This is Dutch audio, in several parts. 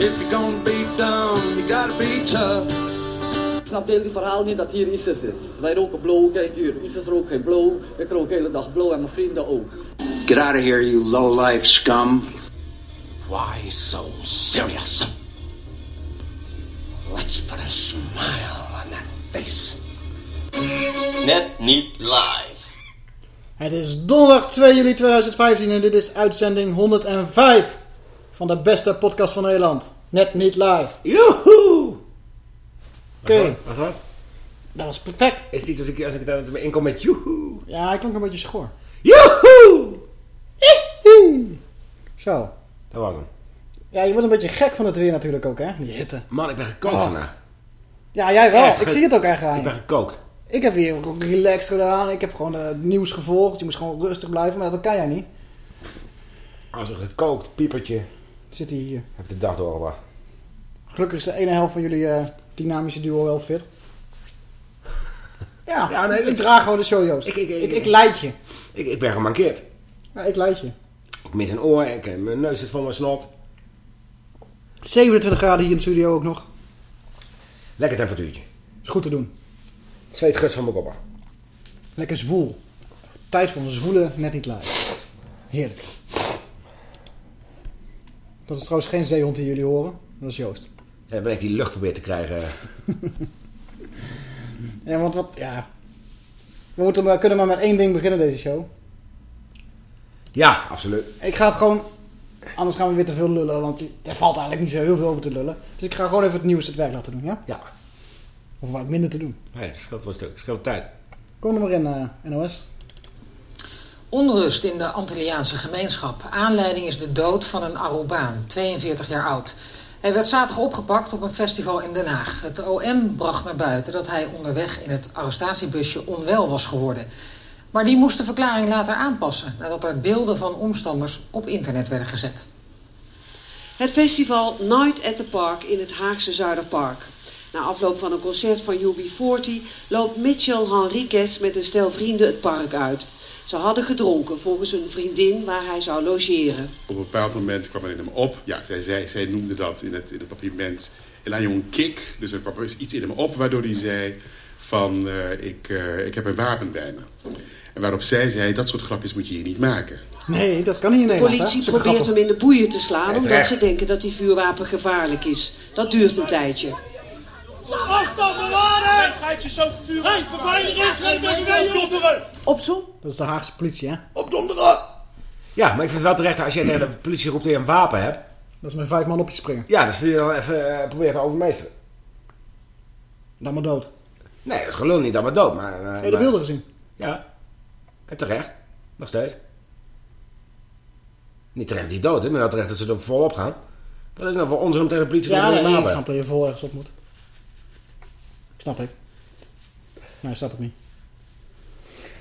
If you're gonna be dumb, you gotta be tough. Ik snap het hele verhaal niet dat hier ISIS is. Wij roken blow, kijk hier, ISIS rookt geen blow. Ik rook de hele dag blow en mijn vrienden ook. Get out of here, you low-life scum. Why so serious? Let's put a smile on that face. Net niet live. Het is donderdag 2 juli 2015 en dit is uitzending 105 van de beste podcast van Nederland. Net niet live. Joehoe! Oké, Wat was dat? dat was perfect. Is het niet als ik, als ik het inkom met joehoe? Ja, hij klonk een beetje schor. Joehoe! Zo. Dat was hem. Ja, je wordt een beetje gek van het weer natuurlijk ook, hè? Die hitte. Man, ik ben gekookt Oh. vandaag. Ja, jij wel. Echt, ik zie het ook echt aan Ik ben gekookt. Ik heb hier ook relaxed gedaan. Ik heb gewoon eh, het nieuws gevolgd. Je moest gewoon rustig blijven, maar dat kan jij niet. Als een gekookt piepertje Zit hij hier. heb de dag doorgebracht. Gelukkig is de ene helft van jullie eh, dynamische duo wel fit. Ja, Ja, nee, ik draag gewoon de show, Joost. Ik- ik- ik- ik, ik leid je. Ik, ik ben gemankeerd. Ja, ik leid je. Ik mis een oor, ik, mijn neus zit vol met snot. 27 graden hier in de studio ook nog. Lekker temperatuurtje. Is goed te doen. Het zweet guts van mijn kop. Lekker zwoel. Tijd voor een zwoele net niet live. Heerlijk. Dat is trouwens geen zeehond die jullie horen. Dat is Joost. Ja, ben ik die lucht probeer te krijgen. Ja, want wat, ja. We moeten maar, kunnen maar met één ding beginnen deze show. Ja, absoluut. Ik ga het gewoon, anders gaan we weer te veel lullen, want er valt eigenlijk niet zo heel veel over te lullen. Dus ik ga gewoon even het nieuws het werk laten doen, ja? Ja. Of wat minder te doen. Nee, dat scheelt wel een stuk. scheelt tijd. Kom er maar in, eh, NOS. Onrust in de Antilliaanse gemeenschap. Aanleiding is de dood van een Arubaan, 42 jaar oud. Hij werd zaterdag opgepakt op een festival in Den Haag. Het OM bracht naar buiten dat hij onderweg in het arrestatiebusje onwel was geworden. Maar die moest de verklaring later aanpassen... nadat er beelden van omstanders op internet werden gezet. Het festival Night at the Park in het Haagse Zuiderpark. Na afloop van een concert van UB40 loopt Mitchell Henriquez met een stel vrienden het park uit. Ze hadden gedronken volgens een vriendin waar hij zou logeren. Op een bepaald moment kwam er in hem op. Ja, zij, zij, zij noemde dat in het, in het papierment een kick. Dus er kwam er iets in hem op waardoor hij zei van eh, ik, eh, ik heb een wapen bij me. En waarop zij zei dat soort grapjes moet je hier niet maken. Nee, dat kan niet in De Nederland. politie hè? Probeert hem in de boeien te slaan omdat ze denken dat die vuurwapen gevaarlijk is. Dat duurt een tijdje. Opsom? Dat is de Haagse politie, hè? Ja, maar ik vind het wel terecht als jij tegen de politie roept dat je een wapen hebt. Dat is met vijf man op je springen. Ja, dan stuur je dan even uh, probeert te overmeesteren. Dan maar dood. Nee, dat is gelul niet dat we dood, maar... eh, Heb je de maar- beelden gezien? Ja. En terecht. Nog steeds. Niet terecht dat hij dood is, maar wel terecht dat ze er volop gaan. Dat is nou voor onzin om tegen de politie te Ja, nee, dat je ik een snap dat je vol ergens op moet. Snap ik. Nee, snap ik niet.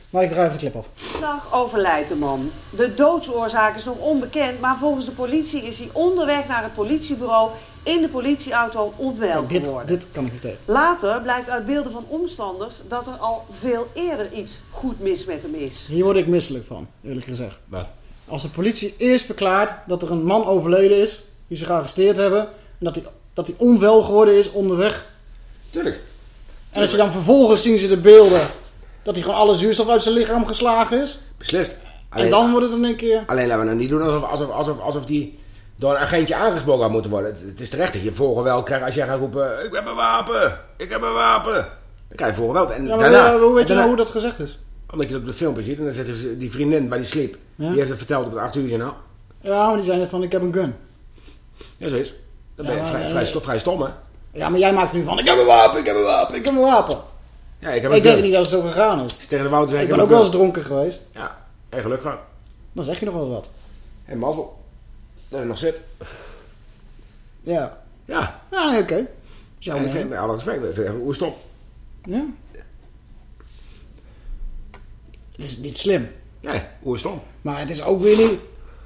Maar ik draai even de clip af. Dag overlijdt de man. De doodsoorzaak is nog onbekend, maar volgens de politie is hij onderweg naar het politiebureau in de politieauto onwel dit, geworden. dit kan ik niet tegen. Later blijkt uit beelden van omstanders dat er al veel eerder iets goed mis met hem is. Hier word ik misselijk van, eerlijk gezegd. Wat? Als de politie eerst verklaart dat er een man overleden is, die ze gearresteerd hebben, en dat hij, dat hij onwel geworden is onderweg. Tuurlijk. En als je dan vervolgens zien ze de beelden dat hij gewoon alle zuurstof uit zijn lichaam geslagen is. Beslist. en dan wordt het in één keer... Alleen laten we nou niet doen alsof, alsof, alsof, alsof die door een agentje aangesproken had moeten worden. Het, het is terecht dat je voorgeweld krijgt als jij gaat roepen... Ik heb een wapen! Ik heb een wapen! Dan krijg je voorgeweld. En Ja, maar daarna... hoe weet je nou hoe dat gezegd is? Omdat je het op de filmpje ziet. En dan zit er die vriendin bij die sleep. Ja. Die heeft het verteld op het 8 uur journaal. Ja, maar die zei net van ik heb een gun. Ja, zo is. Dan ben je Ja, vrij, eh, vrij, vrij stom, hè? Ja, maar jij maakt er nu van ik heb een wapen, ik heb een wapen, ik heb een wapen. Ja, ik heb Ik denk niet dat het zo gegaan is. Als tegen de Wouter Ik ben ook wel eens dronken geweest. Ja, en geluk gehad. Dan zeg je nog wel wat. En mazzel. Dat er nog zit. Ja. Ja. Ja, oké. Is Ja, ik mening. vind- met alle respect. ik vind het Hoe. Ja. Het is niet slim. Nee, hoe stom. Maar het is ook weer niet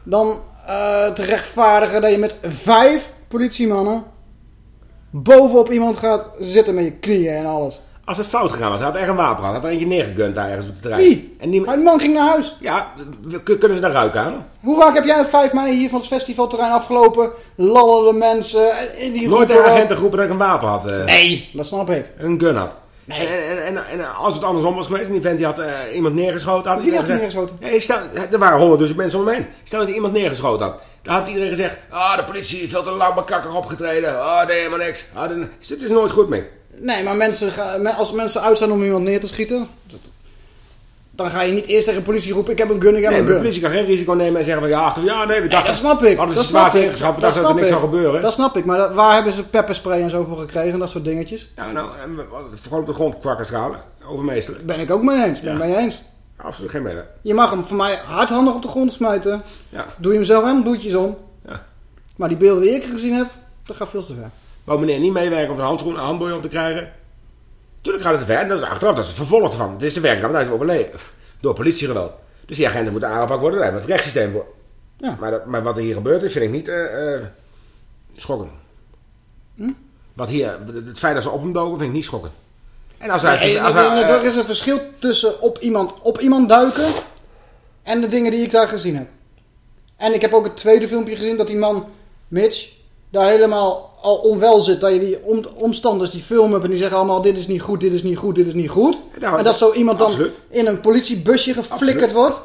dan eh, te rechtvaardigen dat je met vijf politiemannen bovenop iemand gaat zitten met je knieën en alles. Als het fout gegaan was, hij had echt een wapen gehad. Had er eentje neergegund daar ergens op de terrein. Wie? En die... Maar die man ging naar huis. Ja, we- kunnen ze daar ruiken aan? Hoe vaak heb jij op 5 mei hier van het festivalterrein afgelopen? Lallende mensen. en Die Nooit wat. agenten geroepen dat ik een wapen had. eh, Nee, dat snap ik. Een gun had. Nee. En, en, en, en als het andersom was geweest en die vent die had eh, iemand neergeschoten. Had Wie had hij neergeschoten? Nee, stel, er waren honderdduizend mensen om me heen. Stel dat hij iemand neergeschoten had. Dan had iedereen gezegd, ah de politie is veel te lang bekakker opgetreden. Ah, deed helemaal niks. Ah, dan, dit is nooit goed mee. Nee, maar mensen, als mensen uitstaan om iemand neer te schieten... dan ga je niet eerst tegen de politie roepen... ik heb een gun, ik heb Nee, een maar de gun. politie kan geen risico nemen en zeggen van ja, achter, ja nee, we Nee, dachten, dat snap ik. hadden ze ik. ingeschat, dachten dat er niks ik. zou gebeuren. Dat snap ik, maar dat- waar hebben ze pepperspray en zo voor gekregen? Dat soort dingetjes. Ja, nou, en vooral op de grond kwakken schalen, overmeesteren. Ben ik ook mee eens. Ben ik mee eens. Absoluut geen mening. Je mag hem voor mij hardhandig op de grond smijten. Ja. Doe je hem zelf aan, boetjes om. Ja. Maar die beelden die ik gezien heb, dat gaat veel te ver. Wou meneer niet meewerken om zijn handschoen, een handboei om te krijgen? Tuurlijk gaat het te ver. En dat is achteraf, dat is het vervolg ervan. Het is de werkzaam, hij is overleden. Door politiegeweld. Dus die agenten moeten aangepakt worden, daar hebben we het rechtssysteem voor. Ja. Maar, dat, maar wat er hier gebeurt is, vind ik niet eh, schokkend. Hm? Wat hier, het feit dat ze op hem doken, vind ik niet schokkend. En als hij... Nee, als er- hij, is een verschil tussen op iemand, op iemand duiken en de dingen die ik daar gezien heb. En ik heb ook het tweede filmpje gezien dat die man, Mitch, daar helemaal al onwel zit. Dat je die om, omstanders die filmen en die zeggen allemaal dit is niet goed, dit is niet goed, dit is niet goed. Nou, en dat zo iemand dan absoluut. in een politiebusje geflikkerd Absoluut. wordt.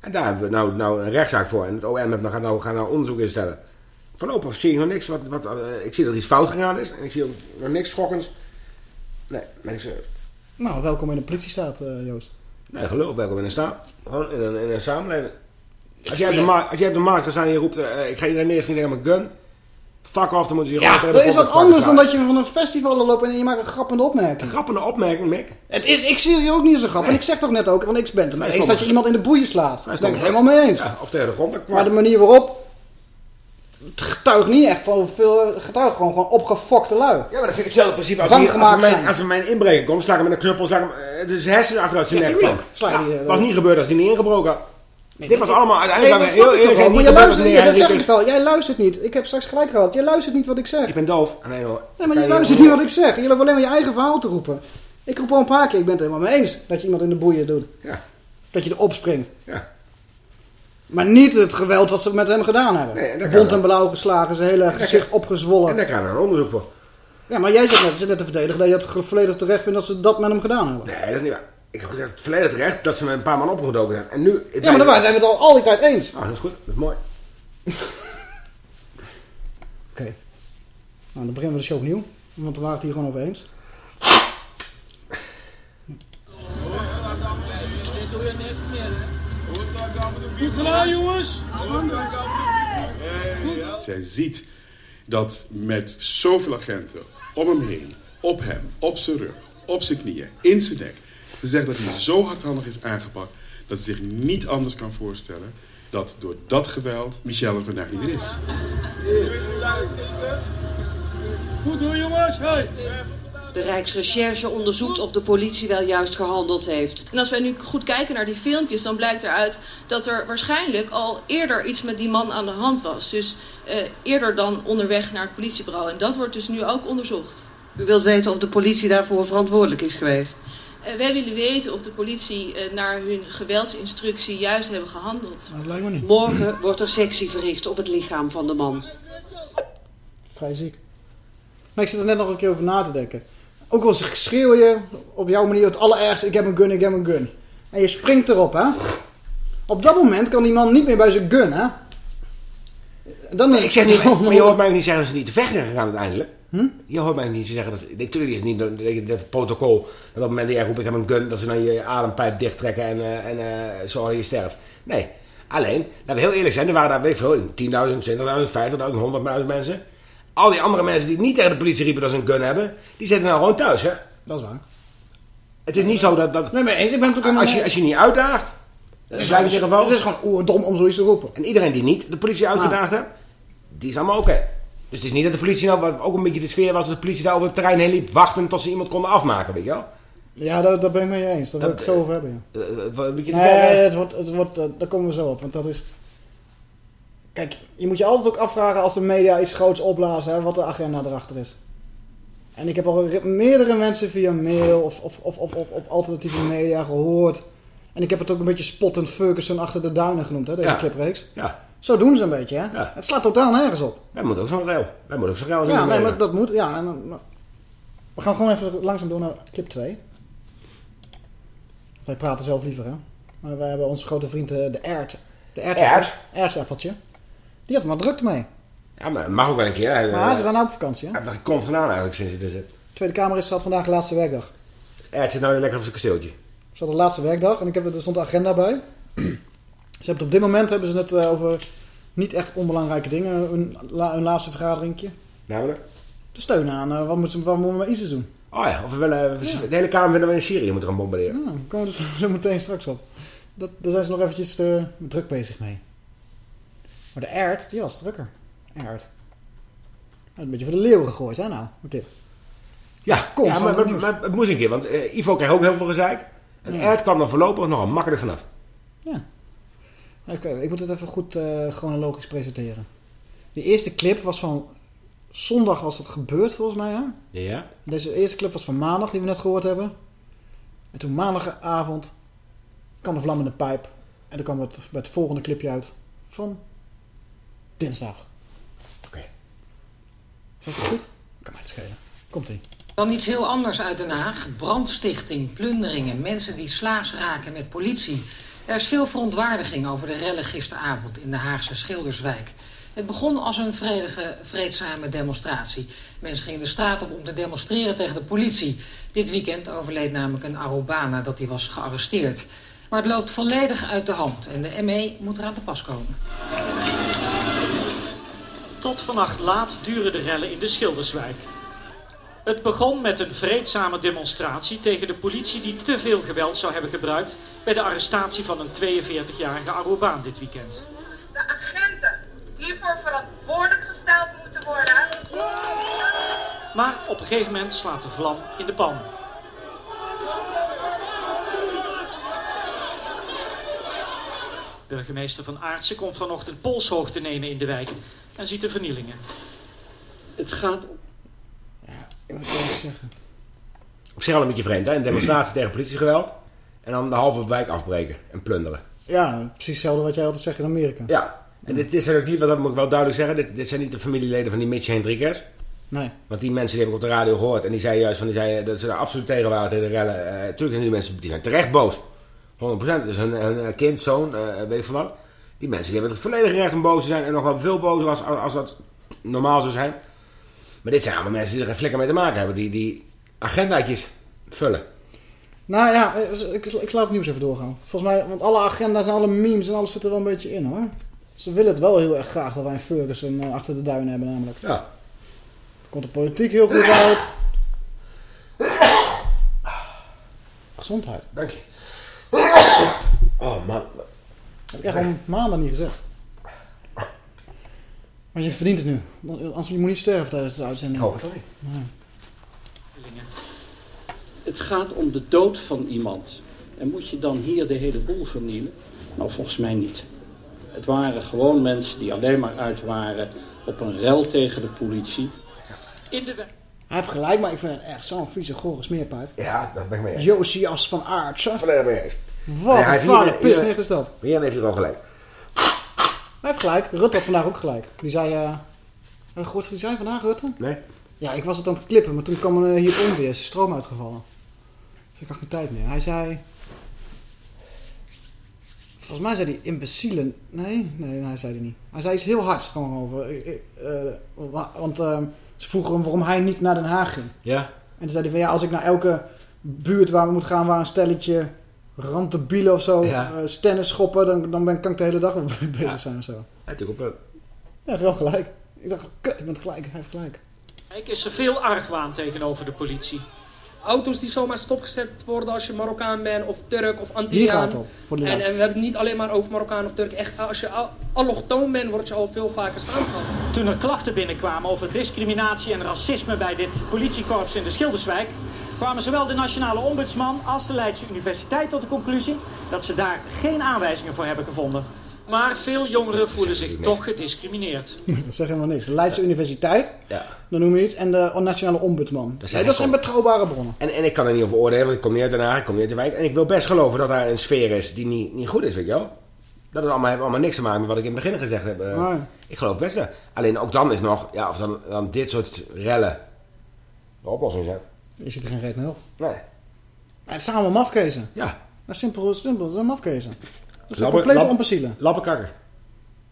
En daar hebben we nou, nou een rechtszaak voor. En het OM heeft- gaat nou, gaat nou onderzoek instellen. Voorlopig zie ik nog niks. Wat, wat, eh, ik zie dat iets fout gegaan is. En ik zie ook nog niks schokkends. Nee, maar ik zeg... Nou, welkom in de politiestaat, eh, Joost. Nee, geloof welkom in een staat. Gewoon in een, in een samenleving. Als jij, op de markt, als jij op de markt gaat staan en je roept... eh, ik ga iedereen neerschieten tegen mijn gun. Fuck off, dan moeten ze je Ja, dat is de wat anders dan dat je van een festival loopt en je maakt een grappende opmerking. Een grappende opmerking, Mick. Het is, ik zie je ook niet als een grap. En ik zeg toch net ook, want ik ben het eens stom. dat je iemand in de boeien slaat. Daar ben ik helemaal mee eens. Ja, of tegen de grond. Maar de manier waarop... Het getuigt niet echt van veel... Het getuigt gewoon, gewoon opgefokte lui. Ja, maar dat vind ik hetzelfde principe. Als, hier, als, gemaakt mijn, als mijn inbreker komt, sla ik hem met een knuppel. Sla ik hem, het is hersenen achteruit zijn Ja, nek. tuurlijk. Sla die, Ja, eh, was niet gebeurd als hij niet ingebroken. Nee, Dit was allemaal Nee, uiteindelijk... dat heel eerlijk zijn, niet Maar als luistert, ja, dat zeg ik al. Jij luistert niet. Ik heb straks gelijk gehad. Jij luistert niet wat ik zeg. Ik ben doof. Ah, nee, hoor. Nee, maar je luistert niet wat ik zeg. Je loopt alleen maar je eigen verhaal te roepen. Ik roep al een paar keer. Ik ben het helemaal mee eens dat je iemand in de boeien doet. Ja. Dat je erop springt. Ja. Maar niet het geweld wat ze met hem gedaan hebben. Nee, en kan- blauw geslagen, zijn hele gezicht opgezwollen. En daar gaan we een onderzoek voor. Ja, maar jij zit net, zit net te verdedigen dat je het volledig terecht vindt dat ze dat met hem gedaan hebben. Nee, dat is niet waar. Ik heb gezegd, het verleden terecht dat ze met een paar man opgedoken zijn. En nu... Ja, maar daar zijn we het al al die tijd eens. Ah, dat is goed. Dat is mooi. Oké. Nou, dan beginnen we de show opnieuw. Want we waren het hier gewoon over eens. Goed gedaan, jongens. Zij ziet dat met zoveel agenten om hem heen, op hem, op zijn rug, op zijn knieën, in zijn nek. Ze zegt dat hij zo hardhandig is aangepakt dat ze zich niet anders kan voorstellen dat door dat geweld Michel er vandaag niet meer is. Goed hoor, jongens. Hey. De Rijksrecherche onderzoekt of de politie wel juist gehandeld heeft. En als wij nu goed kijken naar die filmpjes, dan blijkt eruit dat er waarschijnlijk al eerder iets met die man aan de hand was. Dus eh, eerder dan onderweg naar het politiebureau. En dat wordt dus nu ook onderzocht. U wilt weten of de politie daarvoor verantwoordelijk is geweest. Eh, wij willen weten of de politie eh, naar hun geweldsinstructie juist hebben gehandeld. Dat lijkt me niet. Morgen wordt er sectie verricht op het lichaam van de man. Vrij ziek. Maar ik zit er net nog een keer over na te denken. Ook al schreeuw je op jouw manier het allerergste, ik heb een gun, ik heb een gun. En je springt erop, hè. Op dat moment kan die man niet meer bij zijn gun, hè. Dan is ik zeg niet, maar je hoort mij ook niet zeggen dat ze niet te zijn gegaan uiteindelijk. Hm? Je hoort mij niet zeggen dat ze... Natuurlijk is het niet het protocol... dat op het moment dat jij roept ik heb een gun... dat ze dan je adempijp dichttrekken en, eh, en eh, dat je sterft. Nee. Alleen, laten we heel eerlijk zijn... er waren daar weet ik veel 10.000, 20.000, 50.000, 100.000 mensen. Al die andere mensen die niet tegen de politie riepen dat ze een gun hebben... die zitten nou gewoon thuis, hè? Dat is waar. Het is niet zo dat... dat Nee, maar eens, ik ben helemaal als, je, als je niet uitdaagt... Het is, gewoon, het is gewoon oerdom om zoiets te roepen. En iedereen die niet de politie uitgedaagd heeft, die is allemaal oké. Dus het is niet dat de politie nou, wat ook een beetje de sfeer was, dat de politie daar over het terrein heen liep, wachten tot ze iemand konden afmaken, weet je wel? Ja, daar, daar ben ik mee eens. Daar wil ik het zo over hebben. Ja. Beetje te Nee, het wordt, het wordt, eh, daar komen we zo op. Want dat is... Kijk, je moet je altijd ook afvragen als de media iets groots opblazen, hè, wat de agenda erachter is. En ik heb al re- meerdere mensen via mail of, of, of, of, of op alternatieve media gehoord. En ik heb het ook een beetje spottend Ferguson achter de duinen genoemd, hè, deze Ja. clipreeks. Ja. Zo doen ze een beetje, hè. Ja. Het slaat totaal nergens op. Wij moeten ook zo'n rel. Wij moeten ook zo'n rel Ja, zijn. nee, maar dat moet. Ja, en, dan- maar- we gaan gewoon even langzaam door naar clip 2. Wij praten zelf liever, hè. Maar wij hebben onze grote vriend eh, de Ert. De Ert. Die had maar druk mee. Ja, maar het mag ook wel een keer. Hij, Maar eh, ze zijn nou op vakantie, hè. hij komt vandaan eigenlijk sinds hij er zit. Tweede Kamer is had vandaag de laatste werkdag. Ert zit nou lekker op zijn kasteeltje. Ze hadden de laatste werkdag en ik heb, er stond de agenda bij. ze hebben het op dit moment hebben ze het eh, over niet echt onbelangrijke dingen. Hun, la- hun laatste vergaderingje. Namelijk? De steun aan, eh, wat moeten ze- wat moeten we met ISIS doen? Oh ja, of we willen, we- de hele Kamer willen we in Syrië moeten gaan bombarderen. Ja, daar komen we dus zo meteen straks op. Dat, daar zijn ze nog eventjes eh, druk bezig mee. Maar de Ert, die was drukker. Ert. Een beetje voor de leeuwen gegooid, hè nou, met dit. Ja, Kom, ja maar, het moest een keer, want eh, Ivo kreeg ook heel veel gezeik. En Ja. Ert kwam er voorlopig nogal makkelijk vanaf. Oké, ik moet het even goed eh, chronologisch presenteren. De eerste clip was van zondag was dat gebeurd volgens mij, hè? Ja? Deze eerste clip was van maandag, die we net gehoord hebben. En toen maandagavond kwam de vlam in de pijp. En toen kwam het bij het volgende clipje uit van dinsdag. Oké. Is dat goed? Kan mij het schelen. Komt-ie. Dan iets heel anders uit Den Haag. Brandstichting, plunderingen, mensen die slaags raken met politie. Er is veel verontwaardiging over de rellen gisteravond in de Haagse Schilderswijk. Het begon als een vredige, vreedzame demonstratie. Mensen gingen de straat op om te demonstreren tegen de politie. Dit weekend overleed namelijk een Aruba nadat hij was gearresteerd. Maar het loopt volledig uit de hand en de ME moet eraan te pas komen. Tot vannacht laat duren de rellen in de Schilderswijk. Het begon met een vreedzame demonstratie tegen de politie die te veel geweld zou hebben gebruikt bij de arrestatie van een 42-jarige Arubaan dit weekend. De agenten hiervoor verantwoordelijk gesteld moeten worden. Maar op een gegeven moment slaat de vlam in de pan. Burgemeester Van Aartsen komt vanochtend polshoogte nemen in de wijk en ziet de vernielingen. Het gaat Ik moet eerlijk zeggen. Op zich al een beetje vreemd, hè? Een demonstratie tegen politiegeweld. En dan de halve wijk afbreken en plunderen. Ja, precies hetzelfde wat jij altijd zegt in Amerika. Ja. En dit, dit zijn ook niet, wat dat moet ik wel duidelijk zeggen, dit, dit zijn niet de familieleden van die Mitch Hendrickers. Nee. Want die mensen die heb ik op de radio gehoord. En die zeiden juist van, die zeiden dat ze daar absoluut tegen waren tegen de rellen. Eh tuurlijk zijn die mensen, die zijn terecht boos. 100%. Dus hun, hun kind, zoon, eh, weet ik van wat. Die mensen die hebben het volledige recht om boos te zijn. En nog wel veel bozer als, als, als dat normaal zou zijn. Maar dit zijn allemaal mensen die er geen flikker mee te maken hebben. Die, die agendaatjes vullen. Nou ja, eh, ik, ik laat het nieuws even doorgaan. Volgens mij, want alle agenda's en alle memes en alles zit er wel een beetje in hoor. Ze willen het wel heel erg graag dat wij een Ferguson eh, achter de duinen hebben namelijk. Ja. Komt de politiek heel goed uit. Gezondheid. Dank je. Oh man. Heb ik echt al maanden niet gezegd. Maar je verdient het nu. Anders je moet niet sterven tijdens de uitzending. Oh, niet. Nee. Het gaat om de dood van iemand. En moet je dan hier de hele boel vernielen? Nou, volgens mij niet. Het waren gewoon mensen die alleen maar uit waren op een rel tegen de politie. In de Hij heeft gelijk, maar ik vind het echt zo'n vieze, gore smeerpijp. Ja, dat ben ik mee eens. Josias van Aartsen. Volledig mee eens. Wat hij een hier- pis hier- neer is dat. Maar Jan heeft hier wel gelijk. Hij heeft gelijk. Rutte had vandaag ook gelijk. Die zei... eh heb je gehoord wat hij zei vandaag, Rutte? Nee? Ja, ik was het aan het klippen, maar toen kwam er hier het onweer. Is de stroom uitgevallen. Dus ik had geen tijd meer. Hij zei... Volgens mij zei hij imbecielen. Nee, nee, hij zei hij niet. Hij zei iets heel hards gewoon over. eh, eh, eh, wa- want eh, ze vroegen hem waarom hij niet naar Den Haag ging. Ja. En toen zei hij van ja, als ik naar elke buurt waar we moeten gaan, waar een stelletje rantebielen of zo, Ja. eh stennis schoppen, dan, dan ben, kan ik de hele dag bezig zijn of zo. Hij heeft ook Ja, het is wel gelijk. Ik dacht, kut, ik ben het gelijk, hij heeft gelijk. Kijk, is er veel argwaan tegenover de politie. Auto's die zomaar stopgezet worden als je Marokkaan bent of Turk of Hier Antilliaan. gaat het op, voor de En, en we hebben het niet alleen maar over Marokkaan of Turk. Echt, als je al- allochtoon bent, word je al veel vaker staan gehouden. Toen er klachten binnenkwamen over discriminatie en racisme bij dit politiekorps in de Schilderswijk, kwamen zowel de Nationale Ombudsman als de Leidse Universiteit tot de conclusie dat ze daar geen aanwijzingen voor hebben gevonden. Maar veel jongeren voelen zich toch gediscrimineerd. Dat zegt helemaal niks. De Leidse Universiteit, Ja. dan noem je iets, en de Nationale Ombudsman. Dat Nee, dat zijn betrouwbare bronnen. En, en ik kan er niet over oordelen, want ik kom niet uit Den Haag, ik kom niet uit de wijk. En ik wil best geloven dat daar een sfeer is die niet, niet goed is, weet je wel. Dat het allemaal, heeft allemaal niks te maken met wat ik in het begin gezegd heb. Eh, Nee. Ik geloof best wel. Alleen ook dan is nog, ja, of dan, dan dit soort rellen de oplossing zijn. Je ziet er geen reet meer op. Nee. Het zijn allemaal mafkezen. Ja. Is simpel, simpel. Dat zijn mafkezen. Dat complete lab- onpassielen. Lappenkakker.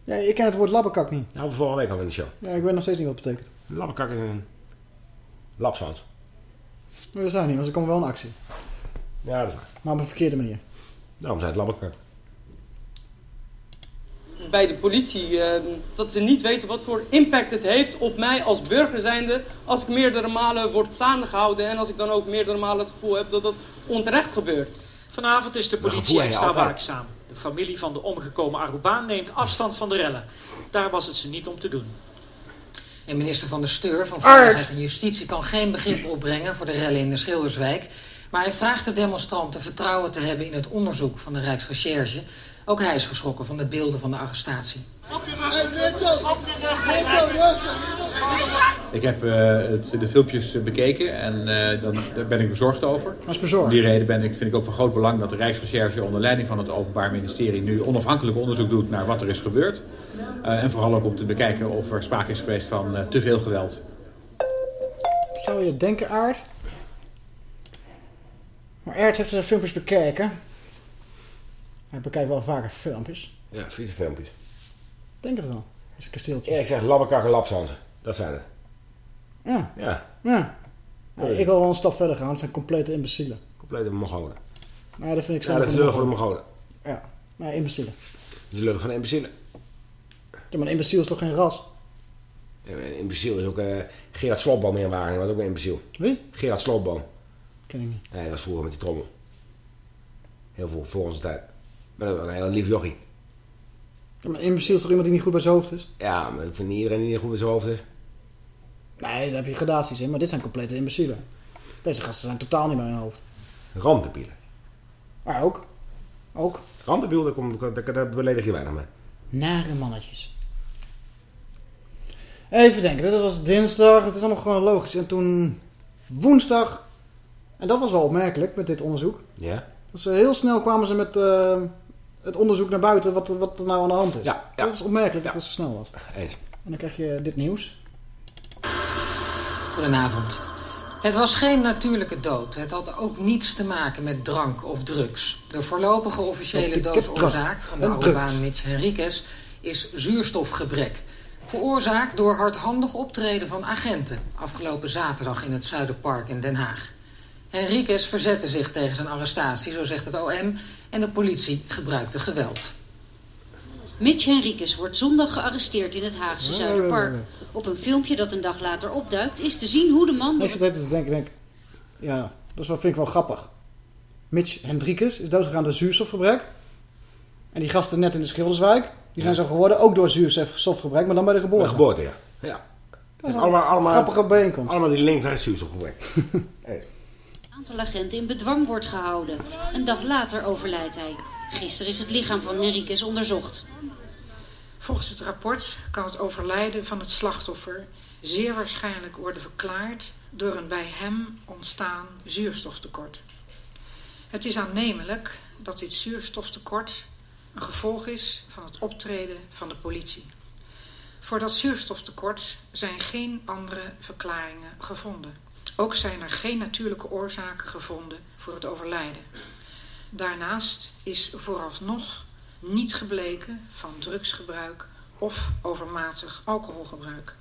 Ja, ik ken het woord labbekak niet. Nou, we vorige week al in de show. Ja, ik weet nog steeds niet wat het betekent. Lappenkakker is een lapswans. Maar dat zijn niet, want ze komen wel in actie. Ja, dat is waar. Maar op een verkeerde manier. Daarom zijn het lappenkakker. Bij de politie. eh, dat ze niet weten wat voor impact het heeft op mij als burger zijnde. Als ik meerdere malen word staande gehouden. En als ik dan ook meerdere malen het gevoel heb dat dat onterecht gebeurt. Vanavond is de gevoel politie extra waakzaam. De familie van de omgekomen Arubaan neemt afstand van de rellen. Daar was het ze niet om te doen. En minister van de Steur van Veiligheid en Justitie kan geen begrip opbrengen voor de rellen in de Schilderswijk. Maar hij vraagt de demonstranten vertrouwen te hebben in het onderzoek van de Rijksrecherche. Ook hij is geschrokken van de beelden van de arrestatie. Ik heb eh, het, de filmpjes bekeken en eh, dan, daar ben ik bezorgd over. Wat is bezorgd? Om die reden ben ik, vind ik ook van groot belang dat de Rijksrecherche onder leiding van het Openbaar Ministerie nu onafhankelijk onderzoek doet naar wat er is gebeurd. Eh, en vooral ook om te bekijken of er sprake is geweest van eh, te veel geweld. Zou je denken, Aard? Maar Aard heeft zijn filmpjes bekeken. Hij bekijkt wel vaker filmpjes. Ja, fietsenfilmpjes. Ik denk het wel. Dat is een kasteeltje. Ja, ik zeg lappenkakker, lapswansen. Dat zijn het. Ja. Ja. Ja. Nou, ik wil wel een stap verder gaan. Het zijn complete imbecielen. Complete Mongolen. Maar ja, dat vind ik zo. Ja, dat is lullig voor de Mongolen. Ja. Maar imbecielen. Dat is lullig van de imbecielen. Ja, maar een imbeciel is toch geen ras? Ja, Een imbeciel is ook... eh, Gerard Slotboom in Wageningen was ook een imbeciel. Wie? Gerard Slotboom. Ken ik niet. Nee, dat was vroeger met die trommel. Heel veel voor onze tijd. Maar dat was een heel lief jochie. Ja, maar een imbeciel is toch iemand die niet goed bij zijn hoofd is? Ja, maar ik vind niet iedereen die goed bij zijn hoofd is. Nee, daar heb je gradaties in. Maar dit zijn complete imbecielen. Deze gasten zijn totaal niet bij hun hoofd. Randdebielen. Maar ook. Ook. Randdebiel, daar, kom- daar, daar beledig je weinig mee. Nare mannetjes. Even denken, dit was dinsdag, het is allemaal gewoon logisch. En toen woensdag, en dat was wel opmerkelijk met dit onderzoek. Ja? Dat ze heel snel kwamen ze met eh, het onderzoek naar buiten wat, wat er nou aan de hand is. Ja, ja. Dat is opmerkelijk dat het zo snel was. Eens. En dan krijg je dit nieuws. Goedenavond. Het was geen natuurlijke dood. Het had ook niets te maken met drank of drugs. De voorlopige officiële doodsoorzaak van de Arubaan drugs. Mitch Henriquez is zuurstofgebrek. Veroorzaakt door hardhandig optreden van agenten afgelopen zaterdag in het Zuiderpark in Den Haag. Henriquez verzette zich tegen zijn arrestatie, zo zegt het OM, en de politie gebruikte geweld. Mitch Henriquez wordt zondag gearresteerd in het Haagse Nee, nee, Zuiderpark. nee, Op een filmpje dat een dag later opduikt is te zien hoe de man... Ik zit even te denken, denk, ja, dat is wel, vind ik wel grappig. Mitch Hendrikus is doodgegaan door zuurstofgebrek. En die gasten net in de Schilderswijk, die zijn zo geworden, ook door zuurstofgebrek, maar dan bij de geboorte. De geboorte, ja. ja. Het is allemaal, allemaal, grappige bijeenkomst. Allemaal die link naar het zuurstofgebrek. Hey. Aantal in bedwang wordt gehouden. Een dag later overlijdt hij. Gisteren is het lichaam van Henriquez onderzocht. Volgens het rapport kan het overlijden van het slachtoffer zeer waarschijnlijk worden verklaard door een bij hem ontstaan zuurstoftekort. Het is aannemelijk dat dit zuurstoftekort een gevolg is van het optreden van de politie. Voor dat zuurstoftekort zijn geen andere verklaringen gevonden. Ook zijn er geen natuurlijke oorzaken gevonden voor het overlijden. Daarnaast is vooralsnog niet gebleken van drugsgebruik of overmatig alcoholgebruik.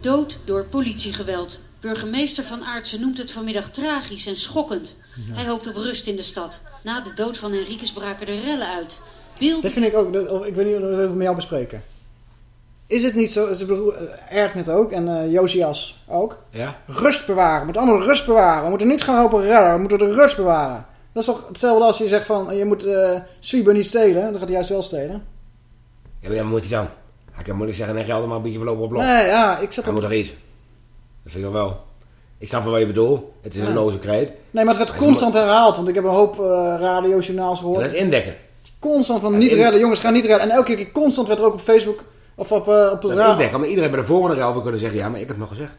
Dood door politiegeweld. Burgemeester van Aartsen noemt het vanmiddag tragisch en schokkend. Hij hoopt op rust in de stad. Na de dood van Henriques braken de rellen uit. Dat vind ik ook, dat- ik weet niet of we het met jou bespreken. Is het niet zo, eh, Ernst net ook en eh, Josias ook. Ja? Rust bewaren, we moeten allemaal rust bewaren. We moeten niet gaan lopen redden, we moeten de rust bewaren. Dat is toch hetzelfde als je zegt van, je moet eh Swieber niet stelen. Dan gaat hij juist wel stelen. Ja, maar wat moet hij dan? Hij kan moeilijk zeggen, nee, geld maar een beetje verlopen op blok. Nee, ja, ik zat Hij er- moet er iets. Dat vind ik wel wel. Ik snap wel wat je bedoelt. Het is Ja. een loze kreet. Nee, maar het werd Maar constant herhaald, want ik heb een hoop eh radiojournaals Ja, gehoord. dat is indekken. Constant van niet in- redden, jongens, ga niet redden. En elke keer constant werd er ook op Facebook of op, eh, op Dat het is ra- indekken. Maar iedereen bij de volgende wil kunnen zeggen, ja, maar ik heb het nog gezegd.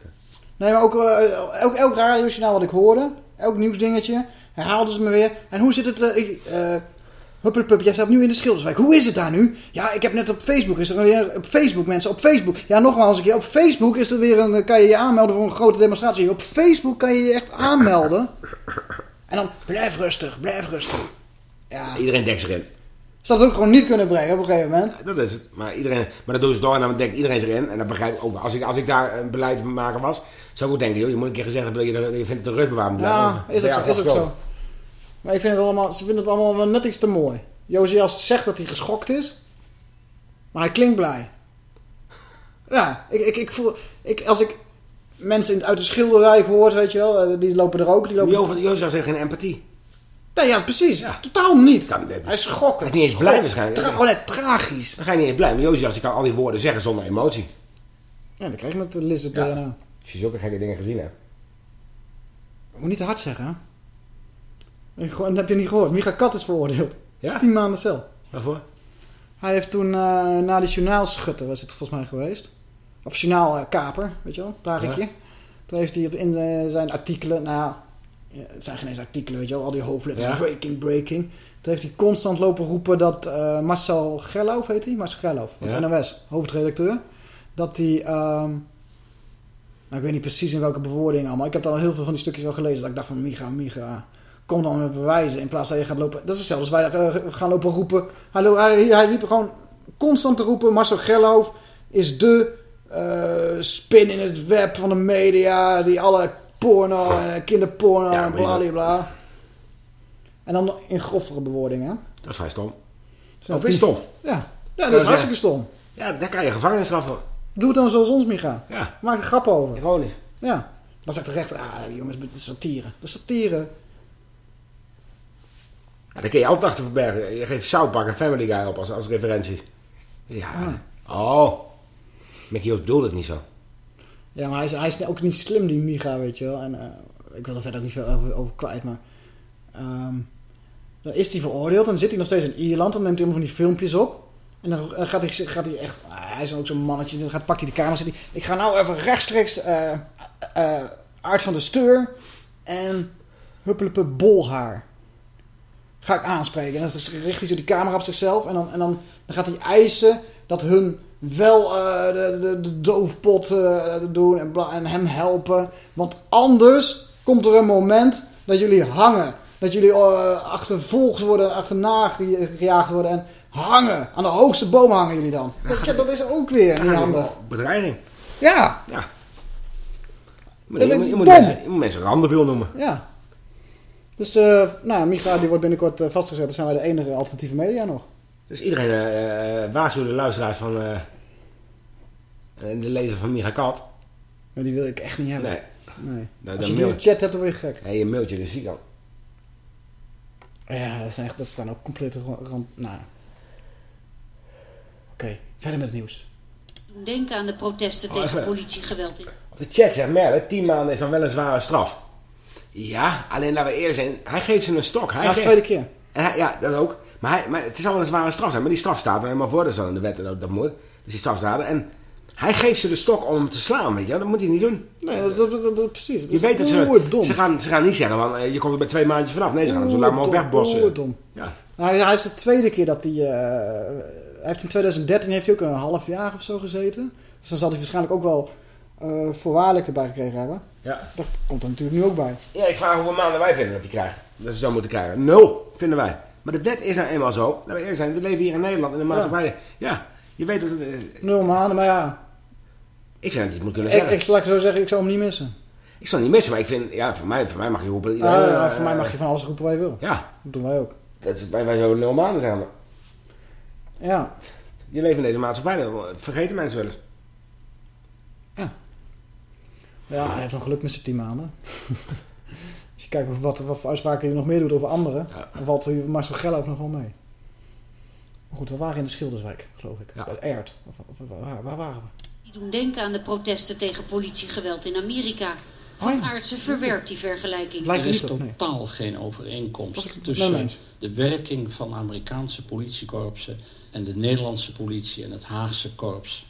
Nee, maar ook eh, elk, elk radiojournaal wat ik hoorde, elk nieuwsdingetje, herhaalden ze me weer. En hoe zit het? ik, eh, Huppelpup, jij staat nu in de Schilderswijk. Hoe is het daar nu? Ja, ik heb net op Facebook, is er weer op Facebook mensen, op Facebook. Ja, nogmaals een keer, op Facebook is er weer een, kan je je aanmelden voor een grote demonstratie. Op Facebook kan je je echt aanmelden. En dan, blijf rustig, blijf rustig. Ja. Iedereen dekt zich in. Ze dat ook gewoon niet kunnen brengen op een gegeven moment. Dat is het. Maar, iedereen, maar dat doen ze door en dan denkt iedereen zich in. En dat begrijp ik ook. Als ik, als ik daar een beleid van maken was, zou ik ook denken, joh, je moet een keer gezegd hebben dat je, je vindt het een rustbewaard moet Ja, is ook, is ook zo. Maar ik vind het allemaal, ze vinden het allemaal wel net iets te mooi. Josias zegt dat hij geschokt is. Maar hij klinkt blij. Ja, ik, ik, ik voel... Ik, als ik mensen in- uit de Schilderwijk hoor, weet je wel, eh, die lopen er ook. Die lopen... Heeft geen empathie. Nee, ja, precies. Totaal niet. Kan, Hij is schokkend. Hij is niet eens blij waarschijnlijk. Tra- oh nee, tragisch. Dan ga je niet eens blij. Maar Jozef, die kan al die woorden zeggen zonder emotie. Ja, dat krijg je met de lizard Ja. DNA. Als je zulke gekke dingen gezien hebt. Je moet niet te hard zeggen, hè? Ik Dat heb je niet gehoord. Micha Kat is veroordeeld. Ja? Tien maanden cel. Waarvoor? Hij heeft toen eh na die journaalschutter, was het volgens mij geweest. Of journaalkaper, weet je wel, Tarikje. Ja. Toen heeft hij op in eh, zijn artikelen, nou het zijn geen eens artikelen, weet je wel, al die hoofdletters, Ja. breaking, breaking. Toen heeft hij constant lopen roepen dat eh, Marcel Gerloof heet hij, Marcel het Ja. NOS, hoofdredacteur. Dat hij, ehm, nou ik weet niet precies in welke bewoordingen allemaal, ik heb al heel veel van die stukjes wel gelezen, dat ik dacht van Micha, Micha, kom dan met bewijzen in plaats dat je gaat lopen. Dat is hetzelfde als wij eh, gaan lopen roepen. Hij, lo- hij, hij liep gewoon constant te roepen: Marcel Gerloof is de eh, spin in het web van de media die alle porno, en kinderporno Ja, en maar je- bla bla bla. En dan in groffere bewoordingen. hè. Dat is vrij stom. Zo, Of is stom? Ja, ja dat is hartstikke stom. Ja, daar kan je gevangenisstraf voor. Doe het dan zoals ons, Micha. Ja. Maak er grap over. Ironisch. Ja. Dan zegt de rechter, ah jongens, dat is satire. Dat is satire. Ja, daar kun je altijd achter verbergen. Je geeft South Park en Family Guy op als, als referenties. Ja. Oh. Mickey bedoelde het niet zo. Ja, maar hij is, ook niet slim, die Micha, weet je wel. En eh, ik wil er verder ook niet veel over, over kwijt, maar... ehm, dan is hij veroordeeld, dan zit hij nog steeds in Ierland. Dan neemt hij allemaal van die filmpjes op. En dan gaat hij, gaat hij echt... ah, hij is ook zo'n mannetje. Dan gaat, pakt hij de camera zegt hij... Ik ga nou even rechtstreeks eh eh, Aard van de Steur en Huppelepe Bolhaar ga ik aanspreken. En dan richt hij zo die camera op zichzelf. En dan, en dan, dan gaat hij eisen dat hun wel eh, de, de, de doofpot eh, doen en, en hem helpen. Want anders komt er een moment dat jullie hangen. Dat jullie eh, achtervolgd worden, achterna ge- gejaagd worden en hangen. Aan de hoogste boom hangen jullie dan. Dat, is ook weer niet handig. Bedreiging. Ja, Ja. Moet, je, moet, je, moet dom. mensen, je moet mensen noemen. ja. Dus, nou ja, Micha die wordt binnenkort vastgezet. Dan zijn wij de enige alternatieve media nog. Dus iedereen eh eh, waarschuwt de luisteraars van eh, de lezer van Micha Kat. Maar die wil ik echt niet hebben. Nee. Nee. Nou, Als dan je die mail- in de chat hebt, dan word je gek. Ja, je mailt je dus ziek aan. Ja, dat zijn, echt, dat zijn ook complete ran- rand... Nou. Oké, verder met het nieuws. Denken aan de protesten Oh, tegen even. politiegeweld in Op de chat zegt Merle, 10 maanden is dan wel een zware straf. Ja, alleen laten we eerlijk zijn, hij geeft ze een stok. Hij Dat is de tweede keer. En hij- ja, dat ook. Maar, hij, maar het is al wel een zware straf zijn. Maar die straf staat er helemaal voor. Dat is al in de wet en dat, dat moet. Dus die straf staat er. En hij geeft ze de stok om hem te slaan, weet je. Dat moet hij niet doen. Nee, dat, dat, dat- dat- precies. Je is weet dat ze, oerdom. ze, gaan, ze gaan niet zeggen, van, eh, je komt er bij twee maandjes vanaf. Nee, ze gaan hem zo lang mogelijk wegbossen. oerdom. Ja. Nou, hij is de tweede keer dat hij... hij heeft in 2013 heeft hij ook een half jaar of zo gezeten. Dus dan zal hij waarschijnlijk ook wel eh voorwaardelijk erbij gekregen hebben. Ja. Dat komt er natuurlijk nu ook bij. ja, ik vraag hoeveel maanden wij vinden dat hij krijgt. Dat ze zou moeten krijgen. Nul, vinden wij. Maar de wet is nou eenmaal zo. Laten we eerlijk zijn, we leven hier in Nederland in een maatschappij. Ja, je weet dat... het, eh, Nul maanden, maar ja. ik vind dat je het moet kunnen Ik, zeggen. ik, ik zo zeggen, ik zou hem niet missen. Ik zal niet missen, maar ik vind... Ja, voor mij, voor mij mag je roepen... Ah, ja, voor mij mag je van alles roepen wat je wil. Ja. Dat doen wij ook. Dat is, wij, wij zo nul maanden zijn we. Ja. Je leeft in deze maatschappij, dat vergeten mensen wel eens. Ja, hij heeft nog geluk met zijn tien maanden. Je kijkt wat, wat voor uitspraken hij nog meer doet over anderen, dan valt Marcel Geloof nog wel mee. Maar goed, we waren in de Schilderswijk, geloof ik. Bij Erd. Of, of- waar, waar waren we? Die doen denken aan de protesten tegen politiegeweld in Amerika. Van Aartsen verwerpt die vergelijking. er is totaal geen overeenkomst tussen de werking van Amerikaanse politiekorpsen en de Nederlandse politie en het Haagse korps.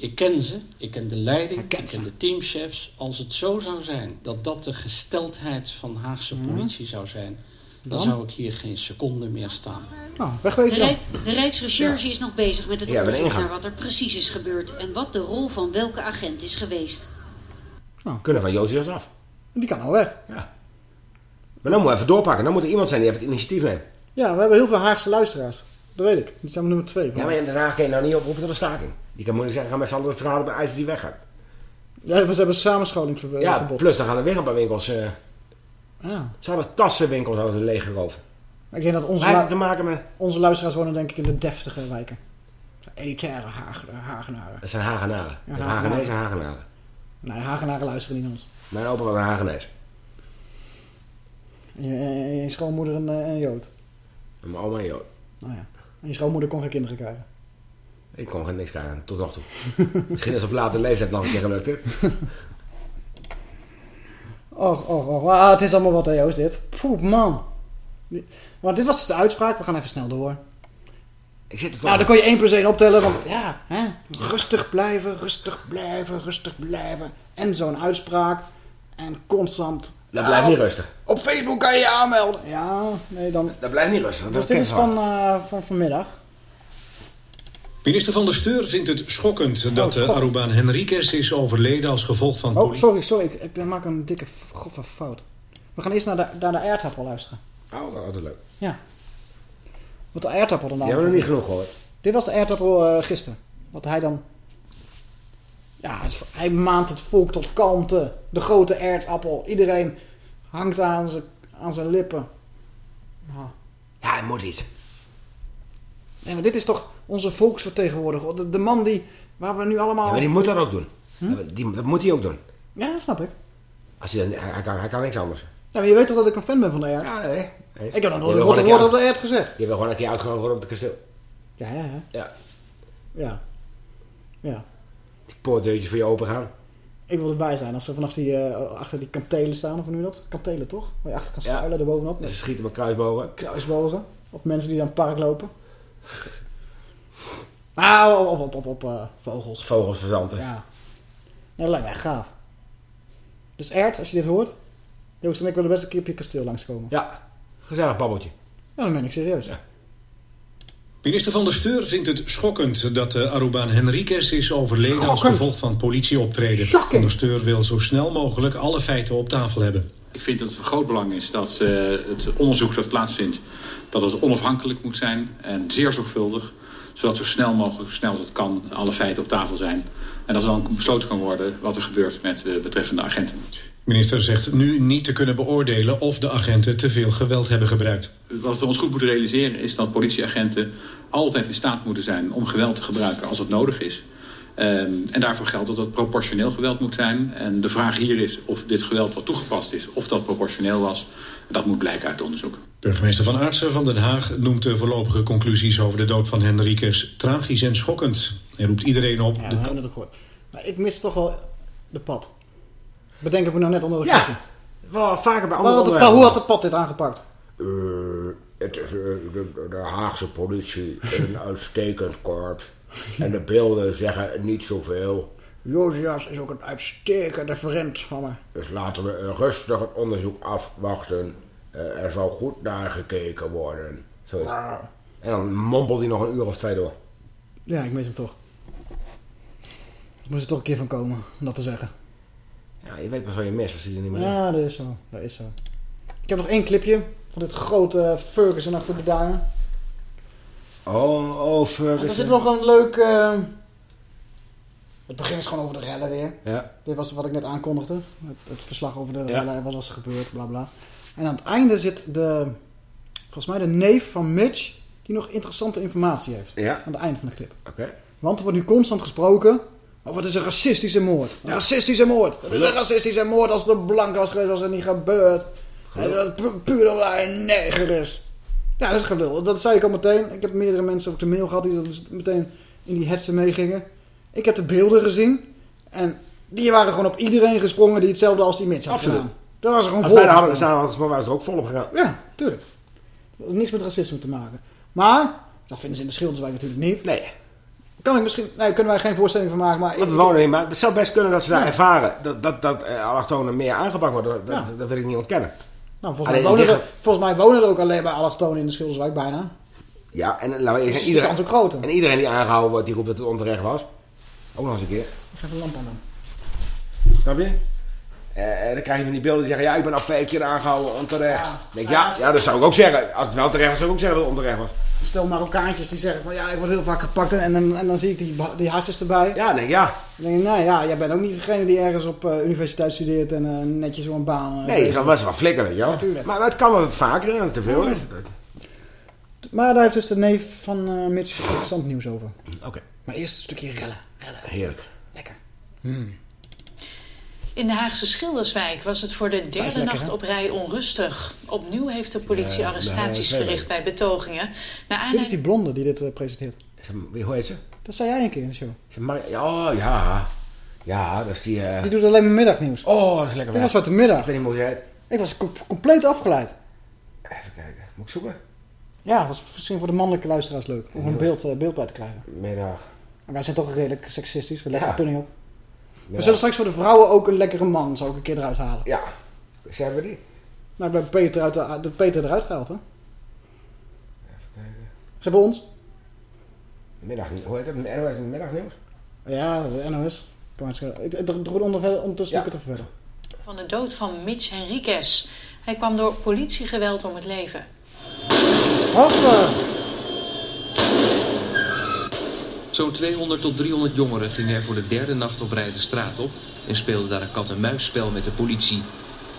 Ik ken ze, ik ken de leiding, ik ken de teamchefs. Als het zo zou zijn dat dat de gesteldheid van Haagse politie zou zijn, dan, Dan? zou ik hier geen seconde meer staan. Nou, De, wegwezen dan. De Rijksrecherche is nog bezig met het Ja, onderzoek naar wat er precies is gebeurd en wat de rol van welke agent is geweest. Kunnen van Jozef af. Die kan al weg. Ja. Maar dan moet we even doorpakken. Dan moet er iemand zijn die even het initiatief neemt. Ja, we hebben heel veel Haagse luisteraars. Dat weet ik. Die zijn nummer twee. Ja, maar in Den Haag kan je nou niet oproepen tot een staking. Die kan moeilijk zeggen, ga met z'n allen de straat op en eisen die weggaat. Ja, we hebben samenscholingsverbod. Ja, plus dan gaan er weer een paar winkels... eh Ja. Ze hadden tassenwinkels hadden ze leeggeroofd. Maar ik denk dat onze, te maken met... onze luisteraars wonen denk ik in de deftige wijken. Elitaire Hagenaren. Dat zijn Hagenaren. Ja. Hagenees en Hagenaren. Nee, Hagenaren luisteren niet naar ons. Mijn opa was een Hagenees. En je, en je schoonmoeder een, eh, een Jood. En mijn oma en Jood. Nou ja. En je schoonmoeder kon geen kinderen krijgen. Ik kon geen niks krijgen, tot nog toe. Misschien is op later leeftijd nog een keer gelukt, hè? Och, och, och. Ah, het is allemaal wat, hè, Joost, dit. Poep, man. Maar dit was dus de uitspraak. We gaan even snel door. Ik zit er Nou, dan kon je 1 plus 1 optellen, want ja, hè, rustig blijven, rustig blijven, rustig blijven. En zo'n uitspraak. En constant... Dat blijft Ah, niet rustig. Op Facebook kan je je aanmelden. Ja, nee, dan... Dat blijft niet rustig. Dus Dat is van, eh, van vanmiddag. Minister van der Steur vindt het schokkend dat de schokkend. Arubaan Henriquez is overleden als gevolg van Oh, politie. sorry, sorry. Ik, ik maak een dikke grove fout. We gaan eerst naar de, naar de aardappel luisteren. Oh, dat is altijd leuk. Ja. Wat de aardappel dan hebben we nog niet genoeg gehoord. Dit was de aardappel eh, gisteren. Wat hij dan... Ja, hij maant het volk tot kalmte. De grote aardappel. Iedereen hangt aan zijn, aan zijn lippen. Ja. Ja, het moet iets. Nee, maar dit is toch onze volksvertegenwoordiger. De, de man die... Waar we nu allemaal... Ja, maar die moet dat ook doen. Die, dat moet hij ook doen. Ja, dat snap ik. Als hij, dan, hij, hij kan, hij kan niks anders. Ja, maar je weet toch dat ik een fan ben van de aard? Ja, nee. Ik heb nog nooit een woord op de aard gezegd. Je wil gewoon een keer uitgenodigd worden op het kasteel. Ja, ja, ja. Ja. Ja. Ja. Die poortdeurtjes voor je open gaan. Ik wil erbij zijn als ze vanaf die, eh, achter die kantelen staan, of hoe je dat? Kantelen toch? Waar je achter kan schuilen, erbovenop. Dus ze schieten met kruisbogen. Kruisbogen. Op mensen die dan het park lopen. Ah, of op, op, op, eh, vogels. Vogels verzanten. Ja. Nee, dat lijkt me echt gaaf. Dus Ert, als je dit hoort. Joost en ik willen best een keer op je kasteel langskomen. Ja. Gezellig babbeltje. Ja, dat meen ik serieus. Minister van der Steur vindt het schokkend dat de Arubaan Henriquez is overleden als Schokkend. gevolg van politieoptreden. Van der Steur wil zo snel mogelijk alle feiten op tafel hebben. Ik vind dat het van groot belang is dat eh, het onderzoek dat plaatsvindt... dat het onafhankelijk moet zijn en zeer zorgvuldig... zodat zo snel mogelijk, zo snel als het kan, alle feiten op tafel zijn. En dat er dan besloten kan worden wat er gebeurt met de betreffende agenten. De minister zegt nu niet te kunnen beoordelen of de agenten te veel geweld hebben gebruikt. Wat we ons goed moeten realiseren is dat politieagenten altijd in staat moeten zijn... om geweld te gebruiken als het nodig is. Ehm, en daarvoor geldt dat het proportioneel geweld moet zijn. En de vraag hier is of dit geweld wat toegepast is, of dat proportioneel was. Dat moet blijken uit onderzoek. Burgemeester Van Aartsen van Den Haag noemt de voorlopige conclusies over de dood van Henriquez tragisch en schokkend. Hij roept iedereen op. Ja, de we ook gehoord. Maar ik mis toch wel de pad. Bedenk ik me nou net onder de Ja, knie. wel vaker bij andere onderwerpen. Hoe had de pad dit aangepakt? Eh, het is, eh, de, de Haagse politie is een uitstekend korps. En de beelden zeggen niet zoveel. Josias is ook een uitstekende vriend van me. Dus laten we rustig het onderzoek afwachten. Eh, er zal goed naar gekeken worden. Zo is het. Wauw. En dan mompelt hij nog een uur of twee door. Ja, ik mis hem toch. Er moest er toch een keer van komen, om dat te zeggen. Ja, je weet pas wat je mist als hij er niet meer is. Ja, dat is zo. Dat is zo. Ik heb nog één clipje. Van dit grote Ferguson achter de duinen. Oh, oh, Ferguson. Er zit nog een leuk... eh, Het begin is gewoon over de rellen weer. Ja. Dit was wat ik net aankondigde. Het, het verslag over de rellen en wat was er gebeurd, bla bla. En aan het einde zit de... Volgens mij de neef van Mitch... Die nog interessante informatie heeft. Ja. Aan het einde van de clip. Oké. Want er wordt nu constant gesproken... over het is een racistische moord. Een racistische moord. Het is een racistische moord als een blank was geweest, was het niet gebeurd. En dat pu- puur omdat hij een neger is. Ja, dat is gelul. Dat zei ik al meteen. Ik heb meerdere mensen op de mail gehad die dat dus meteen in die hetsen meegingen. Ik heb de beelden gezien. En die waren gewoon op iedereen gesprongen die hetzelfde als die Mitch had Absoluut. gedaan. Daar was er gewoon Als vol hadden hadden ze- waren ze er ook volop gegaan. Ja, tuurlijk. Dat had niks met racisme te maken. Maar, dat vinden ze in de Schilderswijk natuurlijk niet. Nee. Kan ik misschien, nee, kunnen wij geen voorstelling van maken. Maar Want we wonen niet, maar het zou best kunnen dat ze daar Ja. ervaren dat, dat, dat eh, allochtonen meer aangepakt worden. Dat, Ja. dat wil ik niet ontkennen. Nou, volgens mij, wonen er, volgens mij wonen er ook alleen maar allochtonen in de Schilderswijk, bijna. Ja, en eh, laten we Dus zeggen, iedereen, groter. en iedereen die aangehouden wordt, die roept dat het onterecht was. Ook nog eens een keer. Ik ga even de lamp aan doen. Snap je? Eh, dan krijg je van die beelden die zeggen, ja, ik ben al vijf keer aangehouden onterecht. Dan denk ja, ja, dat zou ik ook zeggen. Als het wel terecht was, zou ik ook zeggen dat het onterecht was. Stel Marokkaantjes die zeggen van ja, ik word heel vaak gepakt en, en, dan- en dan zie ik die, die hasses erbij. Ja, denk ik, ja. Dan denk ik, nou ja, jij bent ook niet degene die ergens op eh, universiteit studeert en eh, netjes zo'n baan. eh, Nee, dat is. was wel flikker, weet je wel. Natuurlijk. Maar, maar het kan wel wat vaker en te veel is. Maar daar heeft dus de neef van eh Mitch interessant nieuws over. Oké. Maar eerst een stukje rellen. Rellen. Heerlijk. Lekker. In de Haagse Schilderswijk was het voor de is derde lekker, nacht hè? op rij onrustig. Opnieuw heeft de politie Ja, arrestaties verricht bij betogingen. Naar Dit is die blonde die dit eh, presenteert. Wie, hoe heet ze? Dat zei jij een keer in de show. Oh, ja. Ja, dat is die... eh, Die doet alleen maar middagnieuws. Oh, dat is lekker Dit was wat de middag. Ik weet niet hoe jij... Ik was co- compleet afgeleid. Even kijken. Moet ik zoeken? Ja, dat was misschien voor de mannelijke luisteraars leuk. Om een beeld, eh, beeld bij te krijgen. Middag. Maar wij zijn toch redelijk seksistisch. We leggen Ja. het er niet op. We zullen straks voor de vrouwen ook een lekkere man, zou ik een keer eruit halen. Ja. Zijn we die? Nou, ik heb Peter, uit de, de Peter eruit gehaald, hè? Even kijken. Ze hebben ons. Middag, hoe heet het? NOS Middagnieuws? Ja, de NOS. Kan maar ik, ik doe onder, ondertussen Ja. ik het even verder. van de dood van Mitch Henriquez. Hij kwam door politiegeweld om het leven. Hoppa! Zo'n 200 tot 300 jongeren gingen er voor de derde nacht op rij de straat op en speelden daar een kat-en-muisspel met de politie.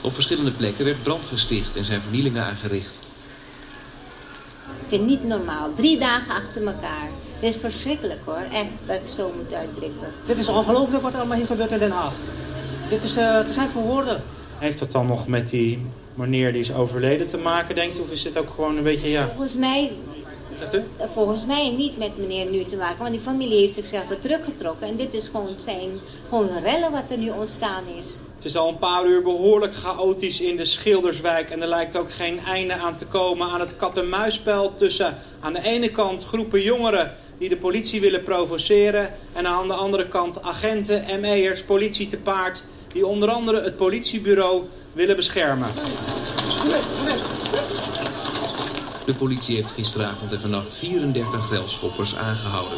Op verschillende plekken werd brand gesticht en zijn vernielingen aangericht. Ik vind het niet normaal. Drie dagen achter elkaar. Dit is verschrikkelijk hoor. Echt, dat ik zo moet uitdrukken. Dit is ongelooflijk wat er allemaal hier gebeurt in Den Haag. Dit is eh te gek voor woorden. Heeft dat dan nog met die meneer die is overleden te maken, denkt u? Of is dit ook gewoon een beetje, ja... Volgens mij, Zegt u? volgens mij niet met meneer nu te maken. Want die familie heeft zichzelf weer teruggetrokken. En dit is gewoon zijn gewoon rellen wat er nu ontstaan is. Het is al een paar uur behoorlijk chaotisch in de Schilderswijk. En er lijkt ook geen einde aan te komen aan het kat-en-muisspel tussen aan de ene kant groepen jongeren die de politie willen provoceren. En aan de andere kant agenten, ME'ers, politie te paard die onder andere het politiebureau willen beschermen. De politie heeft gisteravond en vannacht 34 relschoppers aangehouden.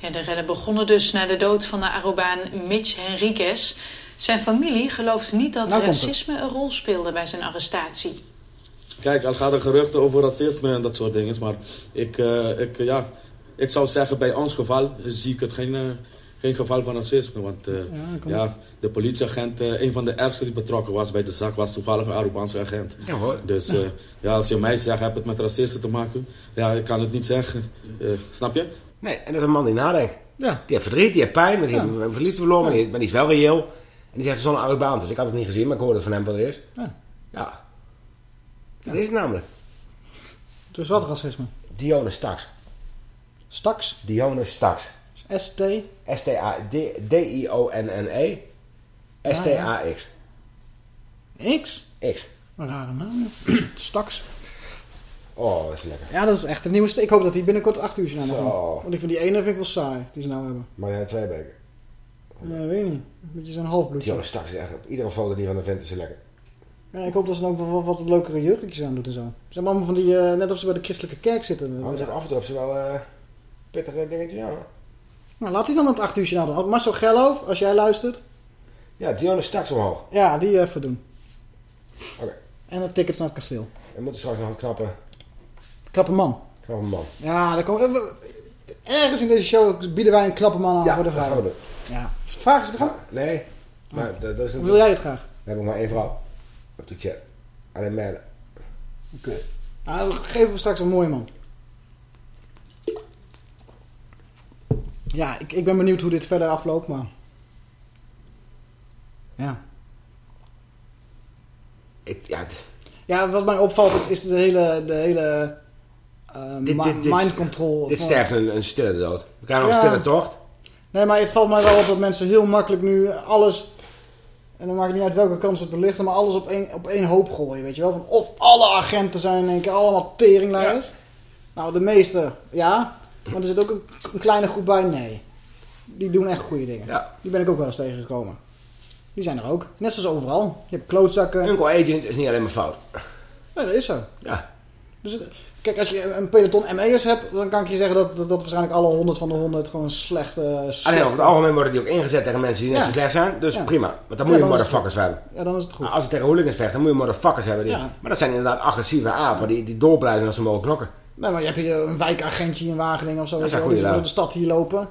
Ja, de rellen begonnen dus na de dood van de Arobaan Mitch Henriquez. Zijn familie gelooft niet dat Nou racisme een rol speelde bij zijn arrestatie. Kijk, er gaan er geruchten over racisme en dat soort dingen. Maar ik, eh, ik, ja, ik zou zeggen, bij ons geval zie ik het geen, eh, geen geval van racisme. Want eh, ja, de politieagent, eh, een van de ergste die betrokken was bij de zaak, was toevallig een Arubaanse agent. Ja, hoor. Dus eh, ja, als je mij zegt, heb het met racisten te maken? Ja, ik kan het niet zeggen. Eh, snap je? Nee, en dat is een man die nadenkt. Ja. Die heeft verdriet, die heeft pijn, maar die Ja. heeft een verliefd verloren, maar, die, maar die is wel reëel. En die zegt zo'n Arubaan. Dus ik had het niet gezien, maar ik hoorde het van hem voor het eerst. Ja. Ja. Dat is het namelijk. Dus wat racisme? Dione Staks. Staks? Dione Staks. ST? S-T-A-D-I-O-N-N-E. S-T-A-X. X? X. Een rare naam. ja. Staks. Oh, dat is lekker. Ja, dat is echt een nieuwe... st- Ik hoop dat die binnenkort acht uur aan Zo. komt. Want ik vind die ene vind ik wel saai, die ze nou hebben. Maar jij twee weken. Ja, weet ik niet. Een beetje zo'n halfbloedje. Dione Staks is echt op iedere foto die van de vent is lekker. Ja, ik hoop dat ze dan ook wat, wat leukere jurkjes aan doet en zo. Ze hebben allemaal van die... eh, net of ze bij de christelijke kerk zitten. Maar af en toe heb ze wel eh pittige dingetjes aan. Nou, laat die dan het acht uur aan doen. Marcel Geloof, als jij luistert. Ja, Dione Staks omhoog. Ja, die even doen. Oké. En de tickets naar het kasteel. En moeten straks nog een knappe, Knappe man. knappe man. Ja, daar komt... Ergens in deze show bieden wij een knappe man aan Ja, voor de dat gaan we doen. Ja. Vraag is gang. Nee. Maar dat, is wil jij het graag? We hebben maar één vrouw. Op de chat. Alleen mailen. Oké. Ah, dan geven we straks een mooie man. Ja, ik, ik ben benieuwd hoe dit verder afloopt, maar... Ja. Ik, ja, het- Ja, wat mij opvalt is, is de hele, de hele eh, dit, dit, dit, mind control. Dit sterft een, een stille dood. We krijgen nog Ja. een stille tocht. Nee, maar het valt mij wel op dat mensen heel makkelijk nu alles... En dan maakt het niet uit welke kant ze het belichten, maar alles op één, op één hoop gooien, weet je wel. Van of alle agenten zijn in één keer allemaal teringleiders. Nou, de meeste, ja. Maar er zit ook een, een kleine groep bij, nee. Die doen echt goede dingen. Die ben ik ook wel eens tegengekomen. Die zijn er ook. Net zoals overal. Je hebt klootzakken. Uncle Agent is niet alleen maar fout. Nee, dat is zo. Ja. Dus, kijk, als je een peloton ME'ers hebt, dan kan ik je zeggen dat, dat, dat waarschijnlijk alle 100 van de 100 gewoon slechte... Slechte- over het algemeen worden die ook ingezet tegen mensen die net Ja. zo slecht zijn. Dus Ja. prima. Want dan Ja, moet je dan motherfuckers hebben. Ja, dan is het goed. Als je tegen hooligans vecht, dan moet je motherfuckers hebben. Die, Ja. Maar dat zijn inderdaad agressieve apen die, die doorblijven als ze mogen knokken. Nee, maar je hebt hier een wijkagentje in Wageningen of zo. Dat die door de stad hier lopen.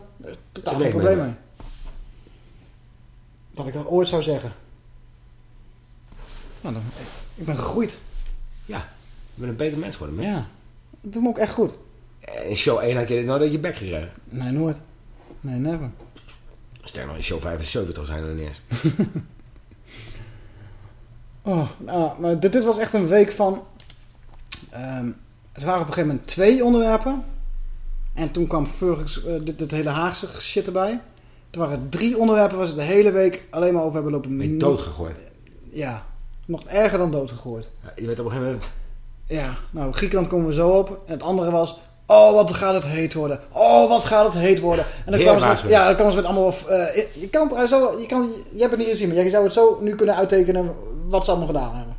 Totaal Ik geen probleem mee. Wat ik dat ooit zou zeggen. Nou, dan, ik ben gegroeid. Ja, je bent een beter mens geworden. man. Ja, dat doet me ook echt goed. In show 1 had je dit nooit uit je bek gekregen. Nee, nooit. Nee, never. Sterker nog, in show 75 zijn er niet eens. Oh, nou, maar dit, dit was echt een week van... ehm, het waren op een gegeven moment twee onderwerpen. En toen kwam vorig, eh, dit, dit hele Haagse shit erbij. Er waren drie onderwerpen waar ze de hele week alleen maar over hebben lopen. Ben doodgegooid. Ja, nog erger dan doodgegooid. Ja, je weet op een gegeven moment... Ja, nou, Griekenland komen we zo op. En het andere was... Oh, wat gaat het heet worden. Oh, wat gaat het heet worden. En dan kwamen ze met, ja, dan kwamen ze met allemaal... eh, je- je kan het zo... Je, kan, je hebt het niet gezien, maar je zou het zo nu kunnen uittekenen wat ze allemaal gedaan hebben.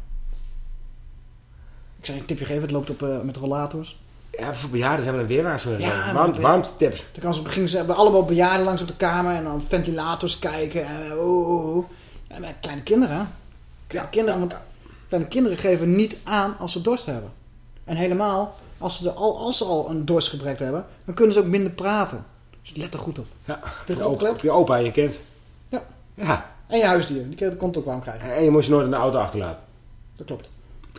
Ik zou je een tipje geven. Het loopt op eh, met rollators. Ja, voor bejaarden hebben we een weerwaarschuwing. Ja, Ja, warmte, warmtetips. Dan kan ze beginnen, ze hebben allemaal bejaarden langs op de kamer en dan ventilators kijken en eh, oh, oh, oh. Ja, maar kleine kinderen? Kleine kinderen, want kleine kinderen geven niet aan als ze dorst hebben. En helemaal, als ze, al, als ze al een dorstgebrek hebben, dan kunnen ze ook minder praten. Dus let er goed op. Ja, op je je, opa, op je opa en je kind. Ja. Ja. En je huisdier, die komt ook warm krijgen. En je moest je nooit in de auto achterlaten. Dat klopt.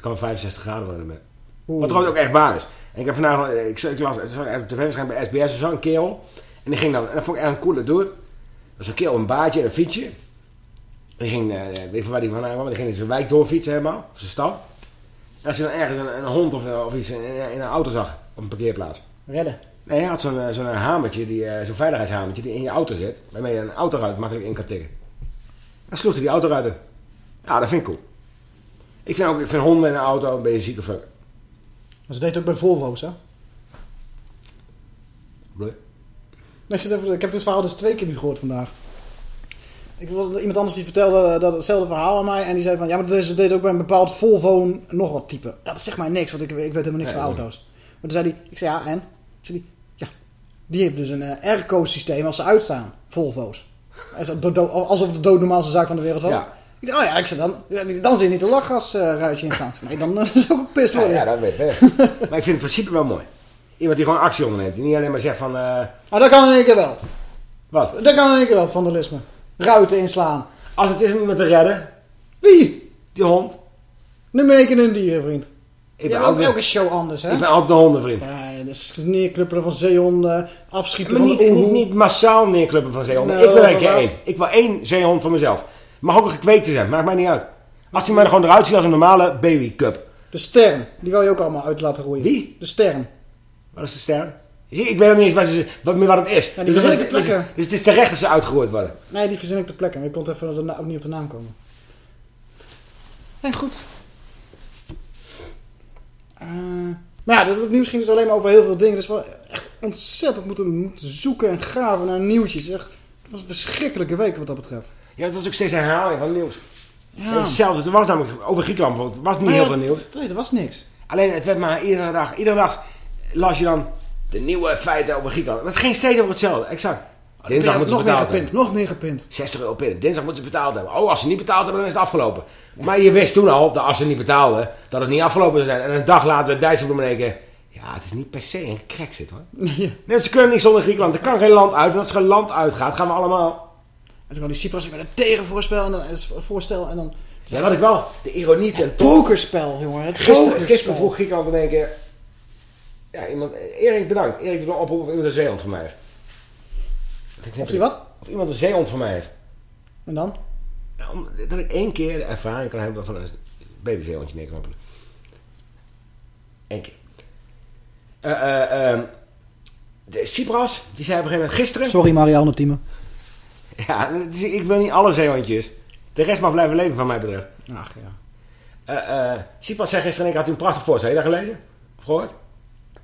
Kan 65 graden worden met. Wat trouwens ook echt waar is. En ik heb vandaag, ik, ik las, het was op tv bij SBS of zo, een kerel. En die ging dan, en dat vond ik echt een coole dude. Dat was een kerel, een baardje en een fietsje. Die ging, eh, weet waar die vandaan kwam, maar die ging zijn wijk doorfietsen helemaal, zijn stad. En als hij dan ergens een, een hond of, of iets in, in een auto zag, op een parkeerplaats. Redden. Nee, hij had zo'n eh, zo'n hamertje, die, eh, zo'n veiligheidshamertje die in je auto zit. Waarmee je een autoruit makkelijk in kan tikken. Dan sloeg hij die autoruit in. Ja, dat vind ik cool. Ik vind, ook, ik vind honden in een auto een beetje zieke fuck. Maar ze deed het ook bij Volvo's, hè? Nee. Nee, ik, zit even, ik heb dit verhaal dus twee keer nu gehoord vandaag. Ik was iemand anders die vertelde dat hetzelfde verhaal aan mij. En die zei van, ja, maar ze deed ook bij een bepaald Volvo nog wat type. Ja, dat zegt mij niks, want ik, ik weet helemaal niks Nee, van auto's. Maar toen zei hij, ik zei ja, en? Zei hij, ja, die heeft dus een eh, airco-systeem als ze uitstaan, Volvo's. Alsof het de doodnormaalste zaak van de wereld was. Ja. Ik dacht, oh ja, ik zei dan, ja, dan je niet de lachgasruitje in gaan. Nee, dan eh, zou ik ook pist Ja, worden. ja, dat weet ik. maar ik vind het principe wel mooi. Iemand die gewoon actie onderneemt. Die niet alleen maar zegt van... eh, Maar dat kan in één keer wel. wat? Dat kan in één keer wel, vandalisme. Ruiten inslaan. Als het is om iemand te redden. Wie? Die hond. Één keer een dier, vriend. Ik ben, hebt ook elke show anders, hè? ik ben altijd de hondenvriend. Ja, dus neerknuppelen van zeehonden, afschieten Maar van niet, niet, niet massaal neerkluppen van zeehonden. Nee, ik wil er één. Ik wil één zeehond voor mezelf. Mag ook een gekweekte zijn. Maakt mij niet uit. Als hij maar er gewoon eruit ziet als een normale baby cup. De ster, die wil je ook allemaal uit laten roeien. Wie? De ster. Wat is de ster? Zie, Ik weet nog niet eens wat, ze, wat, meer wat het is. Ja, die dus, verzin dus, dus, dus het is terecht dat ze uitgegooid worden. Nee, die verzin ik ter plekke. Maar ik kon even de ook niet op de naam komen. Nee, goed. Eh, maar ja, dat, het nieuws ging dus alleen maar over heel veel dingen. Dus we echt ontzettend moeten, moeten zoeken en graven naar nieuwtjes. Echt, het was een verschrikkelijke week wat dat betreft. Ja, het was ook steeds een herhaling van nieuws. Ja. Er was namelijk over Griekenland bijvoorbeeld. was niet Maar heel ja, veel nieuws. Nee, er was niks. Alleen het werd maar iedere dag. Iedere dag las je dan de nieuwe feiten over Griekenland. Het ging steeds over hetzelfde. Exact. Dinsdag nog moeten ze meer betaald gepind, hebben. nog meer gepind. 60 euro pinnen. Dinsdag moeten ze betaald hebben. Oh, als ze niet betaald hebben, dan is het afgelopen. Maar je wist toen al, dat als ze niet betaalden, dat het niet afgelopen zou zijn. En een dag later het één keer... Ja, het is niet per se een Brexit hoor. Ja. Nee, ze kunnen niet zonder Griekenland. Er kan geen land uit. En als er geen land uitgaat, gaan we allemaal... En toen kwam die Cyprus met een tegenvoorstel en dan, voorstel en dan... Ja, wat ik wel... De ironie ten top. Pokerspel, jongen. Het Gisteren, pokerspel. gisteren vroeg Griekenland in één keer... Ja, iemand... Erik, bedankt. Erik doet een oproep of iemand een zeehond voor mij heeft. Of die wat? Of iemand een zeehond voor mij heeft. En dan? Ja, om- dat ik één keer de ervaring kan hebben van een babyzeehondje neerknappelen. Eén keer. Ehm, de Cypras, die zei op een gegeven moment gisteren... Sorry Marianne Thieme. Ja, is- ik wil niet alle zeehondjes. De rest mag blijven leven, van mij betreft. Ach ja. Eh Cypras zei gisteren, ik had u een prachtig voorstel. Heb je dat gelezen? Of gehoord?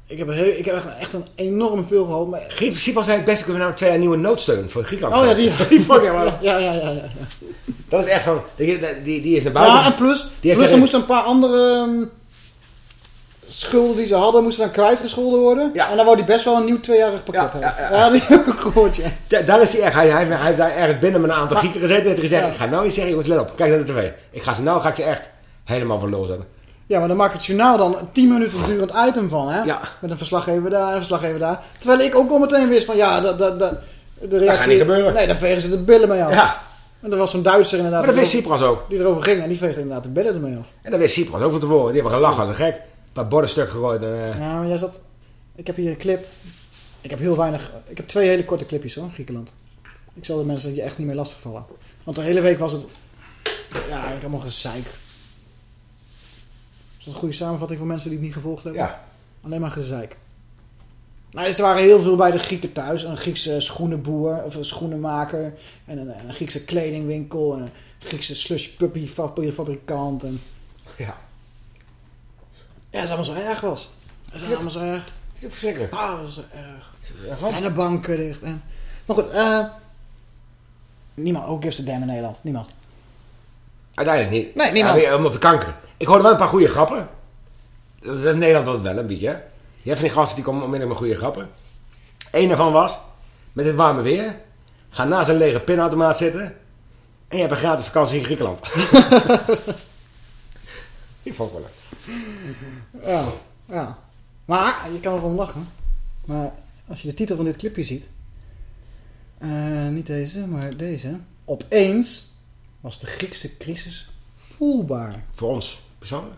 Ik heb, heel, ik heb echt- een enorm veel gehoord. Maar... Cypras zei het beste kunnen we nou twee jaar nieuwe noodsteun voor Griekenland. Oh ja, die. die vond ja, ja, ja, ja, ja. Dat is echt van, die, die, die is naar buiten. Ja, en plus, Die plus er moesten een paar andere ehm, schulden die ze hadden, moesten dan kwijtgescholden worden. En dan wou hij best wel een nieuw tweejarig pakket Ja, hebben. ja, ja. die heb ik gehoord, ja. Da- daar is hij echt. Hij, hij, hij heeft daar binnen met een aantal Grieken gezeten. En heeft gezegd, Ja. ik ga nou iets zeggen, jongens, let op. Kijk naar de tv. Ik ga ze nou, ga ik ze echt helemaal van lul zetten. Ja, maar dan maakt het journaal dan een 10 minuten durend item van, hè? Ja. Met een verslaggever daar, een verslaggever daar. Terwijl ik ook al meteen wist van, ja, dat, dat, dat, de reactie... gaat niet gebeuren. Nee, dan vegen ze de billen mee af. Ja. En er was zo'n Duitser inderdaad... Maar dat wist die Cypras ook. Die erover ging en die veegde inderdaad de billen ermee af. En dat wist Cypras ook van tevoren. Die hebben gelachen als een gek. Paar borden stuk gegooid. En, eh, Ja, maar jij zat... Ik heb hier een clip. Ik heb heel weinig... Ik heb twee hele korte clipjes hoor, Griekenland. Ik zal de mensen hier echt niet meer lastigvallen. Want de hele week was het... Ja, eigenlijk allemaal gezeik. Is dat een goede samenvatting voor mensen die het niet gevolgd hebben? Ja. Alleen maar gezeik. Nou, er waren heel veel bij de Grieken thuis. Een Griekse schoenenboer, of een schoenenmaker. En een, een Griekse kledingwinkel. En een Griekse slush puppy fa- fabrikant. En... Ja. Ja, dat is allemaal zo erg was. Dat is allemaal zo erg. Het is verschrikkelijk. Ah, dat is zo erg. Ja, En de banken dicht. En... Maar goed, eh... niemand, ook gives a damn in Nederland. Niemand. Uiteindelijk niet. Nee, niemand. Ja, op de kanker. Ik hoorde wel een paar goede grappen. Dat is in Nederland wel wel een beetje. hè. Je hebt van die gasten die komen onmiddellijk met goede grappen. Eén daarvan was, met dit warme weer, ga naast een lege pinautomaat zitten en je hebt een gratis vakantie in Griekenland. Die vond ik wel leuk. Ja, ja. Maar, je kan erom lachen. Maar als je de titel van dit clipje ziet. eh, niet deze, maar deze. Opeens was de Griekse crisis voelbaar. Voor ons persoonlijk.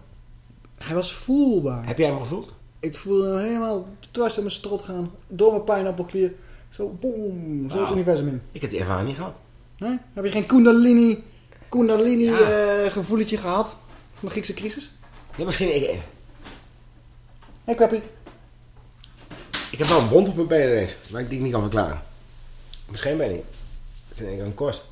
Hij was voelbaar. Heb jij hem gevoeld? Ik voelde hem helemaal dwars in mijn strot gaan. Door mijn pijnappelklier. Zo, boom. Zo het universum in. Ik heb die ervaring niet gehad. Nee? Heb je geen Kundalini, Kundalini Ja. eh, gevoeletje gehad? Van de Griekse crisis? Ja, misschien... Ik, Hé, Crappy. ik heb wel een wond op mijn been ineens, maar ik die ik niet kan verklaren. Misschien ben ik niet. Het is in één keer een korst.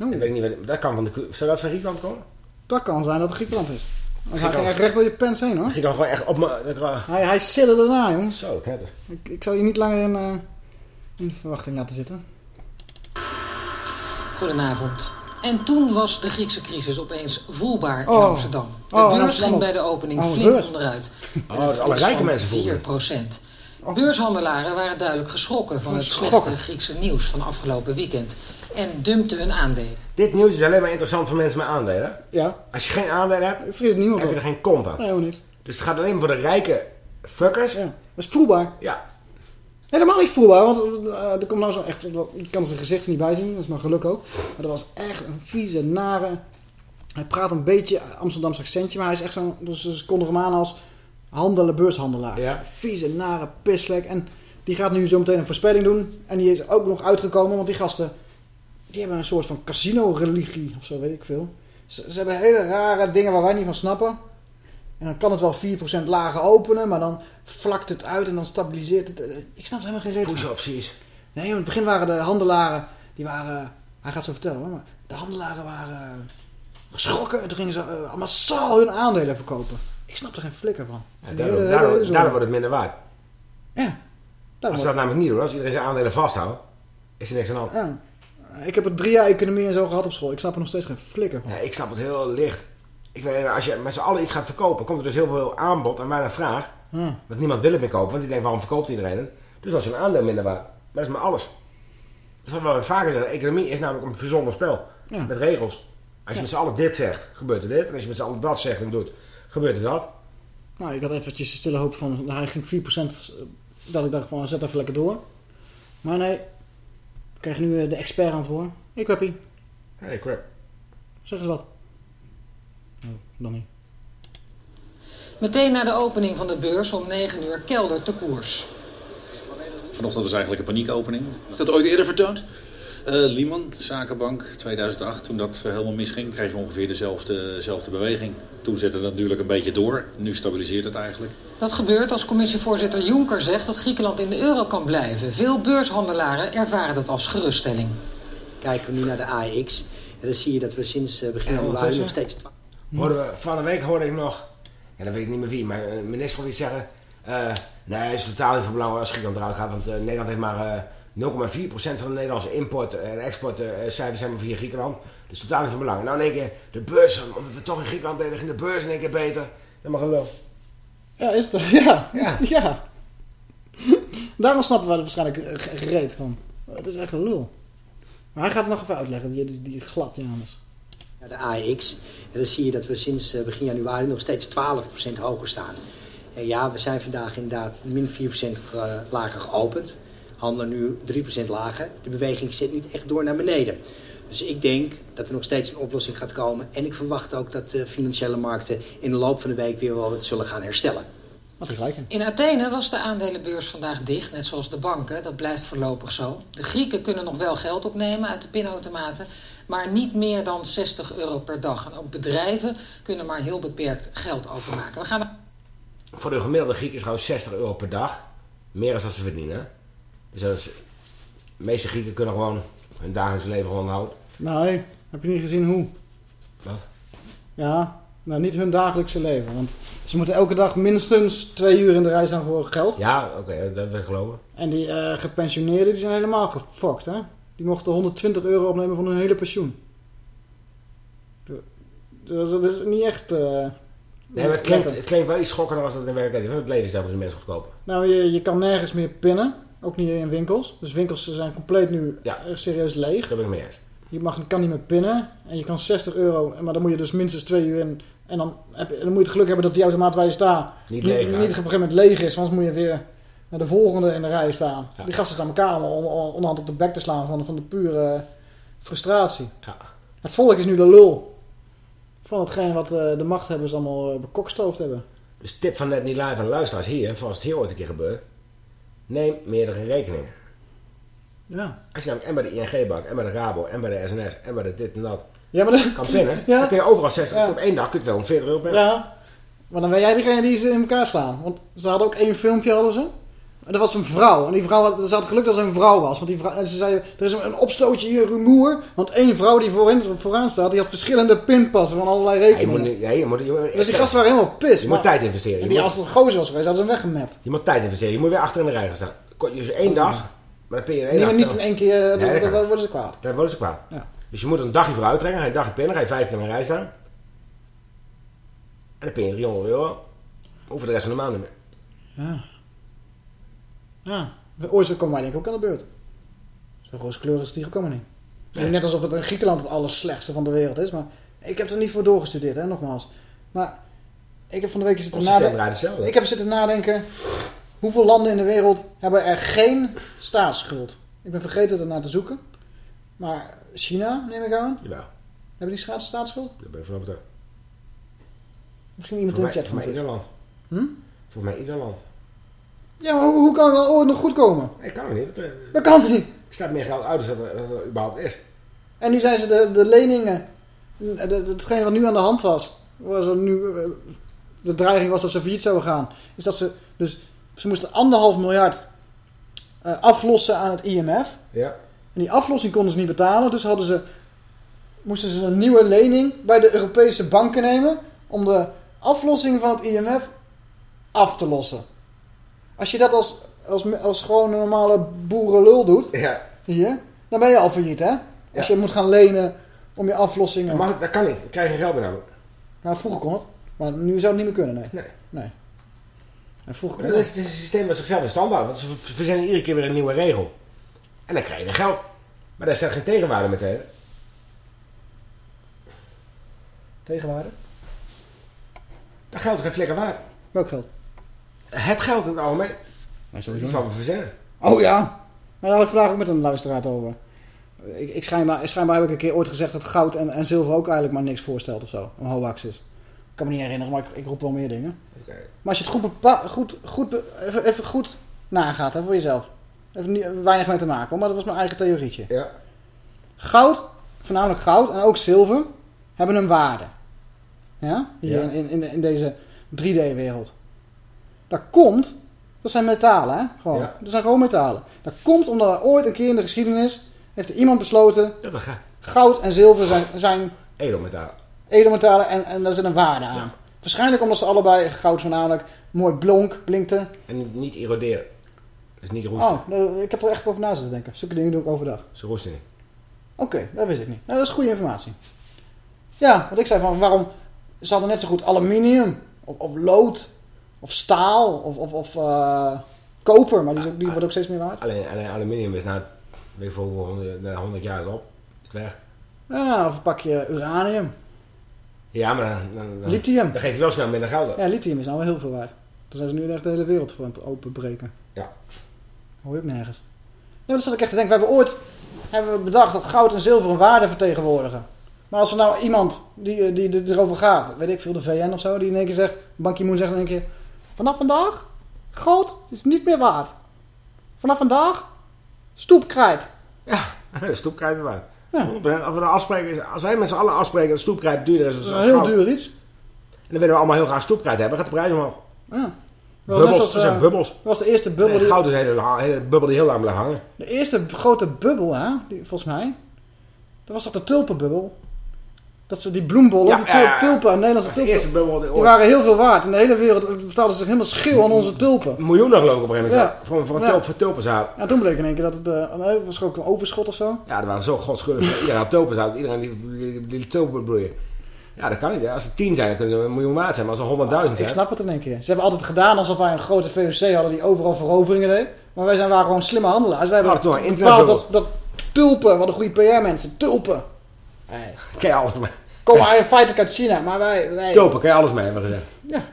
Oh. Ik weet niet wat, dat kan van de... Zou dat van Griekenland komen? Dat kan zijn dat het Griekenland is. Dan ga je Griekenland. echt recht door je pens heen hoor. Griekenland gewoon echt op mijn... Hij, hij sidderde erna, jongens. Zo, knetter. Ik, ik zal je niet langer in, eh, in verwachting laten zitten. Goedenavond. En toen was de Griekse crisis opeens voelbaar in Oh. Amsterdam. De Oh, beurs Amsterdam. ging bij de opening Oh, flink beurs. onderuit. Oh, alle rijke mensen voelden 4 procent. Beurshandelaren waren duidelijk geschrokken van het slechte Griekse nieuws van afgelopen weekend. En dumpten hun aandelen. Dit nieuws is alleen maar interessant voor mensen met aandelen. Ja. Als je geen aandelen hebt, heb je er geen kont aan. Nee, helemaal niet. Dus het gaat alleen maar voor de rijke fuckers. Ja. Dat is voelbaar. Ja. Helemaal niet voelbaar, want eh, er komt nou zo echt... Je kan zijn gezicht niet bij zien, dat is maar geluk ook. Maar dat was echt een vieze, nare... Hij praat een beetje Amsterdamse accentje, maar hij is echt zo'n... Dus ze konden hem aan als handelen, beurshandelaar. Ja. Vieze, nare pislek. En die gaat nu zo meteen een voorspelling doen. En die is ook nog uitgekomen, want die gasten... Die hebben een soort van casino-religie, of zo, weet ik veel. Ze, ze hebben hele rare dingen waar wij niet van snappen. En dan kan het wel 4% lager openen, maar dan vlakt het uit en dan stabiliseert het. Eh, Ik snap helemaal geen reden van. Push-opties. Nee, in het begin waren de handelaren, die waren, hij gaat zo vertellen hoor, maar de handelaren waren geschrokken. En toen gingen ze eh, massaal hun aandelen verkopen. Ik snap er geen flikker van. Ja, daardoor, hele- daardoor, hele zorg. daardoor wordt het minder waard. Ja. Als ze dat namelijk niet doen, als iedereen zijn aandelen vasthoudt, is er niks aan de hand. Ja. Ik heb er drie jaar economie en zo gehad op school. Ik snap er nog steeds geen flikker van. Ja, ik snap het heel licht. Ik weet, als je met z'n allen iets gaat verkopen, komt er dus heel veel aanbod en weinig vraag. Ja. Want niemand wil het meer kopen, want die denkt waarom verkoopt iedereen het? Dus is een aandeel minder waard. Maar dat is maar alles. is wat we vaker zeggen. Economie is namelijk een verzonnen spel. Ja. Met regels. Als je Ja. met z'n allen dit zegt, gebeurt er dit. En als je met z'n allen dat zegt en doet, gebeurt er dat. Nou, ik had eventjes een stille hoop van, nou, hij ging 4%, dat ik dacht van, zet even lekker door. Maar nee, ik krijg nu eh, de expert aan het woord. Hey, Crappy. Hey, crap. Zeg eens wat. Oh, dan niet. Meteen na de opening van de beurs om 9 uur keldert de koers. Vanochtend was eigenlijk een paniekopening. Is dat ooit eerder vertoond? Eh Lehman, Zakenbank, 2008. Toen dat helemaal misging, kreeg je ongeveer dezelfde, dezelfde beweging. Toen zette het natuurlijk een beetje door. Nu stabiliseert het eigenlijk. Dat gebeurt als commissievoorzitter Juncker zegt dat Griekenland in de euro kan blijven. Veel beurshandelaren ervaren dat als geruststelling. Kijken we nu naar de AEX. En dan zie je dat we sinds eh, begin januari nog steeds... Hoorden we, van de week hoorde ik nog, ja, dan weet ik niet meer wie, maar een minister die zeggen, eh, nee, het is totaal niet van belang als Griekenland eruit gaat, want eh, Nederland heeft maar eh 0,4% van de Nederlandse import en export eh, cijfers zijn maar via Griekenland. Dus totaal niet van belang. En nou in één keer, de beurs, omdat we toch in Griekenland bezig in de beurs in één keer beter. Dat mag wel. Ja, is het? Ja. Ja. Daarom snappen we er waarschijnlijk eh, ge- gereed van. Het is echt een lul. Maar hij gaat het nog even uitleggen, die, die, die glad Janus. Naar de AEX. En dan zie je dat we sinds eh, begin januari nog steeds 12% hoger staan. En ja, we zijn vandaag inderdaad min 4% ge- lager geopend. Handelen nu 3% lager. De beweging zit niet echt door naar beneden. Dus ik denk dat er nog steeds een oplossing gaat komen. En ik verwacht ook dat de financiële markten in de loop van de week weer wel wat zullen gaan herstellen. In Athene was de aandelenbeurs vandaag dicht, net zoals de banken. Dat blijft voorlopig zo. De Grieken kunnen nog wel geld opnemen uit de pinautomaten, maar niet meer dan 60 euro per dag. En ook bedrijven kunnen maar heel beperkt geld overmaken. We gaan Voor de gemiddelde Griek is trouwens 60 euro per dag. Meer dan dat ze verdienen. Dus dat is, de meeste Grieken kunnen gewoon hun dagelijks leven gewoon houden. Nee, heb je niet gezien hoe? Wat? Ja, nou niet hun dagelijkse leven. Want ze moeten elke dag minstens twee uur in de rij staan voor geld. Ja, oké, dat wil ik geloven. En die eh, gepensioneerden die zijn helemaal gefokt, hè? Die mochten 120 euro opnemen van hun hele pensioen. Dus dat is niet echt... eh, Nee, maar het klinkt, het klinkt wel iets schokkender als dat in werkelijkheid is. Het leven is daar voor de mensen goedkoper. Nou, je, je kan nergens meer pinnen. Ook niet in winkels. Dus winkels zijn compleet nu eh, serieus leeg. Ben ik mee eens. Je mag, kan niet meer pinnen. En je kan 60 euro, maar dan moet je dus minstens twee uur in. En dan, heb, je- dan moet je het geluk hebben dat die automaat waar je staat Niet leeg niet op een gegeven moment leeg is. Want anders moet je weer naar de volgende in de rij staan. Ja. Die gasten staan elkaar om on- on- onderhand op de bek te slaan van, van de pure frustratie. Ja. Het volk is nu de lul van hetgeen wat eh, de machthebbers allemaal eh, bekokstoofd hebben. Dus tip van net niet live aan de luisteraars hier, voor als het hier ooit een keer gebeurt. Neem meerdere rekeningen. Ja. Als je namelijk en bij de ING-bank, en bij de Rabo, en bij de SNS, en bij de dit en dat Ja, maar dan, kan pinnen, Ja. dan kun je overal 60 Ja. op één dag kun je 240 euro pinnen. Ja, maar dan ben jij degene die ze in elkaar slaan. Want ze hadden ook één filmpje, hadden ze. En dat was een vrouw. En die vrouw had, ze had geluk dat ze een vrouw was. Want die vrouw, en ze zei, er is een opstootje hier, rumoer. Want één vrouw die voorin, vooraan staat, die had verschillende pinpassen van allerlei Ja, je rekeningen. moet, ja, je moet, je moet- dus die gasten waren helemaal pis. Je moet tijd investeren. En die, als het een gozer was geweest, hadden ze hem weggemapt. Je moet tijd investeren. Je moet weer achter in de rij gaan staan. Dus één dag, maar dan je in één Niet, dag. niet in één keer, Nee, dan, worden ze kwaad. Dan worden ze kwaad. Ja. Dus je moet een dagje vooruit trekken. Ga je een dagje pinnen, ga je vijf keer de rij staan. En dan pin je 300 euro. Je de rest van de maand niet meer. Ja. Ja. Ooit zo komen wij denk ik ook aan de beurt. Zo rooskleurig stieren komen niet. Net alsof het in Griekenland het allerslechtste van de wereld is. Maar ik heb er niet voor doorgestudeerd, hè, nogmaals. Maar ik heb van de week zitten nadenken. Ik heb zitten nadenken. Hoeveel landen in de wereld hebben er geen staatsschuld? Ik ben vergeten ernaar te zoeken. Maar China, neem ik aan. Jawel. Hebben die staatsschuld? Daar ben ik vanaf de... Misschien iemand Voor in de chat voor van mij ieder zitten. land. Hm? Voor mij ieder land. Ja, maar hoe, hoe kan het dan ooit nog goed komen? Ik kan het niet. Dat, eh, Dat kan niet. Er staat meer geld uit dan dat er, er überhaupt is. En nu zijn ze de, de leningen, hetgeen wat nu aan de hand was, was er nu, eh, de dreiging was dat ze failliet zouden gaan, is dat ze, dus ze moesten anderhalf miljard eh, aflossen aan het IMF. Ja. En die aflossing konden ze niet betalen, dus hadden ze, moesten ze een nieuwe lening bij de Europese banken nemen om de aflossing van het IMF af te lossen. Als je dat als, als, als gewoon een normale boerenlul doet, Ja. hier, dan ben je al failliet, hè? Als je moet gaan lenen om je aflossingen. Maar dat kan niet. Ik krijg geen geld meer namelijk. Nou, vroeger kon het. Maar nu zou het niet meer kunnen, nee. Nee. nee. En vroeger kon Dan het. is het systeem met zichzelf in stand houden. Want ze verzinnen iedere keer weer een nieuwe regel. En dan krijg je weer geld. Maar daar staat geen tegenwaarde meteen. Tegenwaarde? Dat geld is geen flikker waard. Welk geld? Het geld in het algemeen. Maar Dat is wat we verzinnen. Oh ja. Nou, daar had ik vandaag ook met een luisteraar over. Ik, ik schijnbaar, schijnbaar heb ik een keer ooit gezegd dat goud en, en zilver ook eigenlijk maar niks voorstelt of zo. Een hoax is. Ik kan me niet herinneren, maar ik, ik roep wel meer dingen. Oké. Maar als je het goed, bepa- goed, goed even goed nagaat hè, voor jezelf. Niet, weinig mee te maken hoor, maar dat was mijn eigen theorietje. Ja. Goud, voornamelijk goud en ook zilver, hebben een waarde. Ja? Hier Ja. In, in, in deze 3D-wereld. Dat komt, dat zijn metalen hè, gewoon. Ja. Dat zijn gewoon metalen. Dat komt omdat er ooit een keer in de geschiedenis heeft er iemand besloten, Dat goud en zilver zijn, zijn edelmetaal. edelmetalen en, en daar zit een waarde aan. Waarschijnlijk omdat ze allebei, goud voornamelijk, mooi blonk, blinkte. En niet eroderen. Dus niet roesten. Oh, nou, ik heb er echt over na zitten denken. Zulke dingen doe ik overdag. Ze roesten niet. Oké, dat wist ik niet. Nou, dat is goede informatie. Ja, wat ik zei van waarom ze hadden net zo goed aluminium of, of lood of staal of, of, of eh, koper, maar die, is ook- die wordt ook steeds meer waard. Alleen, alleen aluminium is na, weet ik veel, hoeveel honderd, na 100 jaar erop. Is het weg. Ja, of een pakje uranium. Ja, maar dan, dan, dan, Lithium. dan geef je wel snel minder geld op. Ja, lithium is nou wel heel veel waard. Daar zijn ze nu echt de hele wereld voor aan het openbreken. Ja. Hoor je ook nergens. Ja, dat zat ik echt te denken. We hebben ooit hebben we bedacht dat goud en zilver een waarde vertegenwoordigen. Maar als er nou iemand die, die, die erover gaat, weet ik veel, de VN of zo, die in één keer zegt, Ban Ki-moon zegt in één keer, vanaf vandaag, goud is niet meer waard. Vanaf vandaag, stoepkrijt. Ja, stoepkrijt is waard. Als we afspreken, is- als wij met z'n allen afspreken dat stoepkrijt duurder is dan Dat is een heel goud. duur iets. En dan willen we allemaal heel graag stoepkrijt hebben, gaat de prijs omhoog. Ja. Dat was Bubbels, dat zijn eh, bubbels. Dat was de eerste bubbel. Die- goud is een hele, bubbel die heel lang blijft hangen. De eerste grote bubbel, hè, die, volgens mij, dat was toch de tulpenbubbel? Dat ze die bloembollen, Ja, die tul- ja, ja. tulpen, Nederlandse Dat is de tulpen, eerste bubbel die waren heel veel waard. In de hele wereld betaalden ze zich helemaal schil aan onze tulpen. Miljoenen geloof ik op een gegeven moment. Ja. Voor, voor een Ja. tulp, voor tulpenzaad. En toen bleek in één keer dat het, het was ook een overschot of zo. Ja, er waren zo godschuldig. Iedereen had tulpenzaad. Iedereen die, die, die tulpen bloeien. Ja, dat kan niet. Als er tien zijn, dan kunnen er een miljoen waard zijn. Maar als er honderdduizend Ik zijn... snap het in één keer. Ze hebben altijd gedaan alsof wij een grote VOC hadden die overal veroveringen deed. Maar wij zijn, waren gewoon slimme handelaars. Wij hebben bepaald dat, dat tulpen, wat een goede PR-mensen, tulpen. Hey. Ken je alles mee. Komen eigenlijk feitelijk uit China, maar wij... wij Tulpen, kan je alles mee hebben gezegd. Ja.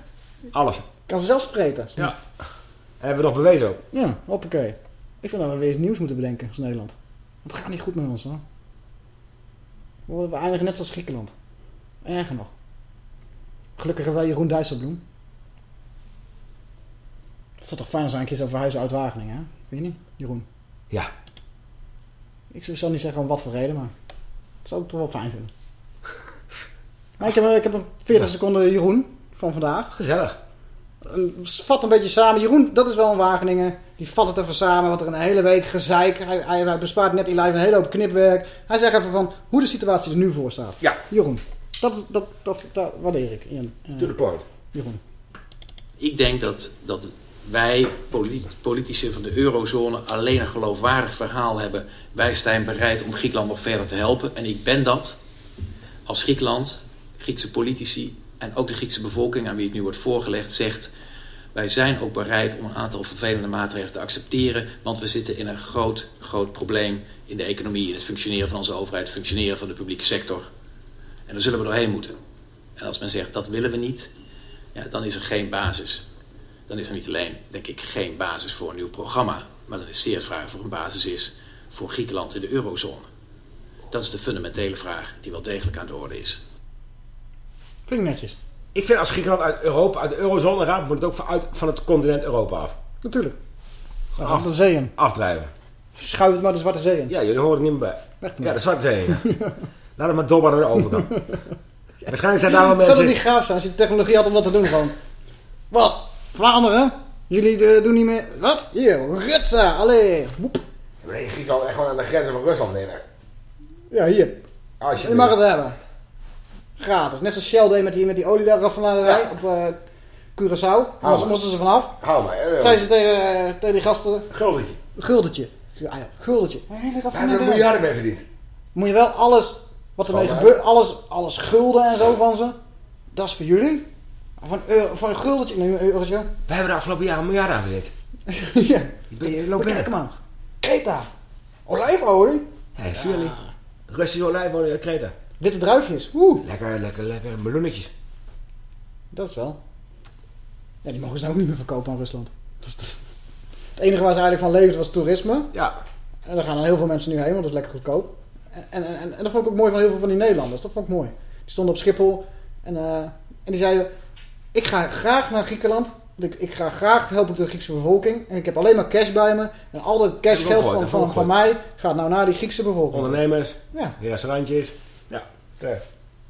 Alles. Kan ze zelfs vreten. Ja. En hebben we nog bewezen ook. Ja, hoppakee. Ik vind dat we weer eens nieuws moeten bedenken als Nederland. Want het gaat niet goed met ons hoor. We eindigen net zoals Griekenland. Erger nog. Gelukkig wij Jeroen Dijsselbloem. Het zou toch fijn zijn een keer zo verhuizen uit Wageningen, hè? Vind je niet, Jeroen? Ja. Ik zou niet zeggen om wat voor reden, maar... Dat zou ik toch wel fijn vinden. Maar ik, heb, ik heb een 40 seconden Jeroen van vandaag. Gezellig. Een- Vat een beetje samen. Jeroen, dat is wel een Wageningen. Die vat het even samen. Wat er een hele week gezeik. Hij, hij, hij bespaart net in live een hele hoop knipwerk. Hij zegt even van hoe de situatie er nu voor staat. Ja. Jeroen, dat, is- dat, dat, dat waardeer ik. Ian. Eh, To the point. Jeroen. Ik denk dat, dat wij, politi- politici van de eurozone, alleen een geloofwaardig verhaal hebben. Wij zijn bereid om Griekenland nog verder te helpen. En ik ben dat als Griekenland, Griekse politici en ook de Griekse bevolking aan wie het nu wordt voorgelegd, zegt. Wij zijn ook bereid om een aantal vervelende maatregelen te accepteren. Want we zitten in een groot, groot probleem in de economie, in het functioneren van onze overheid, het functioneren van de publieke sector. En daar zullen we doorheen moeten. En als men zegt dat willen we niet, ja, dan is er geen basis. Dan is er niet alleen, denk ik, geen basis voor een nieuw programma. Maar dan is zeer de vraag of er een basis is voor Griekenland in de eurozone. Dat is de fundamentele vraag die wel degelijk aan de orde is. Ik netjes. Ik vind als Griekenland uit Europa, uit de eurozone gaat, moet het ook van, uit, van het continent Europa af. Natuurlijk. Gewoon Af de zee in. Aftrijven. Schuif het maar de Zwarte Zee in. Ja, jullie horen er niet meer bij. Weg. Ja, de Zwarte Zee. Ja. Laat het maar dobberen naar de overkant. Waarschijnlijk zijn daar wel Zou mensen... dat niet gaaf zijn als je de technologie had om dat te doen gewoon? Wat? Vlaanderen? Jullie eh, doen niet meer... Wat? Hier, Rutsa, allee. Woep. Nee, Griekenland echt gewoon aan de grenzen van Rusland nemen. Ja, hier. Als je Je mag het hebben. Gratis. Net zoals Shell deed met die, met die olieraffinaderij op eh Curaçao. Maar. moesten ze vanaf. Hou maar. hè, Zeiden ze tegen, eh, tegen die gasten... Guldetje. Guldetje. Ja, ja, We hebben er raffinaderij. miljarden mee verdiend. Moet je wel alles wat ermee gebeurt, alles, alles gulden en zo van ze. Dat is voor jullie. Van, euro, van een guldetje, een eurotje. We hebben de afgelopen jaren miljarden aan verdiend. ja. Ben je binnen. kijk maar. Kreta. Olijfolie. Ja, vuurlie. Russische olijfolie uit Kreta. Witte druifjes. Oeh. Lekker, lekker, lekker. Meloenetjes. Dat is wel. Ja, die mogen ze nou ook niet meer verkopen aan Rusland. Dat is het... het enige waar ze eigenlijk van leefden was toerisme. Ja. En daar gaan dan heel veel mensen nu heen, want dat is lekker goedkoop. En, en, en, en dat vond ik ook mooi van heel veel van die Nederlanders. Dat vond ik mooi. Die stonden op Schiphol en, eh, en die zeiden... Ik ga graag naar Griekenland. Ik, ik ga graag help ik de Griekse bevolking. En ik heb alleen maar cash bij me. En al dat cashgeld van, van, van mij gaat nou naar die Griekse bevolking. Ondernemers. Ja. Restaurantjes. Ja, terecht.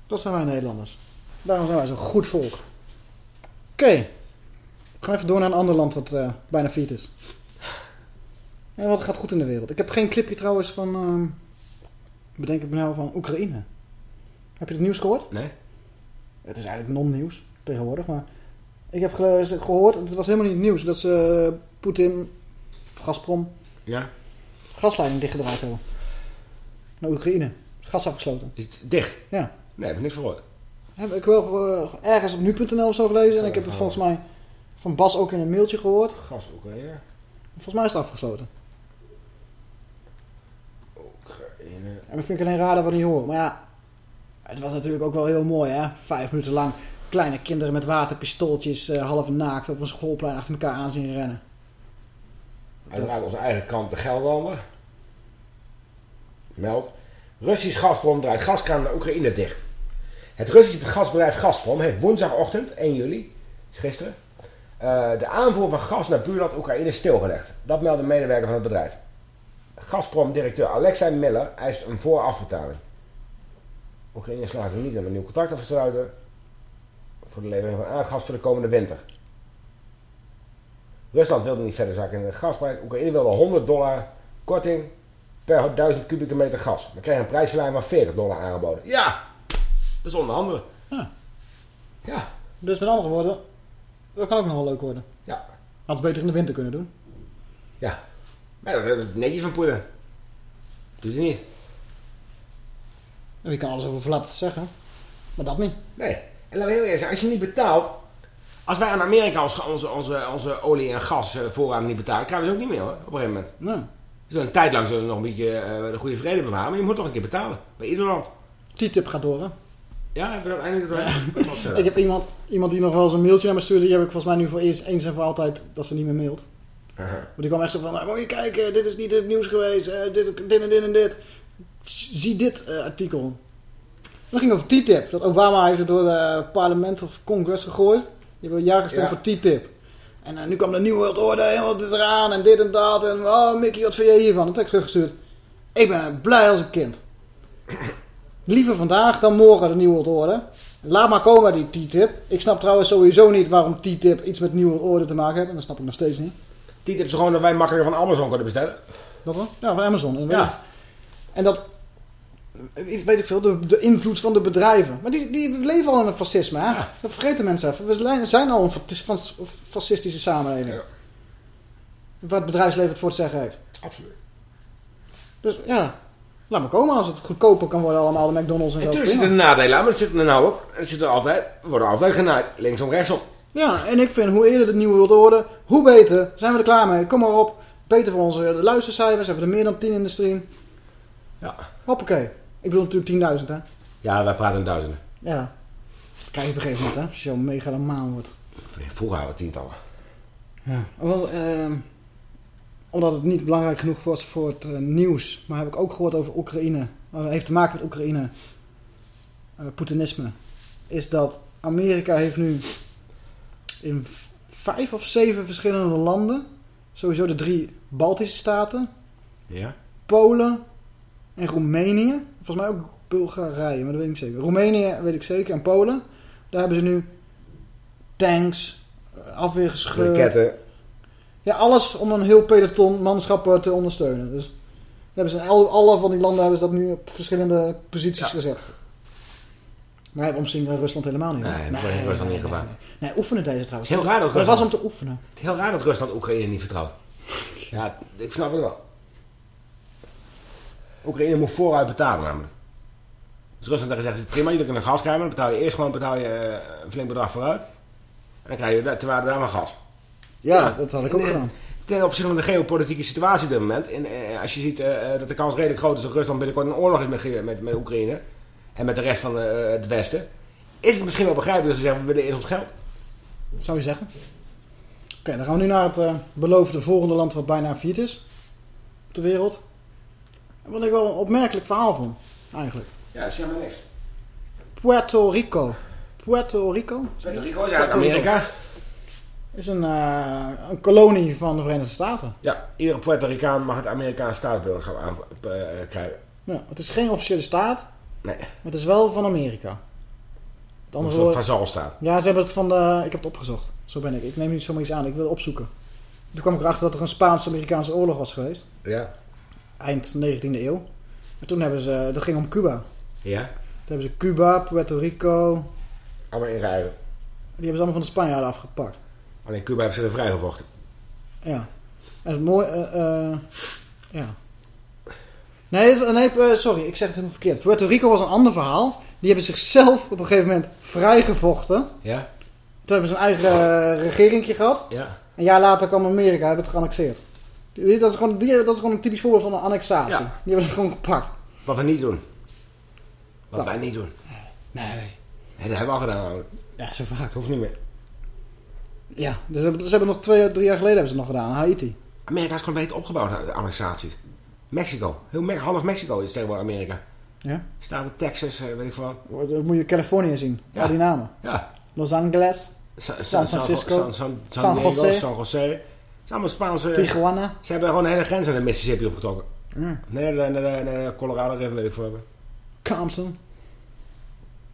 Dat zijn wij Nederlanders. Daarom zijn wij zo'n goed volk. Oké. We gaan even door naar een ander land wat eh, bijna failliet is. En wat gaat goed in de wereld. Ik heb geen clipje trouwens van... ehm, bedenk ik me nou van Oekraïne. Heb je het nieuws gehoord? Nee. Het is eigenlijk non-nieuws tegenwoordig, maar... Ik heb ge- gehoord, het was helemaal niet nieuws, dat ze eh, Poetin, of Gazprom, Ja. gasleiding dichtgedraaid hebben. Naar Oekraïne. Gas afgesloten. Is het dicht? Ja. Nee, heb ik niks gehoord. Heb ik wel eh, ergens op nu.nl of zo gelezen. En ik heb het volgens mij van Bas ook in een mailtje gehoord. Gas Oekraïne. Volgens mij is het afgesloten. Oekraïne. En dat vind ik alleen raar dat we niet horen. Maar ja, het was natuurlijk ook wel heel mooi hè. Vijf minuten lang kleine kinderen met waterpistooltjes eh, half naakt op een schoolplein achter elkaar aan zien rennen. Uiteraard onze eigen kant de Gelderlander. Meld. Russisch Gazprom draait gaskraan naar Oekraïne dicht. Het Russische gasbedrijf Gazprom heeft woensdagochtend, 1 juli, is gisteren, eh, de aanvoer van gas naar buurland Oekraïne stilgelegd. Dat meldt een medewerker van het bedrijf. Gazprom-directeur Alexei Miller eist een voorafbetaling. Oekraïne slaagt er niet om een nieuw contract af te sluiten voor de levering van aardgas voor de komende winter. Rusland wilde niet verder zakken in de gasprijs. Oekraïne wilde 100 dollar korting per 1000 kubieke meter gas. We kregen een prijsverlaging van 40 dollar aangeboden. Ja, dat is onderhandelen. Ja. Ja. Dus met andere woorden, dat kan ook nog wel leuk worden. Ja. Had het beter in de winter kunnen doen. Ja. Maar dat is netjes van Poetin. Doet hij niet. Je kan alles over Vlad zeggen. Maar dat niet. Nee. En laten we heel eerlijk zijn, als je niet betaalt... Als wij aan Amerika ons- onze, onze, onze olie- en gasvoorraden niet betalen, krijgen we ze ook niet meer hoor, op een gegeven moment. Nee. Dus een tijd lang zullen we nog een beetje eh, de goede vrede bewaren, maar je moet toch een keer betalen. Bij ieder land. TTIP gaat door hè. Ja, hebben we dat eindelijk? Wat zeg Ik heb iemand, iemand die nog wel eens een mailtje naar me stuurde. Die heb ik volgens mij nu voor eerst eens en voor altijd dat ze niet meer mailt. Maar die kwam echt zo van, "Nou, moet je kijken, dit is niet het nieuws geweest. eh, dit, dit en dit en dit. Zie dit eh, artikel. Dat ging over TTIP. Dat Obama heeft het door het parlement of Congress gegooid. Die hebben ja gestemd Ja. voor TTIP. En eh, nu kwam de nieuwe en wat is eraan en dit en dat. En oh Mickey, wat vind jij hiervan? Een tekst teruggestuurd. Ik ben blij als een kind. Liever vandaag dan morgen de nieuwe wereldorde. Laat maar komen die TTIP. Ik snap trouwens sowieso niet waarom TTIP iets met nieuwe wereldorde te maken heeft. En dat snap ik nog steeds niet. TTIP is gewoon dat wij makkelijker van Amazon kunnen bestellen. Dat wel? Ja, van Amazon. En, Ja. en dat, weet ik veel, de, de invloed van de bedrijven. Maar die, die leven al in een fascisme, hè? Dat vergeten mensen even. We zijn al een fa- fa- fascistische samenleving. Waar het bedrijfsleven het voor te zeggen heeft. Absoluut. Dus ja, laat maar komen als het goedkoper kan worden allemaal, de McDonald's en En zo. tuurlijk Prima. zitten er nadelen aan, maar dat zitten er nou ook. Er zitten altijd, worden altijd genaaid. Linksom, rechtsom. Ja, en ik vind hoe eerder de nieuwe wereldorde, hoe beter. Zijn we er klaar mee? Kom maar op. Beter voor onze luistercijfers. Hebben we er meer dan 10 in de stream. Ja. Hoppakee. Ik bedoel natuurlijk 10.000 hè. Ja, wij praten in duizenden. Ja. Dat krijg je op een gegeven moment hè. Als je zo megalomaan wordt. Vroeger hadden we tientallen. Ja. Wel, ehm, omdat het niet belangrijk genoeg was voor het eh, nieuws. Maar heb ik ook gehoord over Oekraïne. Dat heeft te maken met Oekraïne. eh Poetinisme. Is dat Amerika heeft nu in vijf of zeven verschillende landen. Sowieso de drie Baltische staten. Ja. Polen en Roemenië. Volgens mij ook Bulgarije, maar dat weet ik zeker. Roemenië weet ik zeker en Polen. Daar hebben ze nu tanks, eh, afweergeschut. Raketten. Ja, alles om een heel peloton manschappen te ondersteunen. Dus hebben ze in al- alle van die landen hebben ze dat nu op verschillende posities gezet. Maar omzingen Rusland helemaal niet. hoor. Nee, dat is Rusland niet gevaar. Nee, oefenen deze Het trouwens. is heel raar dat Maar dat was om Rusland- te oefenen. Het is heel raar dat Rusland Oekraïne niet vertrouwt. Ja, ik snap het wel. Oekraïne moet vooruit betalen namelijk. Dus Rusland heeft gezegd, prima, jullie kunnen gas krijgen. Dan betaal je eerst gewoon betaal je, eh, een flink bedrag vooruit. En dan krijg je da- ter waarde daarvan gas. Ja, dat had ik ook En, eh, gedaan. ten opzichte van de geopolitieke situatie op dit moment. En eh, als je ziet dat de kans redelijk groot is dat Rusland binnenkort een oorlog is met, met, met Oekraïne. En met de rest van eh, het Westen. Is het misschien wel begrijpelijk dat ze zeggen, we willen eerst ons geld. Zou je zeggen. Oké, dan gaan we nu naar het eh, beloofde volgende land wat bijna failliet is. Op de wereld. En Wat ik wel een opmerkelijk verhaal vond, eigenlijk. Ja, zeg maar niks. Puerto Rico. Puerto Rico? Puerto Rico, ja, Amerika. Is een, eh, een kolonie van de Verenigde Staten. Ja, iedere Puerto Ricaan mag het Amerikaanse staatsburgerschap aan, krijgen. Ja, het is geen officiële staat. Nee. Maar het is wel van Amerika. Het andere woord- vazalstaat. Ja, ze hebben het van de... Ik heb het opgezocht. Zo ben ik. Ik neem niet zomaar iets aan. Ik wil het opzoeken. Toen kwam ik erachter dat er een Spaans-Amerikaanse oorlog was geweest. Ja. Eind 19e eeuw. En toen hebben ze... Dat ging om Cuba. Ja. Toen hebben ze Cuba, Puerto Rico... Allemaal inrijden. Die hebben ze allemaal van de Spanjaarden afgepakt. Alleen Cuba hebben ze er vrijgevochten. Ja. En het mooie... eh, eh, ja. Nee, nee eh, sorry. Ik zeg het helemaal verkeerd. Puerto Rico was een ander verhaal. Die hebben zichzelf op een gegeven moment vrijgevochten. Ja. Toen hebben ze een eigen eh, regeringje gehad. Ja. Een jaar later kwam Amerika, hebben het geannexeerd. Die- Dat is, gewoon, die, dat is gewoon een typisch voorbeeld van een annexatie. Ja. Die hebben het gewoon gepakt. Wat we niet doen. Wat wij niet doen. Nee. Nee, dat hebben we al gedaan. namelijk. Ja, zo vaak. Hoeft niet meer. Ja, dus ze hebben, nog twee, drie jaar geleden hebben ze het nog gedaan. Haiti. Amerika is gewoon beter opgebouwd, de annexatie. Mexico. Heel Me- half Mexico is tegenwoordig Amerika. Ja? Staten Texas, eh, weet ik veel wat. Dan moet je Californië zien. Ja. Al die namen. Ja. Los Angeles. Sa- Sa- San Francisco. San, San, San, San Diego, Jose. San Jose. Het is allemaal Spaanse... Tijuana. Ze hebben gewoon de hele grens aan de Mississippi opgetrokken. Mm. Nee, naar de, naar de, naar de Colorado River, weet ik wat. Compton.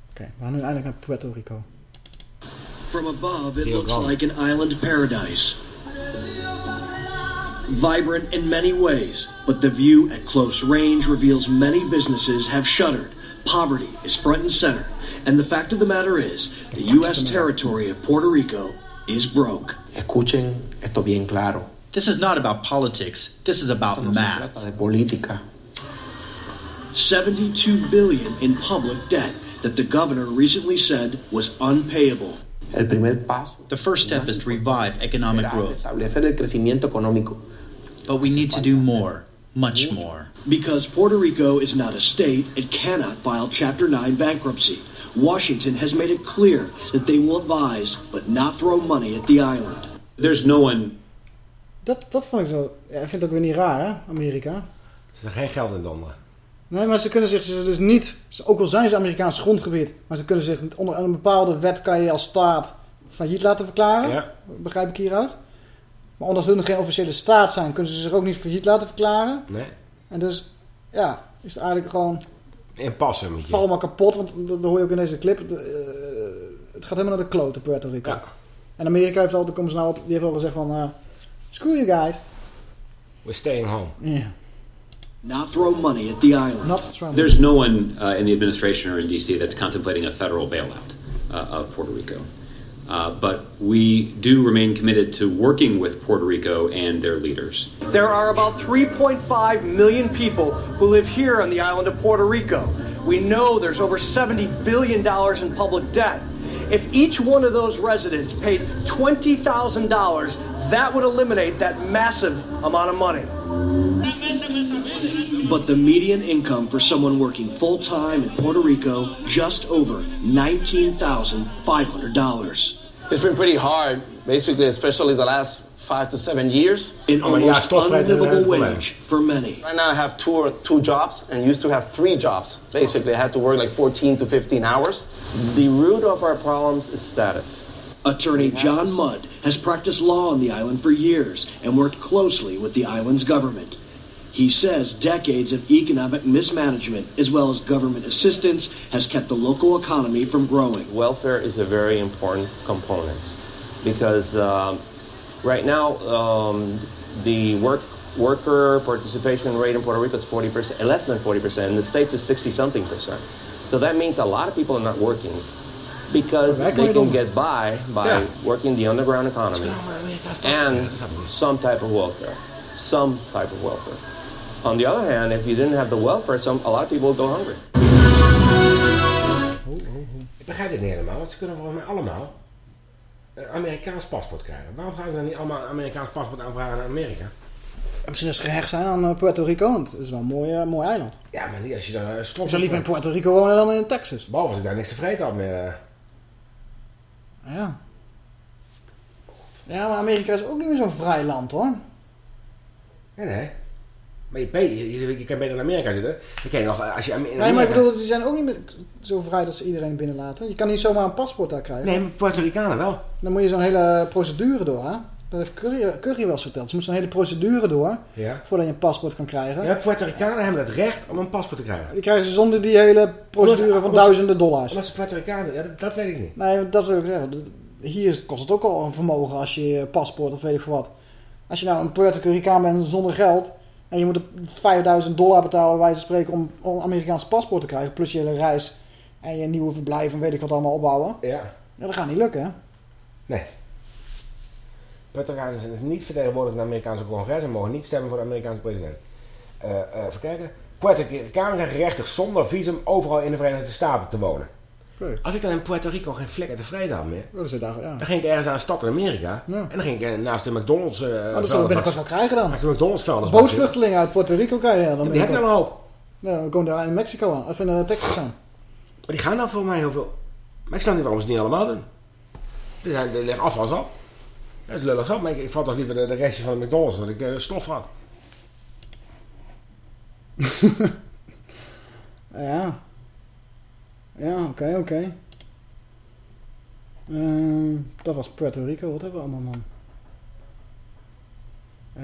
Oké, we gaan nu eindelijk naar Puerto Rico. From above, it Rio looks Grande. like an island paradise. Vibrant in many ways, but the view at close range reveals many businesses have shuttered. Poverty is front and center. And the fact of the matter is, the U.S. territory of Puerto Rico is broke. Escuchen esto bien claro. This is not about politics. This is about No math. trata de política. 72 billion in public debt that the governor recently said was unpayable. El primer paso The first step is to revive economic será growth. But we need to do more, much more. Because Puerto Rico is not a state, it cannot file Chapter 9 bankruptcy. Washington has made it clear that they will advise, but not throw money at the island. There's no one Dat, dat vond ik zo... Ja, ik vind het ook weer niet raar, hè? Amerika. Ze hebben geen geld in donderen. Nee, maar ze kunnen zich ze dus niet... Ook al zijn ze Amerikaans grondgebied... Maar ze kunnen zich... Onder een bepaalde wet kan je als staat failliet laten verklaren. Ja. Begrijp ik hieruit. Maar omdat hun geen officiële staat zijn... Kunnen ze zich ook niet failliet laten verklaren. Nee. En dus... Ja, is het eigenlijk gewoon... Inpassen moet je. Val maar kapot. Want dat, hoor je ook in deze clip. De, eh, het gaat helemaal naar de klote, Puerto Rico. Ja. En Amerika heeft altijd... Komen ze nou op... Die heeft al gezegd van... eh, screw you guys. We're staying home. Yeah. Not throw money at the island. There's no one uh, in the administration or in D.C. that's contemplating a federal bailout uh, of Puerto Rico. Uh, but we do remain committed to working with Puerto Rico and their leaders. There are about 3.5 million people who live here on the island of Puerto Rico. We know there's over $70 billion in public debt. If each one of those residents paid $20,000, that would eliminate that massive amount of money. But the median income for someone working full time in Puerto Rico just over $19,500. It's been pretty hard, basically, especially the last five to seven years. An almost unlivable wage for many. Right now, I have two or two jobs, and used to have three jobs. Basically, I had to work like 14 to 15 hours. The root of our problems is status. Attorney John Mudd has practiced law on the island for years and worked closely with the island's government. He says decades of economic mismanagement, as well as government assistance, has kept the local economy from growing. Welfare is a very important component because um, right now um, the work worker participation rate in Puerto Rico is 40 percent, less than 40 percent. In the states, it's 60 something percent. So that means a lot of people are not working because they can get by by Yeah. working the underground economy and some type of welfare, some type of welfare. On the other hand, if you didn't have the welfare, some a lot of people would go hungry. Ik begrijp dit niet helemaal, want ze kunnen volgens mij allemaal een Amerikaans paspoort krijgen. Waarom zouden ze dan niet allemaal een Amerikaans paspoort aanvragen naar Amerika? Misschien ze gehecht zijn aan eh, Puerto Rico, want het is wel een mooi, eh, mooi eiland. Ja, maar als je daar uh, stop Ik zou liever in Puerto Rico wonen dan in Texas. Behalve als ik daar niks te vreten had meer. Ja. Ja, maar Amerika is ook niet meer zo'n vrij land hoor. Nee, nee. Maar je, je, je, je kan beter in Amerika zitten. Kan nog, als je in Amerika... Nee, maar ik bedoel, die zijn ook niet meer zo vrij dat ze iedereen binnenlaten. Je kan niet zomaar een paspoort daar krijgen. Nee, maar Puerto Ricanen wel. Dan moet je zo'n hele procedure door, hè? Dat heeft Curry, Curry wel eens verteld. Ze moet zo'n hele procedure door Ja. voordat je een paspoort kan krijgen. Ja, Puerto Ricanen hebben het recht om een paspoort te krijgen. Die krijgen ze zonder die hele procedure van Omdat- duizenden dollars. Omdat ze Puerto Ricanen... Ja, dat, dat weet ik niet. Nee, dat wil ik zeggen. Hier kost het ook al een vermogen als je je paspoort of weet ik veel wat. Als je nou een Puerto Ricaan bent zonder geld... en je moet 5000 dollar betalen bij wijze van spreken om, om een Amerikaans paspoort te krijgen... plus je hele reis en je nieuwe verblijf en weet ik wat allemaal opbouwen. Ja. Ja, dat gaat niet lukken, hè? Nee. Puerto Ricanen zijn dus niet vertegenwoordigd in het Amerikaanse congres... en mogen niet stemmen voor de Amerikaanse president. Eh eh even kijken. Puerto Ricanen zijn gerechtigd zonder visum overal in de Verenigde Staten te wonen. Als ik dan in Puerto Rico geen vlekken tevreden had meer... Dat is ja. Dan ging ik ergens aan een stad in Amerika. En dan ging ik eh, naast de McDonald's... Maar Oh, dat zullen we binnenkort wel krijgen dan. Naast de McDonald's vuilnis. Bootvluchtelingen uit Puerto Rico krijg je dan. Die hebben al een hoop. Ja, we komen daar in Mexico aan. Of in Texas aan. Maar die gaan dan voor mij heel veel. Maar ik snap niet waarom ze het niet allemaal doen. Er, zijn, er afwas op. Dat is lullig op. Maar ik, ik vat toch liever de, de restje van de McDonald's. Dat ik eh, stof had. Ja. Ja, oké, oké. Ehm, dat was Puerto Rico. Wat hebben we allemaal, man?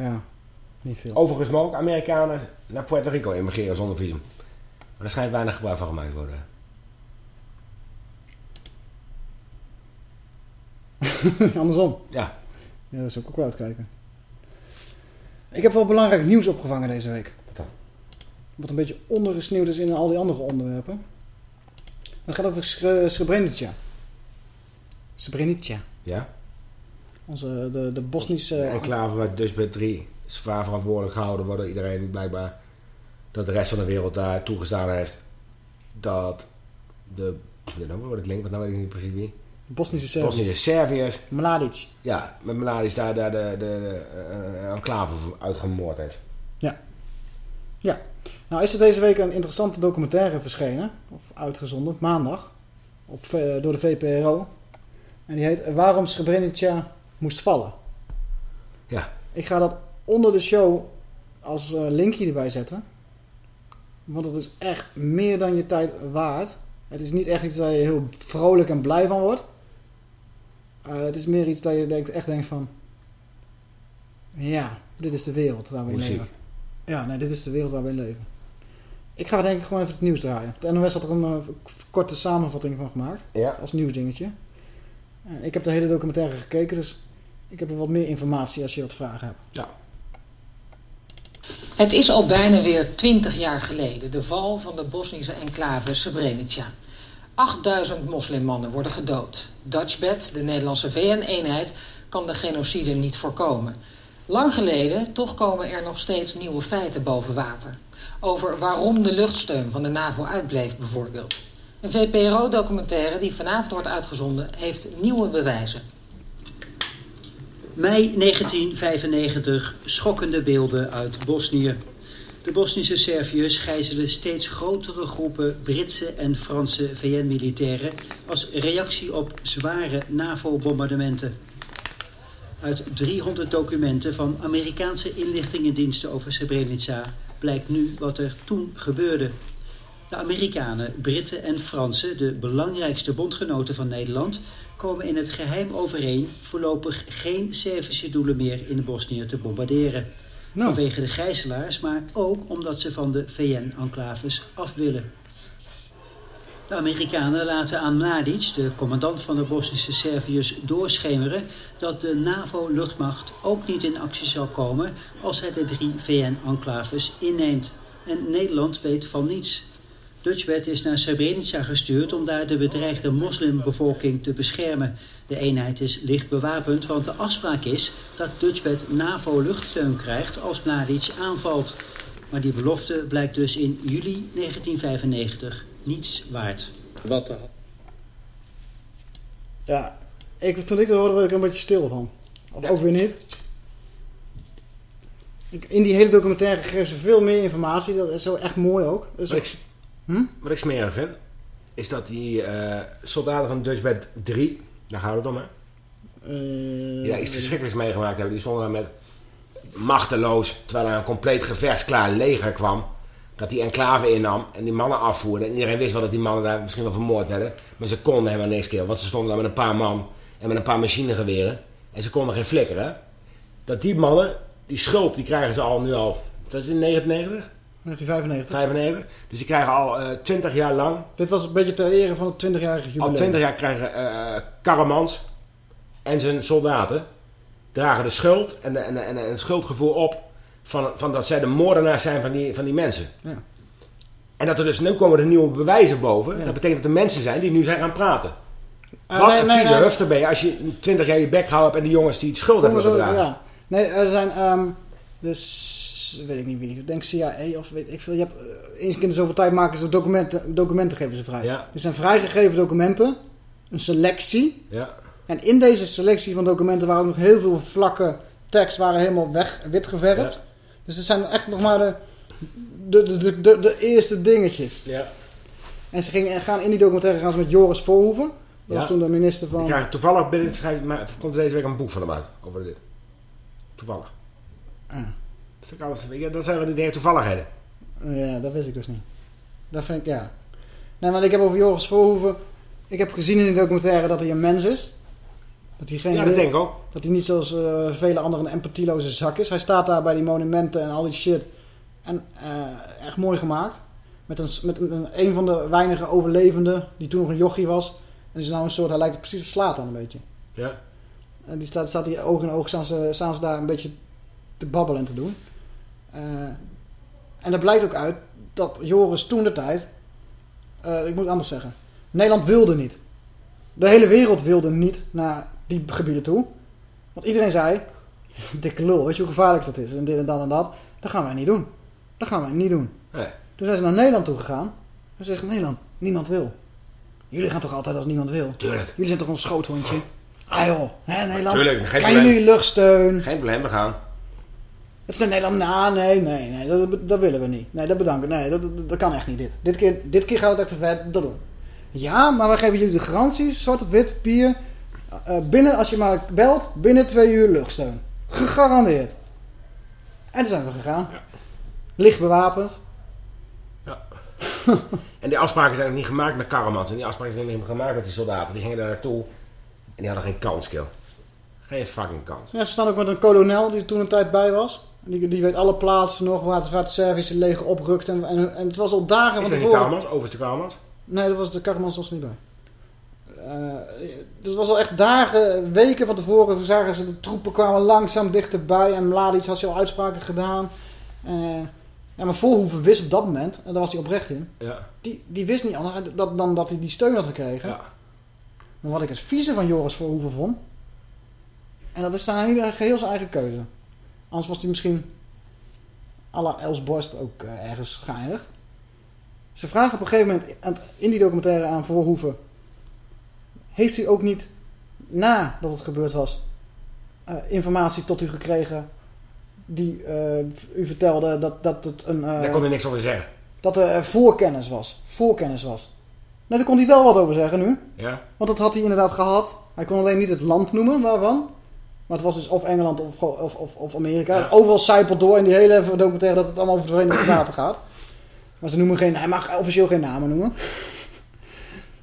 Ja, niet veel. Overigens mogen ook Amerikanen naar Puerto Rico immigreren zonder visum. Maar er schijnt weinig gebruik van gemaakt te worden. Andersom. Ja. Ja, dat is ook ook wel uitkijken. Ik heb wel belangrijk nieuws opgevangen deze week. Wat dan? Wat een beetje ondergesneeuwd is in al die andere onderwerpen. Dat gaat over Sre- Srebrenica. Srebrenica. Ja? Onze, de, de Bosnische... De enclave waar dus bij drie zwaar verantwoordelijk gehouden worden. Iedereen blijkbaar dat de rest van de wereld daar toegestaan heeft. Dat de... Ja, dan wordt het link, want dan weet ik niet precies wie. Bosnische Serviërs. Bosnische Serviërs. Mladic. Ja, met Mladic daar, daar de, de, de eh, enclave uitgemoord heeft. Ja. Ja. Nou is er deze week een interessante documentaire verschenen. Of uitgezonden, maandag. Op, eh, door de VPRO. En die heet Waarom Srebrenica moest vallen. Ja. Ik ga dat onder de show als eh, linkje erbij zetten. Want het is echt meer dan je tijd waard. Het is niet echt iets waar je heel vrolijk en blij van wordt. Eh, het is meer iets dat je denkt, echt denkt van... Ja, dit is de wereld waar we in leven. Ja, nee, dit is de wereld waar we in leven. Ik ga denk ik gewoon even het nieuws draaien. De NOS had er een eh, korte samenvatting van gemaakt. Ja. Als nieuwsdingetje. En ik heb de hele documentaire gekeken, dus ik heb er wat meer informatie als je wat vragen hebt. Ja. Het is al bijna weer twintig jaar geleden, de val van de Bosnische enclave Srebrenica. 8000 moslimmannen worden gedood. Dutchbed, de Nederlandse VN-eenheid, kan de genocide niet voorkomen. Lang geleden, toch komen er nog steeds nieuwe feiten boven water. Over waarom de luchtsteun van de NAVO uitbleef bijvoorbeeld. Een VPRO-documentaire die vanavond wordt uitgezonden heeft nieuwe bewijzen. Mei 1995, schokkende beelden uit Bosnië. De Bosnische Serviërs gijzelen steeds grotere groepen Britse en Franse VN-militairen als reactie op zware NAVO-bombardementen. Uit 300 documenten van Amerikaanse inlichtingendiensten over Srebrenica blijkt nu wat er toen gebeurde. De Amerikanen, Britten en Fransen, de belangrijkste bondgenoten van Nederland, komen in het geheim overeen voorlopig geen Servische doelen meer in Bosnië te bombarderen. Vanwege de gijzelaars, maar ook omdat ze van de VN-enclaves af willen. De Amerikanen laten aan Mladic, de commandant van de Bosnische Serviërs, doorschemeren dat de NAVO-luchtmacht ook niet in actie zal komen als hij de drie VN-enclaves inneemt. En Nederland weet van niets. Dutchbed is naar Srebrenica gestuurd om daar de bedreigde moslimbevolking te beschermen. De eenheid is licht bewapend, want de afspraak is dat Dutchbed NAVO-luchtsteun krijgt als Mladic aanvalt. Maar die belofte blijkt dus in juli 1995 niets waard. Wat dan? Ja, Ik, toen ik dat hoorde, werd ik een beetje stil van. Of ook weer niet. Ik- In die hele documentaire geven ze veel meer informatie. Dat is zo echt mooi ook. Ik, Hm? wat ik smerig vind, is dat die eh, soldaten van Dutchbed 3, daar gaan we het om hè, Eh, daar iets verschrikkelijks meegemaakt hebben. Die stonden daar met machteloos, terwijl er een compleet gevechtsklaar leger kwam. Dat die enclave innam en die mannen afvoerde. En iedereen wist wel dat die mannen daar misschien wel vermoord werden. Maar ze konden helemaal niks killen. Want ze stonden daar met een paar man en met een paar machinegeweren. En ze konden geen flikker hè. Dat die mannen, die schuld, die krijgen ze al nu al, dat is in 1990? 1995. 95. Dus die krijgen al eh 20 jaar lang Dit was een beetje ter ere van het 20-jarige jubileum. al 20 jaar krijgen eh Karamans en zijn soldaten dragen de schuld en, de, en, de- en, de- en het schuldgevoel op van, van dat zij de moordenaars zijn van die, van die mensen. Ja. En dat er dus nu komen er nieuwe bewijzen boven. Ja. Dat betekent dat er mensen zijn die nu zijn gaan praten. Ah, Wat nee, een nee, vieze nee. hufter ben je als je 20 jaar je bek hebt en die jongens die het schuld hebben gedragen. ja. Nee, er zijn dus weet ik niet wie. Ik denk CIA of weet ik veel. Je hebt eh, eens in de zoveel tijd maken ze documenten, documenten geven ze vrij. Ja. Er zijn vrijgegeven documenten, een selectie. Ja. En in deze selectie van documenten waren ook nog heel veel vlakken tekst waren helemaal weg, wit geverfd. Dus het zijn echt nog maar de, de, de, de, de, de eerste dingetjes. Ja. En ze gingen, gaan in die documentaire gaan ze met Joris Voorhoeven. Dat Ja. was toen de minister van... Krijg toevallig binnen het schrijven, maar komt er deze week een boek van hem uit over dit. Toevallig. Ah. Vind ik ja, dat zijn wel die toevalligheden. Ja, dat wist ik dus niet. Dat vind ik, ja. Nee, want ik heb over Joris Voorhoeven... Ik heb gezien in die documentaire dat hij een mens is. Dat hij geen... Ja, dat denk ik ook. Dat hij niet zoals eh, vele anderen een empathieloze zak is. Hij staat daar bij die monumenten en al die shit. En echt mooi gemaakt. Met, een, met een, een, van de weinige overlevenden die toen nog een jochie was. En die is nou een soort... Hij lijkt precies op slaat aan een beetje. Ja. En die staat, staat die oog in oog, staan ze, staan ze daar een beetje te babbelen en te doen. Eh, en er blijkt ook uit dat Joris toen de tijd, eh, ik moet het anders zeggen, Nederland wilde niet. De hele wereld wilde niet naar die gebieden toe. Want iedereen zei, dikke lul, weet je hoe gevaarlijk dat is? En dit en dat en dat. Dat gaan wij niet doen. Dat gaan wij niet doen. Nee. Toen zijn ze naar Nederland toe gegaan. Ze zeggen, Nederland, niemand wil. Jullie gaan toch altijd als niemand wil? Tuurlijk. Jullie zijn toch een schoothondje? Ah joh, hè Nederland? Tuurlijk, geen kan probleem. jullie luchtsteun? Geen probleem, we gaan. Het is Nederland, nou nee, nee, nee, dat, dat willen we niet. Nee, dat bedanken. Nee, dat, dat, dat kan echt niet dit. Dit keer, dit keer gaat het echt te ver, dat doen. Ja, maar wij geven jullie de garantie, zwart op wit, papier. eh, binnen, als je maar belt, binnen twee uur luchtsteun. Gegarandeerd. En toen zijn we gegaan. Licht bewapend. En die afspraken zijn niet gemaakt met Karamans. En die afspraken zijn niet gemaakt met die soldaten. Die gingen daar naartoe. En die hadden geen kans, kill. Geen fucking kans. Ja, ze staan ook met een kolonel die er toen een tijd bij was. Die, die weet alle plaatsen nog waar het, waar het Servische leger oprukt. En, en, en het was al dagen Is van dat niet tevoren. Karamans? Overste Karamans? Nee, dat was de Karmans was niet bij. Eh, het was al echt dagen, weken van tevoren zagen ze de troepen kwamen langzaam dichterbij en Mladic had ze al uitspraken gedaan. Eh, ja, maar Voorhoeven wist op dat moment, en daar was hij oprecht in, Ja. die, die wist niet anders dat, dan dat hij die steun had gekregen. Ja. Maar wat ik het vieze van Joris Voorhoeven vond, en dat is dan niet geheel zijn eigen keuze. Anders was hij misschien à la Els Borst ook eh, ergens geëindigd. Ze vragen op een gegeven moment in die documentaire aan Voorhoeven... Heeft u ook niet, nadat het gebeurd was, eh, informatie tot u gekregen... die eh, u vertelde dat, dat het een... Daar kon hij niks over zeggen. dat er voorkennis was. Voorkennis was. Nou, daar kon hij wel wat over zeggen nu. Ja. Want dat had hij inderdaad gehad. Hij kon alleen niet het land noemen waarvan. Maar het was dus of Engeland of, of, of, of Amerika. Overal zijpelt door in die hele documentaire dat het allemaal over de Verenigde Staten gaat. Maar ze noemen geen... Hij mag officieel geen namen noemen.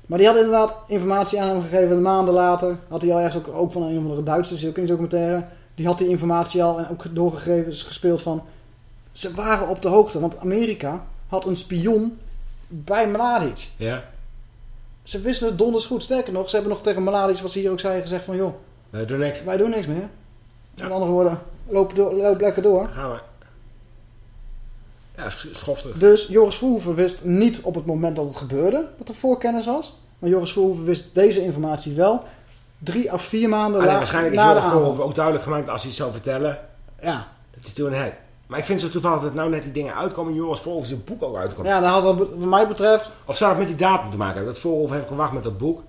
Maar die had inderdaad informatie aan hem gegeven. Maanden later had hij al ergens ook, ook van een of andere Duitse, is ook in die documentaire. Die had die informatie al en ook doorgegeven, is gespeeld van... Ze waren op de hoogte, want Amerika had een spion bij Mladic. Ja. Ze wisten het donders goed. Sterker nog, ze hebben nog tegen Mladic, wat ze hier ook zei, gezegd van... joh, Wij doen niks. wij doen niks meer. Met andere woorden, loop, door, loop lekker door. Gaan we. Ja, sch- schoftig. Dus Joris Verhoeven wist niet op het moment dat het gebeurde dat er voorkennis was. Maar Joris Verhoeven wist deze informatie wel. Drie à vier maanden Alleen la- waarschijnlijk is na Joris aanval. Voorhoeven ook duidelijk gemaakt als hij het zou vertellen. Ja. Dat hij toen het. Maar ik vind het zo toevallig dat nou net die dingen uitkomen. en Joris Voorhoeven zijn boek ook uitkomt. Ja, dat had wat wat mij betreft... Of zou het met die datum te maken hebben? Dat Voorhoeven heeft gewacht met dat boek.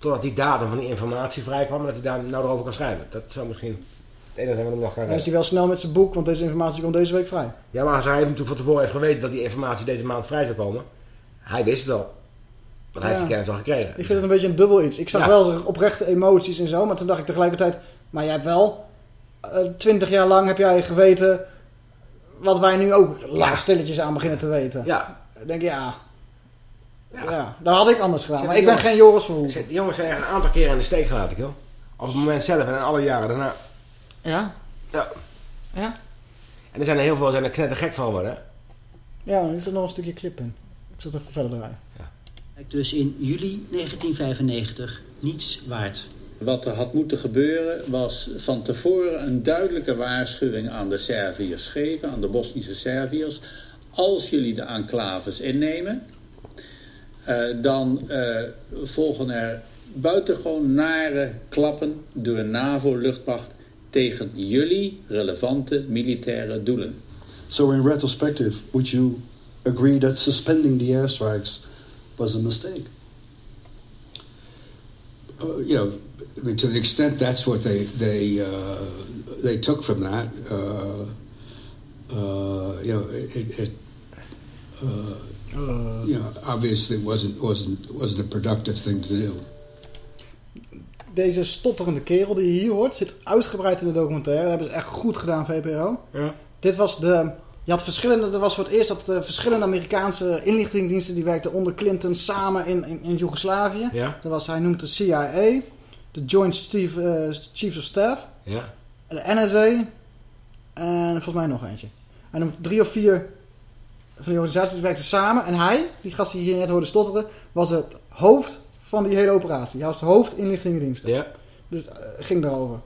Totdat die datum van die informatie vrijkwam. En dat hij daar nou erover kan schrijven. Dat zou misschien het enige zijn wat hem nog kan Dan is hij wel snel met zijn boek, want deze informatie komt deze week vrij. Ja, maar als hij natuurlijk van tevoren heeft geweten dat die informatie deze maand vrij zou komen. Hij wist het al. Want hij heeft Ja. die kennis al gekregen. Ik vind het een beetje een dubbel iets. Ik zag Ja. wel zijn oprechte emoties en zo, maar toen dacht ik tegelijkertijd... Maar jij hebt wel eh, twintig jaar lang heb jij geweten wat wij nu ook laatst stilletjes aan beginnen te weten. Ja. Ik denk, ja... Ja, dat had ik anders gedaan. Maar ik ben geen Joris Verhoeven. Zet- Die jongens zijn echt een aantal keren in de steek gelaten, joh. Op het moment zelf en alle jaren daarna. Ja? Ja. Ja? En er zijn er heel veel die zijn er knettergek van worden. hè. Ja, er zit nog een stukje clip in. Ik zal het even verder draaien. Lijkt dus in juli 1995 niets waard. Wat er had moeten gebeuren was van tevoren een duidelijke waarschuwing aan de Serviërs geven, aan de Bosnische Serviërs. Als jullie de enclaves innemen, dan eh, volgen er buitengewoon nare klappen door NAVO-luchtmacht tegen jullie relevante militaire doelen. So, in retrospective, would you agree that suspending the airstrikes was a mistake? uh, you know, I mean, to the extent that's what they they uh, they took from that, uh, uh, you know, it, it, it uh, you know, obviously wasn't wasn't wasn't a productive thing to do. Deze stotterende kerel die je hier hoort, zit uitgebreid in de documentaire. Dat hebben ze echt goed gedaan, VPRO. Ja. Dit was de... Je had verschillende... Er was voor het eerst dat de verschillende Amerikaanse inlichtingendiensten... die werkten onder Clinton samen in, in, in Joegoslavië. Ja. Dat was, hij noemt de CIA, de Joint Chief, eh, Chiefs of Staff, Ja. de NSA en volgens mij nog eentje. Hij noemt drie of vier van die organisaties die werkten samen. En hij, die gast die je hier net hoorde stotteren, was het hoofd van die hele operatie. Hij was het hoofd inlichtingendiensten. Ja. Dus het ging daarover.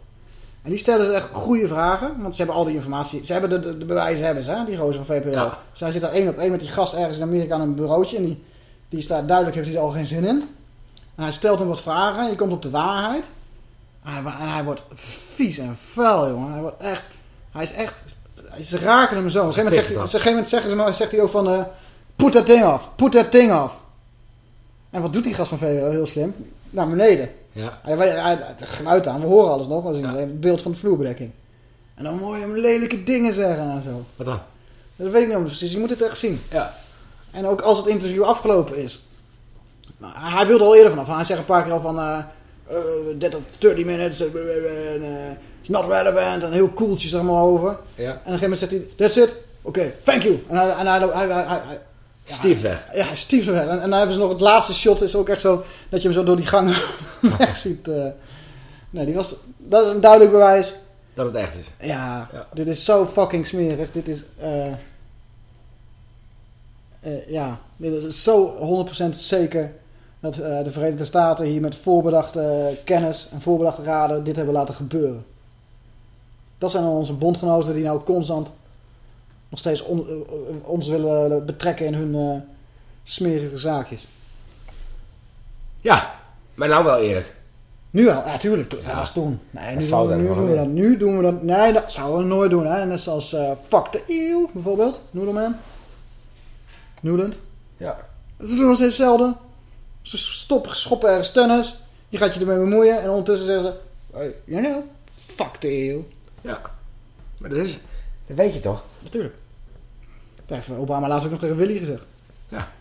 En die stellen ze echt goede vragen. Want ze hebben al die informatie. Ze hebben de, de, de bewijzen, hebben ze, hè, die gozer van VPRO. Ja. Dus hij zit daar één op één met die gast ergens in Amerika aan een bureautje. En die, die staat duidelijk, heeft hij er al geen zin in. En hij stelt hem wat vragen. En je komt op de waarheid. En hij, en hij wordt vies en vuil, jongen. Hij wordt echt... Hij is echt... Ze raken hem zo. Op een gegeven moment zegt hij, op een gegeven moment zeggen ze, maar- zegt hij ook van... eh put that thing off. Put that thing off. En wat doet die gast van VWO heel slim? Naar beneden. Ja. Hij, hij, hij, het geluid aan, we horen alles nog. Dat is het beeld van de vloerbedekking. En dan hoor je hem lelijke dingen zeggen en zo. Wat dan? Dat weet ik niet precies. Je moet het echt zien. Ja. En ook als het interview afgelopen is. Nou, hij wilde al eerder vanaf. Hij zegt een paar keer al van... eh, 30, 30 minutes. eh, eh, eh, it's not relevant. En heel koeltjes zeg maar over. Ja. En op een gegeven moment zegt hij... That's it. Oké, thank you. En hij... Hij, hij, hij, ja, Stief weg. Ja, stief weg. En, en dan hebben ze nog het laatste shot. Is ook echt zo... Dat je hem zo door die gangen weg ziet. eh. Nee, die was... Dat is een duidelijk bewijs. Dat het echt is. Ja, dit is zo fucking smerig. Dit is... eh eh, ja, dit is zo 100% zeker dat eh, de Verenigde Staten hier met voorbedachte kennis en voorbedachte raden dit hebben laten gebeuren. Dat zijn dan onze bondgenoten die nou constant nog steeds on- eh, ons willen betrekken in hun eh, smerige zaakjes. Ja, maar nou wel eerlijk. Nu wel, ja, tuurlijk. Dat was toen. Nee, Dat nu, doen we, nu we doen we dat. Nu doen we dat. Nee, dat zouden we nooit doen. Hè. Net zoals eh Fuck the Eeuw, bijvoorbeeld. Noodleman. Newland. Ja. Ze doen nog steeds hetzelfde. Ze stoppen, schoppen ergens tennis. Je gaat je ermee bemoeien. En ondertussen zeggen ze... Hey, you know, fuck the eeuw. Ja. Maar dat is... Dat weet je toch? Natuurlijk. Dat heeft Obama laatst ook nog tegen Willy gezegd. Ja.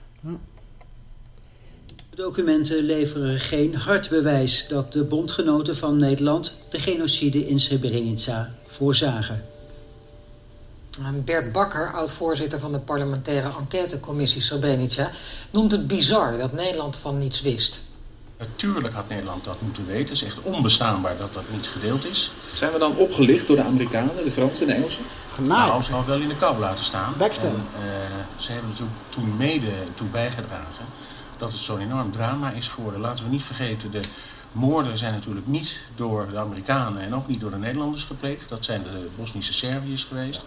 De documenten leveren geen hard bewijs dat de bondgenoten van Nederland de genocide in Srebrenica voorzagen. Bert Bakker, oud-voorzitter van de parlementaire enquêtecommissie Srebrenica... noemt het bizar dat Nederland van niets wist. Natuurlijk had Nederland dat moeten weten. Het is echt onbestaanbaar dat dat niet gedeeld is. Zijn we dan opgelicht door de Amerikanen, de Fransen en de Engelsen? Nou, ze hadden wel in de kou laten staan. Backstabben. En, eh, ze hebben er toen, toen mede toe bijgedragen dat het zo'n enorm drama is geworden. Laten we niet vergeten, de moorden zijn natuurlijk niet door de Amerikanen en ook niet door de Nederlanders gepleegd. Dat zijn de Bosnische Serviërs geweest.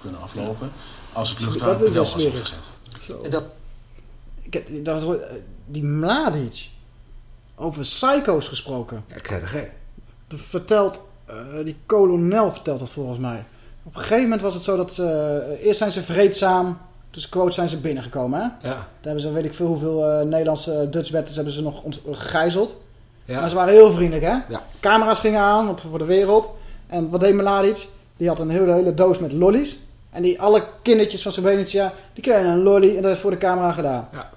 Kunnen aflopen. Als het Dat is wel was ingezet. Zo. Ik heb, dat, hoor- die Mladic. Over psycho's gesproken. Ja, knettergek. Er vertelt, eh, die kolonel vertelt dat volgens mij. Op een gegeven moment was het zo dat ze... eh, eerst zijn ze vreedzaam Dus quotes zijn ze binnengekomen, hè? Ja. Daar hebben ze, weet ik veel hoeveel eh, Nederlandse Dutch batters hebben ze nog gegijzeld. Ja. Maar ze waren heel vriendelijk, hè? Ja. Camera's gingen aan, want voor de wereld. En wat deed Mladic? Die had een hele, hele doos met lollies. En die alle kindertjes van Srebrenica, die kregen een lolly en dat is voor de camera gedaan. Ja. Dat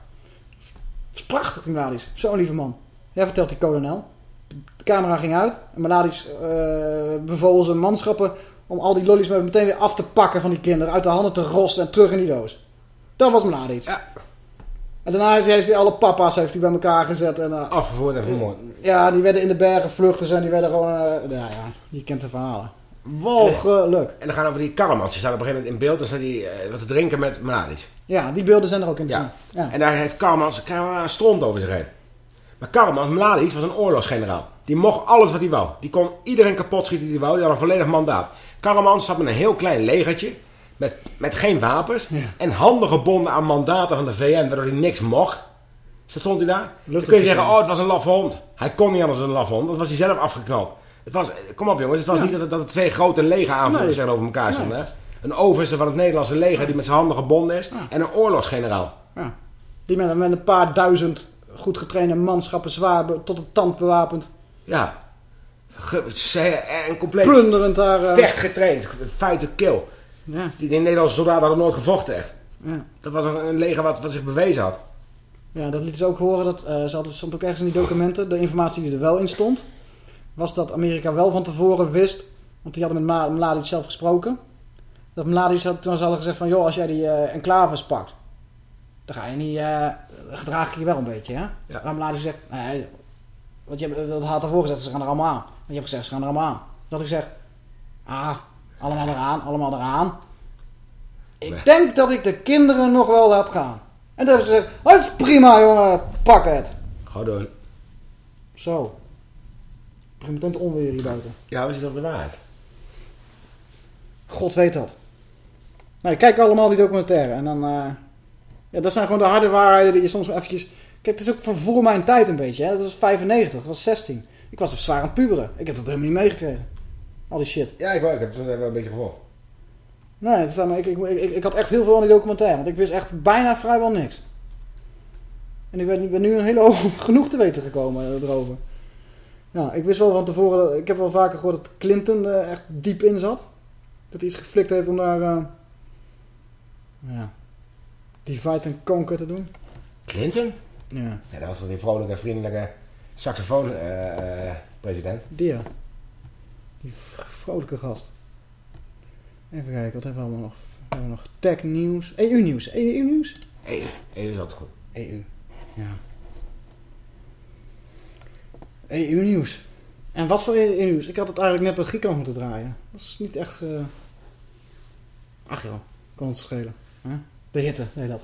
is prachtig, die Mladic. Zo'n lieve man. Ja, vertelt die kolonel. De camera ging uit. En Mladic eh beval zijn manschappen om al die lollies meteen weer af te pakken van die kinderen. Uit de handen te rossen en terug in die doos. Dat was Mladic. Ja. En daarna heeft hij alle papa's heeft hij bij elkaar gezet. En, eh, Afgevoerd en vermoord. ja, die werden in de bergen vluchten en die werden gewoon... nou ja, je kent de verhalen. Walgelijk. En dan gaan over die Karmans. Die staan op een gegeven moment in beeld. Dan staat die eh, wat te drinken met Mladic. Ja, die beelden zijn er ook in te Ja. zien. Ja. En daar heeft we een stront over zich heen. Maar Karmans, Mladic, was een oorlogsgeneraal. Die mocht alles wat hij wou. Die kon iedereen kapot schieten die hij wou. Die had een volledig mandaat. Karmans zat met een heel klein legertje. Met, met geen wapens. En handen gebonden aan mandaten van de VN. Waardoor hij niks mocht. Dus stond hij daar. Dan kun je zeggen, oh het was een laffe hond. Hij kon niet anders dan een laffe hond. Dat was hij zelf afgeknald. Het was, kom op jongens, het was Ja. niet dat, dat er twee grote legeraanvoerders Nee. tegenover elkaar stonden. Een overste van het Nederlandse leger die met zijn handen gebonden is. En een oorlogsgeneraal. Ja. Die met, met een paar duizend goed getrainde manschappen zwaar tot de tand bewapend. Ja. En compleet Plunderend daar. eh, vecht getraind. Fight to kill. Ja. Die, Nederlandse soldaten hadden nooit gevochten echt. Ja. Dat was een, een leger wat, wat zich bewezen had. Ja, dat liet ze ook horen. Dat, eh, ze hadden, stond ook ergens in die documenten. De informatie die er wel in stond. Was dat Amerika wel van tevoren wist. Want die hadden met Mladic zelf gesproken. Dat Mladic had toen ze hadden gezegd van... joh, als jij die eh enclaves pakt... dan ga je niet... eh gedraag je je wel een beetje, hè? Ja. Maar Mladic zegt... Nee, want je hebt, dat had daarvoor gezegd, ze gaan er allemaal aan. En je hebt gezegd, ze gaan er allemaal aan. Dat ik zeg... Ah, allemaal eraan, allemaal eraan. Ik denk dat ik de kinderen nog wel laat gaan. En toen hebben ze gezegd, oh, prima jongen, pak het. Gewoon doen. Zo. Te onweer hier buiten. Ja, we zitten op de waarheid. God weet dat. Nou, kijk allemaal die documentaire. En dan... eh, ja, dat zijn gewoon de harde waarheden die je soms eventjes... Kijk, het is ook van voor mijn tijd een beetje. Hè? Dat was 95, dat was 16. Ik was er zwaar aan het puberen. Ik heb dat helemaal niet meegekregen. Al die shit. Ja, ik, wel, ik heb het wel een beetje gevolgd. Nee, het is- maar ik, ik, ik, ik had echt heel veel aan die documentaire. Want ik wist echt bijna vrijwel niks. En ik ben, nu een hele hoop genoeg te weten gekomen erover. Ja, ik wist wel van tevoren... dat- Ik heb wel vaker gehoord dat Clinton er echt diep in zat. Dat hij iets geflikt heeft om daar... eh, ja, divide and conquer te doen. Clinton? Ja. Ja, dat was toch die vrolijke, vriendelijke saxofoon-president. Die ja. Die vrolijke gast. Even kijken, wat hebben we allemaal nog? We hebben nog tech nieuws. EU nieuws. EU nieuws? EU, EU is altijd goed. EU. Ja. EU nieuws. En wat voor EU nieuws? Ik had het eigenlijk net bij Griekenland moeten draaien. Dat is niet echt... eh, Ach joh, kan het schelen. De hitte, nee dat.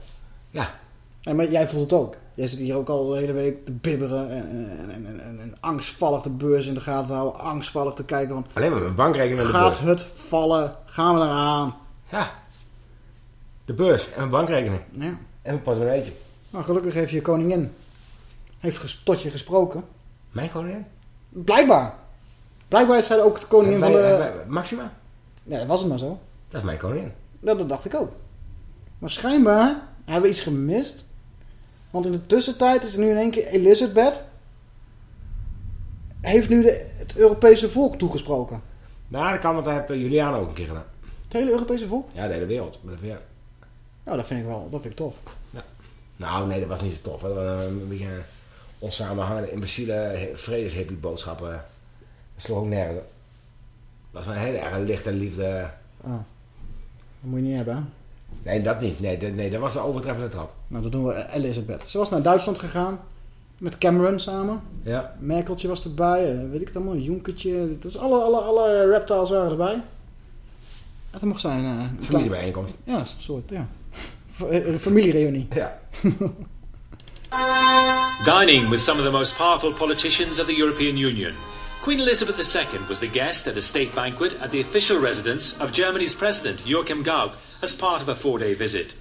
Ja. Ja, maar jij voelt het ook. Jij zit hier ook al de hele week te bibberen en, en, en, en, en, en angstvallig de beurs in de gaten te houden. Angstvallig te kijken. Want Alleen maar mijn bankrekening en de gaat beurs. het vallen? Gaan we eraan? Ja. De beurs en mijn bankrekening. Ja. En mijn portemonneetje. Nou, gelukkig heeft je koningin heeft tot je gesproken. Mijn koningin? Blijkbaar. Blijkbaar is zij ook de koningin van de... Maxima? Ja, dat was het maar zo. Dat is mijn koningin. Dat, dat dacht ik ook. Maar schijnbaar hebben we iets gemist. Want in de tussentijd is er nu in één keer Elizabeth... heeft nu de, het Europese volk toegesproken. Nou, dat kan, want dat eh, Juliana ook een keer gedaan. Het hele Europese volk? Ja, de hele wereld. De VN. Nou, dat vind ik wel dat vind ik tof. Nou, nee, dat was niet zo tof. Hè. Dat was een beetje een onsamenhangende, imbeciele vredeshippie-boodschappen. Dat sloeg ook nergens. Dat was een hele erg licht en liefde. Ah, dat moet je niet hebben, hè? Nee, dat niet. Nee, dat, nee, dat was de overtreffende trap. Nou, dat doen we Elizabeth. Ze was naar Duitsland gegaan. Met Cameron samen. Ja. Merkeltje was erbij. eh, Weet ik het allemaal. Junkertje. Dat is alle, alle, alle reptiles waren erbij. Het mocht zijn. eh, Familiebijeenkomst. Ja, een soort, ja. Eh, familiereunie. Ja. Dining with some of the most powerful politicians of the European Union. Queen Elizabeth II was the guest at a state banquet at the official residence of Germany's President Joachim Gauck as part of a four day visit.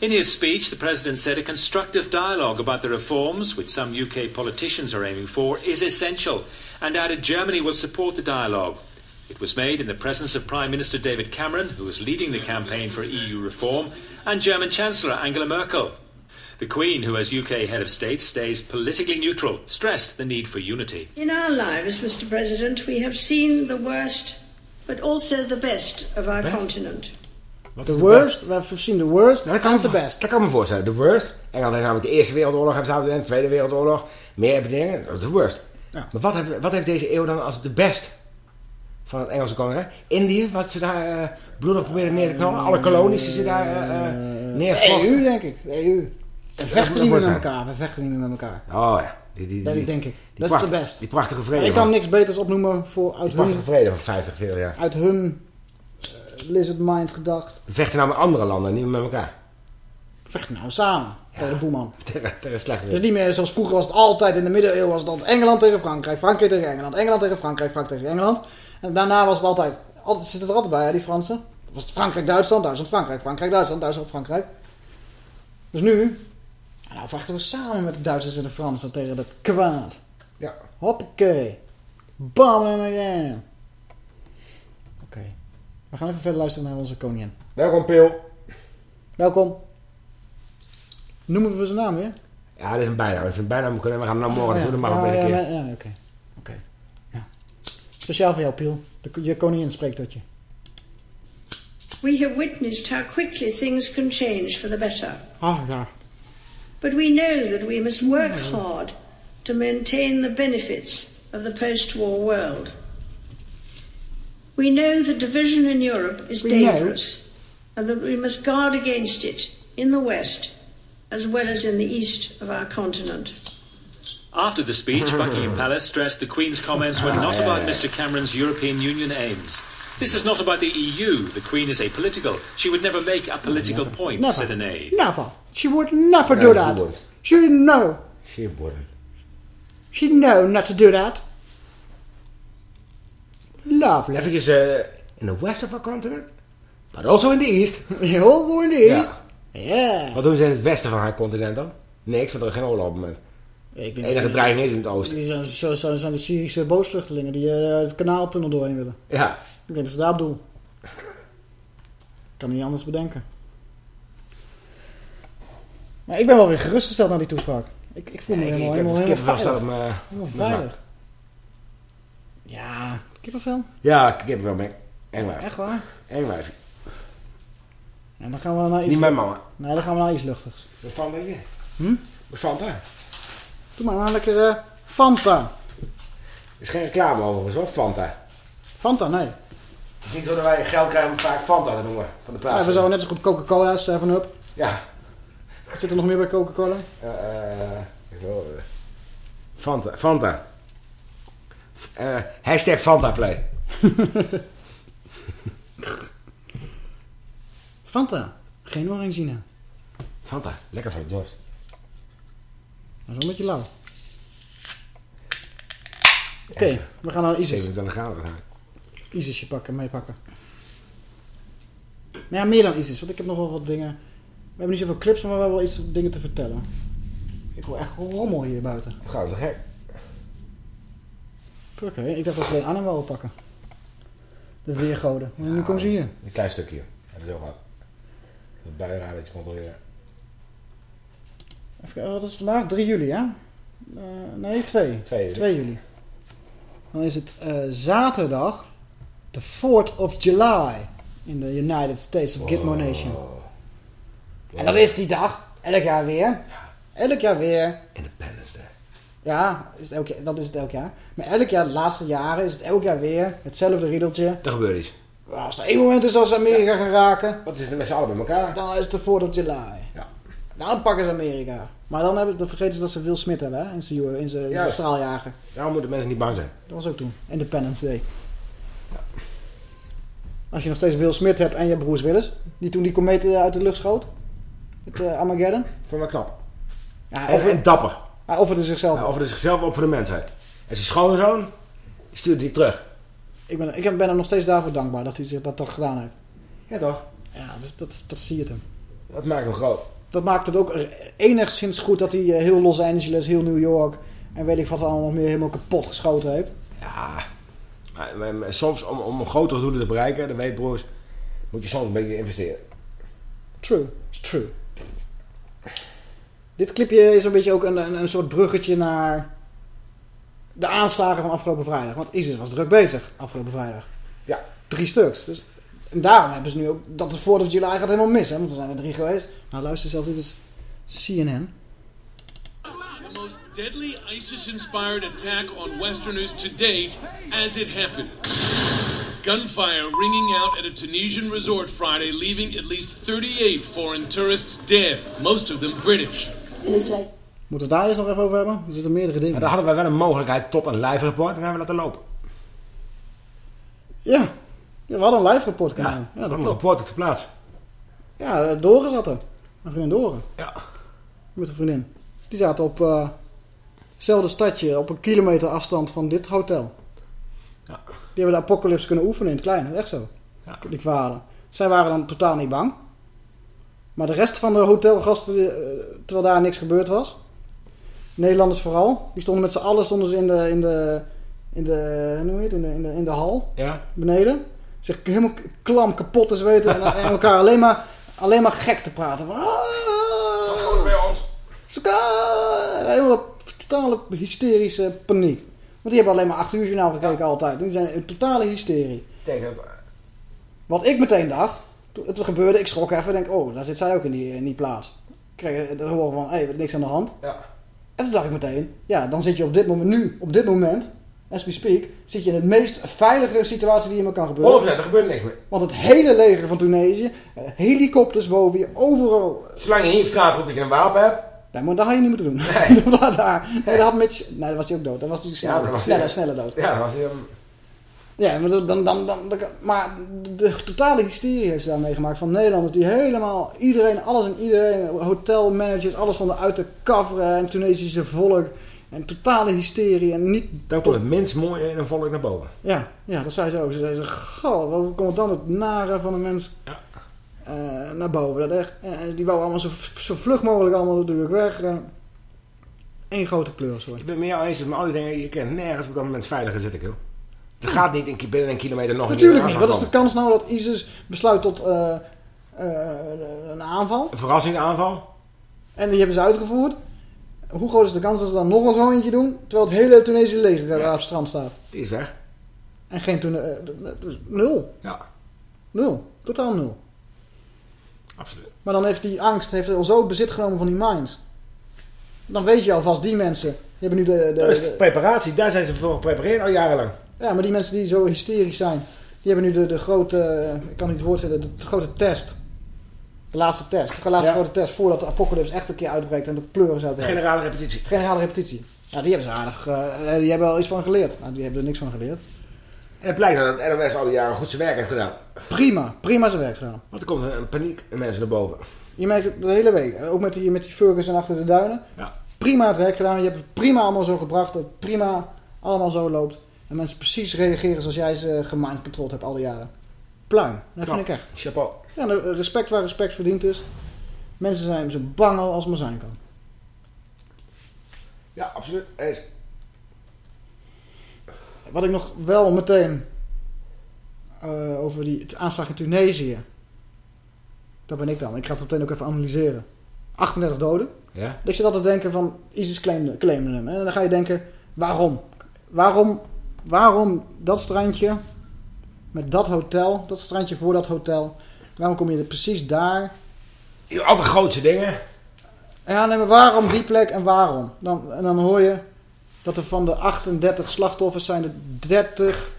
In his speech, the President said a constructive dialogue about the reforms, which some UK politicians are aiming for, is essential, and added Germany will support the dialogue. It was made in the presence of Prime Minister David Cameron, who was leading the campaign for EU reform, and German Chancellor Angela Merkel. The Queen, who as UK head of state stays politically neutral, stressed the need for unity. In our lives, Mr. President, we have seen the worst, but also the best of our continent. The worst, we have seen the worst Nou, dat and kan the me- best. Dat kan ik me voorstellen. De worst. Engeland heeft namelijk de Eerste Wereldoorlog hebben ze en de Tweede Wereldoorlog. Meer dingen. Dat is de worst. Ja. Maar wat, heeft- wat heeft deze eeuw dan als de best van het Engelse koninkrijk? Indië, wat ze daar eh, bloedig proberen neer te knallen. Alle kolonies die ze daar eh eh De. EU, denk ik. De EU. We vechten niet meer met elkaar. We vechten niet meer met elkaar. Oh ja. Die, die, denk ik. Dat is de best. Die prachtige vrede. ik kan niks beters opnoemen voor uit Die prachtige hun, vrede van 50, 40 jaar. uit hun eh, lizard mind gedacht. We vechten nou met andere landen, niet meer met elkaar. Vechten nou samen tegen de boeman. Tegen, slechte Het is niet meer zoals vroeger was het altijd in de middeleeuwen was het altijd Engeland tegen Frankrijk, Frankrijk tegen Engeland, Engeland tegen Frankrijk, Frankrijk tegen Engeland. En daarna was het altijd, altijd zit er altijd bij, hè, die Fransen. Was het Frankrijk, Duitsland, Duitsland, Frankrijk, Frankrijk, Duitsland, Duitsland, Frankrijk. Dus nu, ja, nou vechten we samen met de Duitsers en de Fransen tegen dat kwaad. Ja. Hoppakee. Bam en again. Oké. We gaan even verder luisteren naar onze koningin. Welkom, Pil. Welkom. Noemen we zijn naam weer? Ja, dit is een bijnaam. Ik vind bijnaam kunnen. We gaan hem nou morgen Oh. Dat Ja, ook best een ja, keer. Ja, oké. Oké. Ja. Speciaal voor jou, Piel. De, je koningin spreekt tot je. We have witnessed how quickly things can change for the better. Ah, ja. But we know that we must work hmm. hard to maintain the benefits of the post war world. We know that division in Europe is We know. dangerous and that we must guard against it in the West as well as in the east of our continent. After the speech, Buckingham Palace stressed the Queen's comments were not about Mr Cameron's European Union aims. This is not about the EU. The Queen is apolitical. She would never make a political point, Never. said an aide. Never. She would never No, do she that. wouldn't. She know. She wouldn't. She know not to do that. Lovely. Even uh, in the west of our continent. But also in the east. Also in the Ja. east. Ja. Wat doen ze in het westen van haar continent dan? Niks, want er is geen oorlog op het moment. Ik De enige dat- dreiging is in het oosten. Die zijn, zo, zo zijn de Syrische boosvluchtelingen die eh, het kanaaltunnel doorheen willen. Ja. Ik denk dat ze daar doel. kan me niet anders bedenken. Maar ik ben wel weer gerustgesteld na die toespraak. Ik, ik voel me Ik- ik helemaal, helemaal, helemaal kippenvel veilig. op mijn- helemaal veilig. Ja, kippenvel? Ja, ik heb er wel mee. Eng wijf. Echt waar? Eng wijf. En dan gaan we naar iets... Niet mijn mama. Nee, dan gaan we naar iets luchtigs. Van dat je? Hm? Van dat? Doe maar een lekker eh, Fanta. Er is geen reclame overigens hoor, Fanta. Fanta, nee. Het is niet zo dat wij geld krijgen om vaak Fanta te noemen. Van de plaats. Ja, we zouden net zo goed Coca-Cola, 7-Up. Ja. Wat zit er nog meer bij Coca-Cola? Ik wil, eh, Fanta. Fanta. Eh, hashtag Fanta Play. Fanta. Geen orangina. Fanta. Lekker van George. Dat is wel een beetje lauw. Oké, we gaan naar ISIS. Zeker dan gaan we gaan. ISISje pakken, meepakken. Maar ja, meer dan ISIS, want ik heb nog wel wat dingen... We hebben niet zoveel clips, maar we hebben wel iets dingen te vertellen. Ik hoor echt rommel hier buiten. Gaan we zo gek. Oké, ik dacht dat ze alleen Arnhem wel pakken. De weergoden. Maar nu komen ze hier. Een klein stukje. Hebben we zo gehad. Het buienradertje controleren. Even, kijken, wat is het vandaag? 3 juli, hè? Eh, nee, 2. 2 juli. juli. Dan is het eh, zaterdag, de 4th of July, in de United States of Gitmo Nation. En dat is die dag, elk jaar weer. Elk jaar weer. Independence Day. Ja, is elk dat is het elk jaar. Maar elk jaar, de laatste jaren, is het elk jaar weer hetzelfde riedeltje. Er gebeurt iets. Als er één moment is als ze Amerika gaan raken, Wat is er met z'n allen bij elkaar? dan is het de 4th of July. Ja. Dan pakken ze Amerika. Maar dan, hebben, dan vergeten ze dat ze Will Smith hebben, hè? In zijn, in zijn, in zijn Ja. straaljager. Daarom moeten mensen niet bang zijn. Dat was ook toen. Independence Day. Als je nog steeds Will Smith hebt en je hebt Bruce Willis. Die toen die komeet eh, uit de lucht schoot. Met eh, Armageddon. Vond ik knap. Ja, En, offer- en dapper. hij offerde zichzelf. Hij op. offerde zichzelf op voor de mensheid. En zijn schoonzoon, stuurde die terug. Ik ben, ik ben hem nog steeds daarvoor dankbaar dat hij zich dat toch gedaan heeft. Ja toch? Ja, dus dat, dat zie je het hem. Dat maakt hem groot. Dat maakt het ook enigszins goed dat hij eh, heel Los Angeles, heel New York en weet ik wat allemaal nog meer helemaal kapot geschoten heeft. Ja. Maar, soms, om, om grotere doelen te bereiken, dat weet broers, moet je soms een beetje investeren. True, it's true. Dit clipje is een beetje ook een, een, een soort bruggetje naar de aanslagen van afgelopen vrijdag. Want ISIS was druk bezig afgelopen vrijdag. Ja. Drie stuks. Dus, en daarom hebben ze nu ook dat de 4th of July gaat helemaal mis. Hè? Want er zijn er drie geweest. Nou luister zelf, dit is CNN. Deadly ISIS-inspired attack on Westerners to date as it happened. Gunfire ringing out at a Tunisian resort Friday, leaving at least 38 foreign tourists dead, most of them British. Moeten we het daar eens nog even over hebben? Er zitten meerdere dingen. Maar daar hadden wij wel een mogelijkheid tot een live report en dan hebben we laten lopen. Ja. ja, we hadden een live rapport kunnen Ja, Ja, dat een klopt. report ter plaatse. Ja, Doren zat er. Mijn vriendin Doren. Ja. Met een vriendin. Die zaten op eh, hetzelfde stadje, op een kilometer afstand van dit hotel. Ja. Die hebben de apocalypse kunnen oefenen in het klein. Echt zo. Ja. Die kwaden. Zij waren dan totaal niet bang. Maar de rest van de hotelgasten, eh, terwijl daar niks gebeurd was. Nederlanders vooral. Die stonden met z'n allen stonden ze in de, in de, in de, hoe het? In de, in de, in de hal. Ja. Beneden. Zich helemaal klam kapot te zweten. en, en elkaar alleen maar, alleen maar gek te praten. Van, gewoon bij ons. Helemaal totale hysterische paniek. Want die hebben alleen maar 8 uur journaal gekeken altijd. Die zijn in totale hysterie. Denk dat... Wat ik meteen dacht, toen het gebeurde, ik schrok even en denk, oh, daar zit zij ook in die, in die plaats. Ik kreeg het horen van, hé, hey, niks aan de hand. Ja. En toen dacht ik meteen, ja, dan zit je op dit moment, nu, op dit moment, as we speak, zit je in de meest veilige situatie die je maar kan gebeuren. 100%, er gebeurt niks meer. Want het hele leger van Tunesië, eh, helikopters boven je, overal. Zolang je niet op straat roept dat je een wapen hebt. Maar dat had je niet moeten doen. Nee, dat was daar. Nee, dat had Mitch, nee, dan was hij ook dood. Dan was hij Ja, was sneller, hij- sneller dood. Ja, dan was hij... um, Ja, maar, dan, dan, dan, dan, maar de, de totale hysterie heeft ze daar meegemaakt van Nederlanders die helemaal, iedereen, alles en iedereen, hotelmanagers, alles vonden uit te coveren en Tunesische volk en totale hysterie en niet... Dan komt het minst mooie in een volk naar boven. Ja, ja, dat zei ze ook. Ze zei, ze, goh, wat komt dan het nare van een mens eh, naar boven. Dat echt, en die wou allemaal zo, zo vlug mogelijk allemaal natuurlijk weg. eh. Eén grote kleur, sorry. Ik ben het met jou eens, met al die dingen, je kent nergens op dat moment veiliger zit ik, joh. Er gaat niet in, binnen een kilometer nog Natuurlijk niet. Wat is de kans nou dat ISIS besluit tot eh, eh, een aanval? Een verrassingsaanval? En die hebben ze uitgevoerd. Hoe groot is de kans dat ze dan nog eens zo eentje doen, terwijl het hele Tunesische leger daar op het strand staat? Die is weg. En geen eh, d- dus nul. Ja. Nul. Totaal nul. Absoluut. Maar dan heeft die angst heeft al zo bezit genomen van die minds. Dan weet je alvast, die mensen, die hebben nu de... de, Dat is de- preparatie, daar zijn ze voor geprepareerd al jarenlang. ja, maar die mensen die zo hysterisch zijn, die hebben nu de, de grote, ik kan niet het woord vinden, de, de grote test. De laatste test. De laatste Ja. grote test voordat de apocalypse echt een keer uitbreekt en de pleuris De uitbreekt. generale repetitie. Generale repetitie. Ja, die hebben ze aardig, eh, die hebben wel iets van geleerd. Nou, die hebben er niks van geleerd. En het blijkt dat het NOS al die jaren goed zijn werk heeft gedaan. Prima, prima zijn werk gedaan. Want er komt een, een paniek in mensen naar boven. Je merkt het de hele week. Ook met die, met die Ferguson achter de duinen. Ja. Prima het werk gedaan. Je hebt het prima allemaal zo gebracht. Dat het prima allemaal zo loopt. En mensen precies reageren zoals jij ze gemindcontrolled hebt al die jaren. Pluim. Dat vind ik echt. Chapeau. Ja, nou, respect waar respect verdiend is. Mensen zijn zo bang al als maar zijn kan. Ja, absoluut. Eens. Wat ik nog wel meteen eh, over die het aanslag in Tunesië. Dat ben ik dan. Ik ga het meteen ook even analyseren. 38 doden. Ja. Ik zit altijd te denken van ISIS claimde, claimde hem. En dan ga je denken, waarom? Waarom, waarom dat strandje met dat hotel, dat strandje voor dat hotel, waarom kom je er precies daar? Altijd grootste dingen. Ja, nee, maar waarom die plek en waarom? Dan, en dan hoor je dat er van de 38 slachtoffers zijn er 30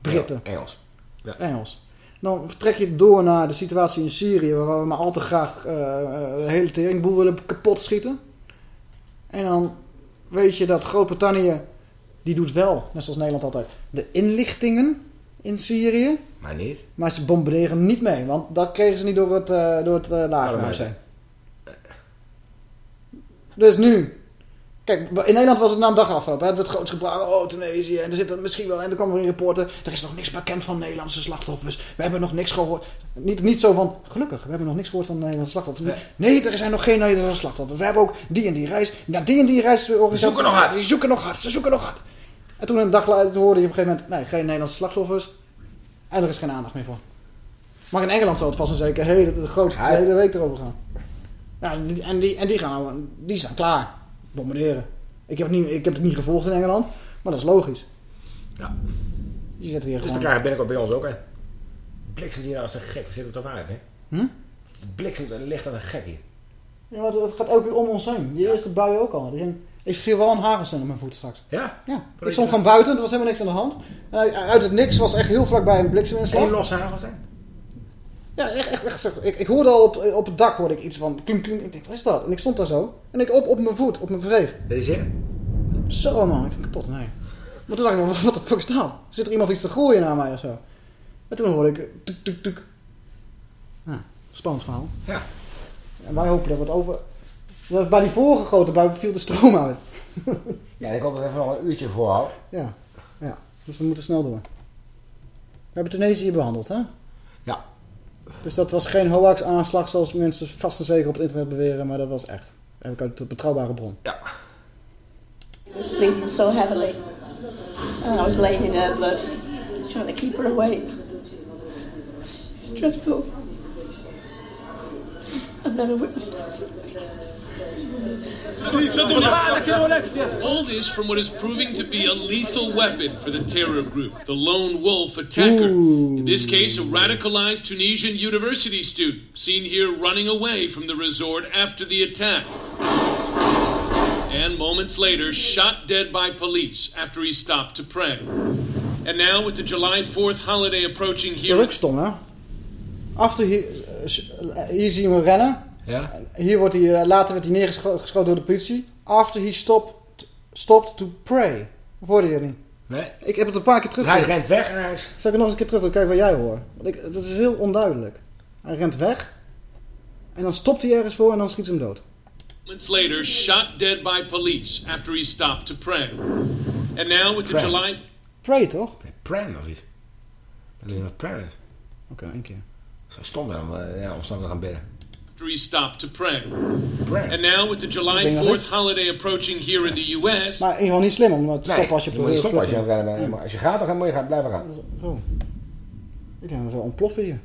Britten. Engels. Ja. Engels. Dan trek je door naar de situatie in Syrië, waar we maar al te graag eh, eh, de hele teringboel willen kapot schieten. En dan weet je dat Groot-Brittannië, die doet wel, net zoals Nederland altijd, de inlichtingen in Syrië. Maar niet. Maar ze bombarderen niet mee, want dat kregen ze niet door het, eh door het eh, lagerhuis heen. Dus nu. Kijk, in Nederland was het na een dag afgelopen. Het werd groots gebruikt. Oh, Tunesië. En er zit er misschien wel. En er kwam weer een rapporten. Er is nog niks bekend van Nederlandse slachtoffers. We hebben nog niks gehoord. Niet, niet zo van. Gelukkig, we hebben nog niks gehoord van Nederlandse slachtoffers. Nee, er zijn nog geen Nederlandse slachtoffers. We hebben ook die en die reis. Ja, die en die reis. zoeken nog hard. Die zoeken nog hard. Ze zoeken nog hard. En toen een dag later hoorde je op een gegeven moment... Nee, geen Nederlandse slachtoffers. En er is geen aandacht meer voor. Maar in Engeland zal het vast en zeker hele, de grootste de hele week erover gaan. Ja, en die, en die, gaan, die staan klaar. Bombarderen. Ik heb, niet, ik heb het niet gevolgd in Engeland. Maar dat is logisch. Ja. Je zet weer Dus dan gewoon... krijg je binnenkort bij ons ook, hè. Bliksem hier als een gek. We zitten toch uit, hè? Hm? Bliksem ligt als een gek hier. Ja, maar het, gaat elke keer om ons heen. Die eerste bui ook al. Die ik viel wel een hagelsteen op mijn voet straks. Ja? Ja. Ik stond gewoon buiten. Er was helemaal niks aan de hand. Uit het niks was echt heel vlakbij een blikseminslag. Eén losse hagelsteen? Ja, echt, echt, echt. Ik, ik hoorde al op, op het dak hoorde ik iets van klink, klink. Ik denk, wat is dat? En ik stond daar zo. En ik op, op mijn voet, op mijn wreef. Dat is het? Zo man, ik ging kapot. Nee. Maar toen dacht ik, wat de fuck is dat? Zit er iemand iets te gooien naar mij of zo? En toen hoorde ik tuk, tuk, tuk. Ja, spannend verhaal. Ja. En wij hopen dat we het over... dat Bij die vorige grote bui viel de stroom uit. Ja, ik hoop dat even nog een uurtje voorhoudt. Ja, ja. Dus we moeten snel door. We hebben Tunesië behandeld, hè? Ja. Dus dat was geen hoax-aanslag zoals mensen vast en zeker op het internet beweren, maar dat was echt. Dat heb ik uit de betrouwbare bron. Ja. I was bleeding so heavily. And I was laying in her blood, trying to keep her awake. It's dreadful. I've never witnessed that. All this from what is proving to be a lethal weapon for the terror group, the lone wolf attacker. In this case, a radicalized Tunisian university student seen here running away from the resort after the attack. And moments later, shot dead by police after he stopped to pray. And now, with the July 4th holiday approaching Dat here. is ook stom, hè? After hier, eh, hier zien we rennen. Ja. Hier wordt hij, eh, later werd hij neergeschoten door de politie. After he stopped, stopped to pray. Of hoorde je dat niet? Nee. Ik heb het een paar keer terug. Hij rent weg en hij is... Zal ik het nog eens een keer terug kijken wat jij hoort? Want ik, het is heel onduidelijk. Hij rent weg. En dan stopt hij ergens voor en dan schiet ze hem dood. Moments later, shot dead by police after he stopped to pray. And now, with the Pray. July Pray, toch? Pran of iets. Dat is nog Pran. Oké, één keer. Zo stom dan, eh, ja, om snel te gaan bidden. After he stopped to pray. Pray. And now, with the July Ben je nog 4th holiday approaching here in the U.S., Maar in ieder niet slim om te stoppen als je op de moet je rug stoppen als je, vlucht aan het rennen. Maar als je gaat, dan moet je gaan blijven gaan. Zo. Ik denk dat we ontploffen hier.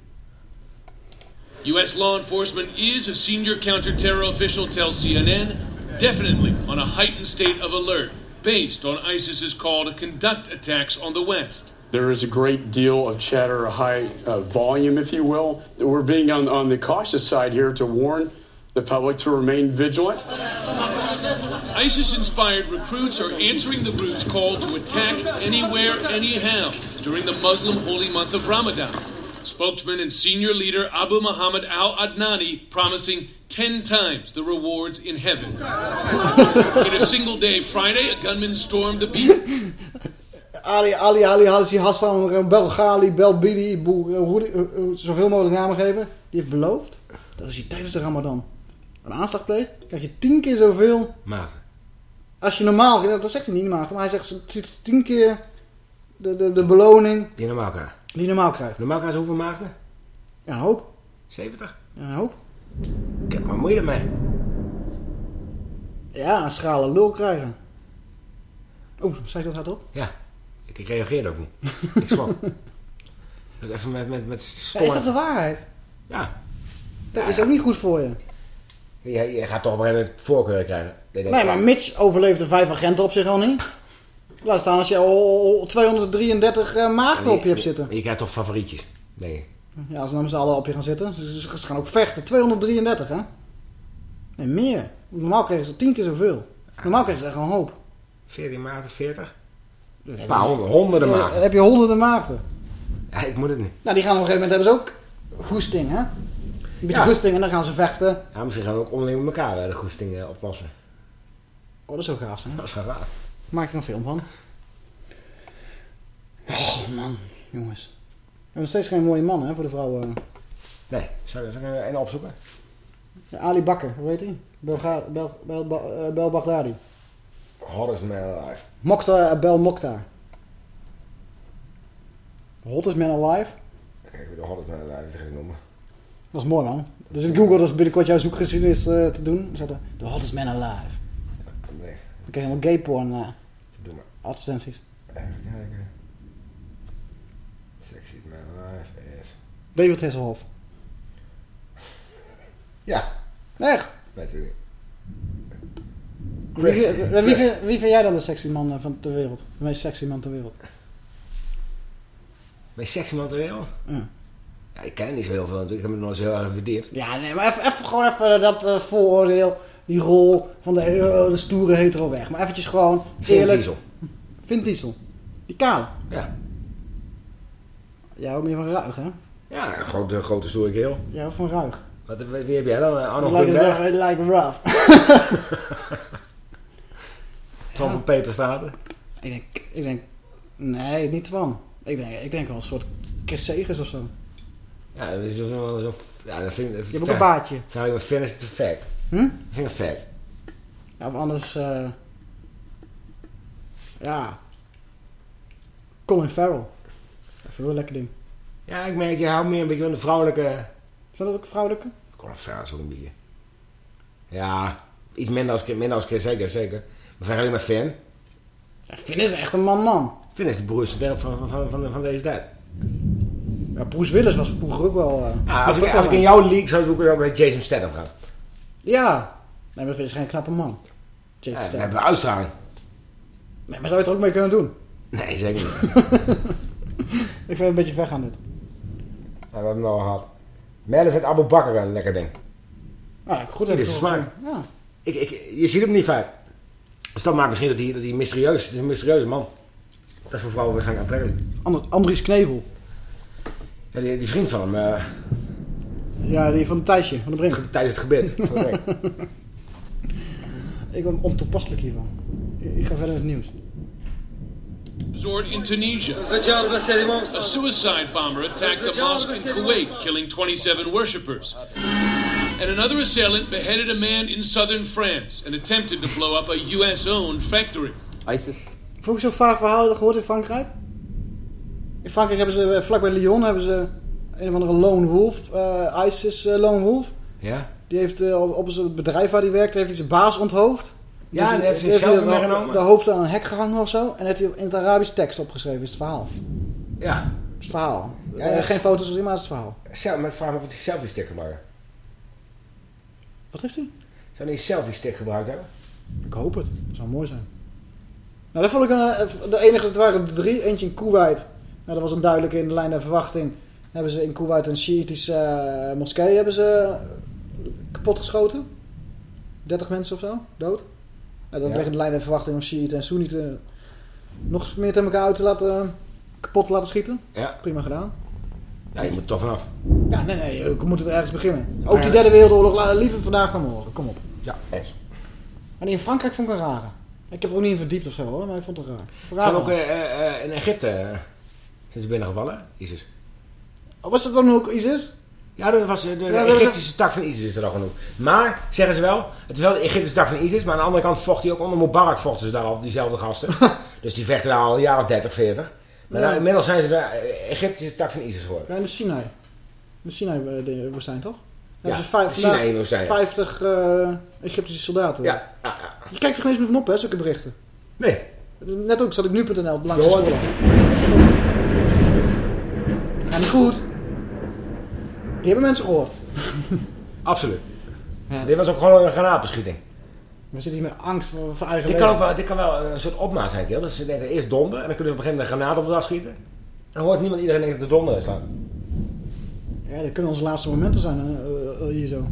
U.S. law enforcement is, a senior counterterror official tells CNN, definitely on a heightened state of alert based on ISIS's call to conduct attacks on the West. There is a great deal of chatter, a high uh, volume, if you will. We're being on, on the cautious side here to warn the public to remain vigilant. ISIS inspired recruits are answering the group's call to attack anywhere, anyhow during the Muslim holy month of Ramadan. Spokesman and senior leader Abu Muhammad al Adnani promising 10 times the rewards in heaven. in a single day Friday, a gunman stormed the beach. Ali, Ali, Ali, Halsi, Hassan, Belgali, Belbidi, eh, eh, eh, zoveel mogelijk namen geven. Die heeft beloofd dat als je tijdens de Ramadan een aanslag pleegt, krijg je tien keer zoveel Maarten. als je normaal... Dat zegt hij niet, Maarten, maar hij zegt tien keer de, de, de beloning Die normaal krijgt. die je normaal krijgt. Normaal krijgt ze hoeveel Maarten? Ja, een hoop. 70? Ja, een hoop. Kijk, maar moet je ermee? Ja, een schrale lul krijgen. Oh, zei ik dat hardop? Ja. Ik, reageerde ook niet. ik schrok. Dus even met, met, met Ja, stomme... is dat de waarheid? Ja. Dat is ook niet goed voor je. Je, je gaat toch op een gegeven moment voorkeuren krijgen. Nee, maar Mitch overleefde vijf agenten op zich al niet. Laat staan als je al 233 eh, maagden op je hebt zitten. Je krijgt toch favorietjes? Nee. Ja, als ze met z'n allen op je gaan zitten. Ze, gaan ook vechten. 233, hè? Nee, meer. Normaal kregen ze tien keer zoveel. Normaal kregen ze echt een hoop. 14 maarten, 40? Dus Een paar honderd, honderden Ja, maanden. Dan heb je honderden maagden. Ja, ik moet het niet. Nou, die gaan op een gegeven moment hebben ze ook goesting, hè? Een beetje Ja. goesting en dan gaan ze vechten. Ja, misschien gaan we ook onderling met elkaar eh, de goesting eh, oplossen. Oh, dat is ook gaaf, hè? Dat is wel raar. Maak er een film van. Oh, man. Jongens. We hebben nog steeds geen mooie man, hè, voor de vrouwen. Nee, zou zou ik er een opzoeken? Ja, Ali Bakker, hoe heet hij? Belga Bel, Bel, Bel, eh, Bel Baghdadi. Hottest man alive. Mokhtar eh, Bel Mokhtar. Hottest man alive. Kijk, de hottest man alive zeg ik noemen. Dat is mooi, man. Er zit Google dus binnenkort jouw zoekgeschiedenis eh, te doen. Er, The hottest man alive. Nee, Dan krijg je helemaal gay porn eh, doe maar. advertenties. Ja, Even kijken. Sexy Man Life is... David Hasselhoff. Ja. Echt? Weet u Wie, wie, vind, wie vind jij dan de sexy man eh, van ter wereld? De meest sexy man ter wereld? Ben je sexy man ter wereld? Ja. Ja, ik ken niet zo heel veel natuurlijk. Ik heb het nooit zo heel erg gewaardeerd. Ja, nee, maar even, even gewoon even dat eh, vooroordeel, die rol van de, eh, de stoere hetero weg. Maar eventjes gewoon Vin eerlijk. Diesel. Vin Diesel. Die kale. Ja. Jij houdt meer van ruig, hè? Ja, een grote, grote stoere keel. Jij houdt van ruig. Wat, wie heb jij dan? Arno me Grunberg? lijkt me rough. Twan van Peperstraten? Ik denk, ik denk, nee, niet Twan. Ik denk, ik denk wel een soort Chris Segers of zo. Ja, dat is zo, zo, ja, dat vind ik... Je hebt ook een baardje. Vind ik een fan is te fact. Hm? Dat vind ik een fact. Ja, of anders, eh ja. Colin Farrell. Even wel een lekker ding. Ja, ik merk, je houdt meer een beetje van de vrouwelijke... Is dat ook vrouwelijke? Colin Farrell is ook een beetje... Ja, iets minder als, minder als Chris, zeker, zeker. Maar vergelijk met Finn. Ja, Finn is echt een man-man. Finn is de broerste derde van, van, van, van, deze tijd. Ja, Bruce Willis was vroeger ook wel... eh, Ja, als, was ik, ook als ik wel in jouw league zou zoeken, dan met Jason Statham gaan. Ja. Nee, maar Finn is geen knappe man. Jason Ja, dan Statham. hebben we uitstraling. Nee, maar zou je het er ook mee kunnen doen? Nee, zeker niet. Ik vind het een beetje ver gaan dit. Ja, we hebben hem al gehad. Merle vindt Abu Bakr een lekker ding. Ja, goed. Dit is ik smaak. Ja. Ik, ik, je ziet hem niet vaak. Dus dat maakt misschien dat hij, dat hij mysterieus is. Het is een mysterieuze man. Dat is voor vrouwen waarschijnlijk aantrekkelijk. Ander- Andries Knevel. Ja, die, die vriend van hem, eh Ja, die van Thijsje, van de Brink. tijdens het gebed. Ik ben ontoepasselijk hiervan. Ik ga verder met het nieuws. Resort in Tunisia. A suicide bomber attacked a mosque in Kuwait, killing 27 worshippers. And another assailant beheaded a man in southern France and attempted to blow up a US owned factory. ISIS? Vroeger zo'n vaag verhaal gehoord in Frankrijk. In Frankrijk hebben ze, eh, vlakbij Lyon, hebben ze een of andere lone wolf, eh, ISIS eh, lone wolf. Ja? Die heeft op, zijn bedrijf waar hij werkt, heeft hij zijn baas onthoofd. Ja, en heeft hij zelf de- meegenomen? De hoofd aan een hek gehangen of zo. En heeft hij in het Arabisch tekst opgeschreven, is het verhaal. Ja. Is het verhaal. Ja, ja. geen foto's gezien, maar het is het verhaal. Zelf, maar ik vraag me of hij selfie stick gebruikt. Wat heeft hij? Zou hij een selfie stick gebruikt hebben? Ik hoop het. Dat zou mooi zijn. Nou, dat vond ik een, eh, de enige, het waren er drie. Eentje in Kuwait. Nou, dat was een duidelijke in de lijn der verwachting. Hebben ze in Kuwait een Shiïtische eh, moskee hebben ze kapot geschoten. 30 mensen of zo, dood. Nou, dat Ja. ligt in de lijn der verwachting om Shiiten en Soenieten nog meer tegen elkaar uit te laten, kapot te laten schieten. Ja. Prima gedaan. Ja, je moet er toch vanaf. Ja, nee, nee, je moet het ergens beginnen. Ook die derde wereldoorlog, liever vandaag dan morgen. Kom op. Ja, eens. Maar die in Frankrijk vond ik een rare. Ik heb er ook niet in verdiept of zo hoor, maar ik vond het raar. Ze zijn ook eh, eh, eh, in Egypte zijn ze binnengevallen, ISIS. Oh, was dat dan ook ISIS? Ja, dat was de, Ja, dat was Egyptische tak van ISIS is er al genoemd. Maar, zeggen ze wel, het is wel de Egyptische tak van ISIS, maar aan de andere kant vocht hij ook onder Mubarak vochten ze daar al, diezelfde gasten. dus die vechten daar al een jaar of 30, 40. Maar Ja. nou, inmiddels zijn ze de eh, Egyptische tak van ISIS geworden. Ja, in de Sinai. De Sinai-woestijn toch? Daar Ja, hebben ze vijf, de vandaag Sinai-woestijn, ja. 50 eh, Egyptische soldaten. Ja, Je kijkt er geen eens meer van op hè, zulke berichten. Nee. Net ook zat ik nu.nl langs Je te hoort scrollen. Gaat niet goed. Die hebben mensen gehoord. Absoluut. Dit was ook gewoon een granaatbeschieting. We zitten hier met angst voor, voor eigen Dit kan, ook wel, dit kan wel een soort opmaat zijn, Kiel. Dat ze denken eerst donder en dan kunnen ze op een gegeven moment een granaat op het afschieten. Dan hoort niemand iedereen denkt dat de donder is staan. Ja, dat kunnen onze laatste momenten zijn hè, eh, hier zo.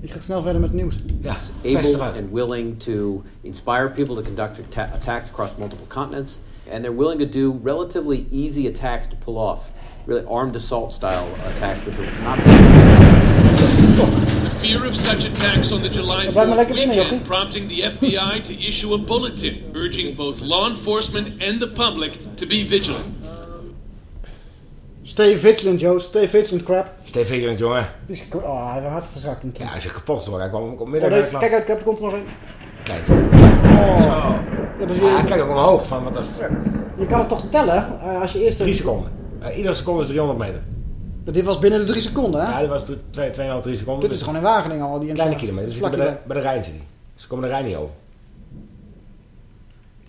Ik ga snel verder met het nieuws. Ja, able and willing to inspire people to conduct atta- attacks across multiple continents, and they're willing to do relatively easy attacks to pull off, really armed assault style attacks, which are not The fear of such attacks on the July Blijf maar 4th lekker binnen, weekend prompting the FBI to issue a bulletin urging both law enforcement and the public to be vigilant. Stay vigilant, Joost. Stay vigilant, crap. Steve Vigeland, jongen. Oh, hij heeft hard verzakt. Ja, hij is kapot geworden. Hij kwam op Oh, midden deze, kijk uit, crap, er komt er nog een. Kijk. Oh. Zo. Dat is Ja, hij kijkt ook omhoog van wat de fuck. Je kan het toch tellen eh, als je eerst... Drie seconden. Eh, iedere seconde is 300 meter. Dit was binnen de drie seconden, hè? Ja, dat was 2,5, 3 seconden. Dit is gewoon in Wageningen al. Die Kleine kilometer. Dus bij de, bij de Rijn zit hij. Ze komen de Rijn niet over.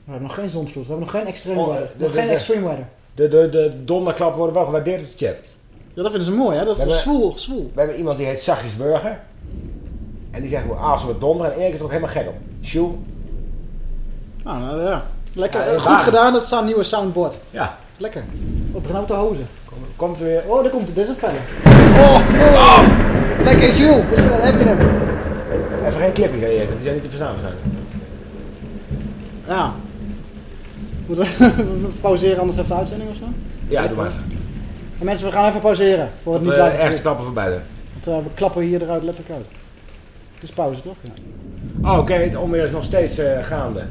We hebben nog geen zonsvloed. We hebben nog geen extreme Oh, weather. de- nog de- geen de- extreme weather. De, de, de donderklappen worden wel gewaardeerd op de chat. Ja, dat vinden ze mooi, hè? Dat is zwoel, zwoel. We hebben iemand die heet Zachtjes Burger. En die zegt, we azen met donder. En Erik is er ook helemaal gek op. Sjoe. Nou, nou, ja. Lekker. Ja, goed gedaan, dat staat een nieuwe soundboard. Ja. Lekker. Oh, begin nou te hozen. Komt er weer. Oh, daar komt een verder. Oh, oh. Lekker, Jules. Dus, daar heb je hem. Even geen hè, Erik. Dat is niet te verstaan waarschijnlijk. Ja. Moeten we pauzeren anders even de uitzending of zo? Ja, doe maar. En mensen, we gaan even pauzeren. Voor het Dat niet we live ergens klappen voorbij doen. Want eh, we klappen hier eruit letterlijk uit. Het is pauze, toch? Ja. Oh, oké. Het onweer is nog steeds eh, gaande.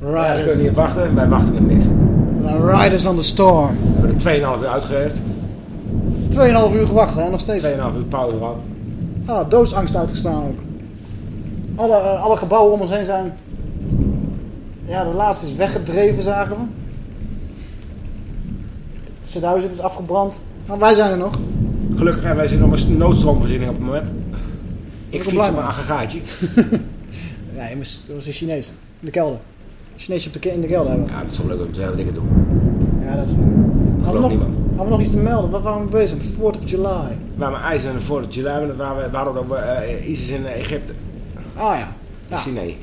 Ja, we kunnen niet wachten. Wij wachten op niks. Riders on the Storm. We hebben er 2,5 uur uitgereisd. 2,5 uur gewacht, hè? Nog steeds. 2,5 uur pauze gehad. Ah, doodsangst uitgestaan ook. Alle, eh, alle gebouwen om ons heen zijn... Ja, de laatste is weggedreven, zagen we. Het Zithuis is afgebrand. Maar wij zijn er nog. Gelukkig hebben wij zitten nog een noodstroomvoorziening op het moment. Ik fiets op mee. mijn aggregaatje. Ja, dat was een Chinees. In de kelder. Chinees op de, in de kelder hebben. Ja, dat is wel leuk om te dingen doen. Ja, dat is... Hadden we, nog, niemand. hadden we nog iets te melden? Wat waren we bezig? 4th of July. We hebben ijs en voor het July, we waren we eh, ISIS in eh, Egypte. Ah ja. Ja. Sinai.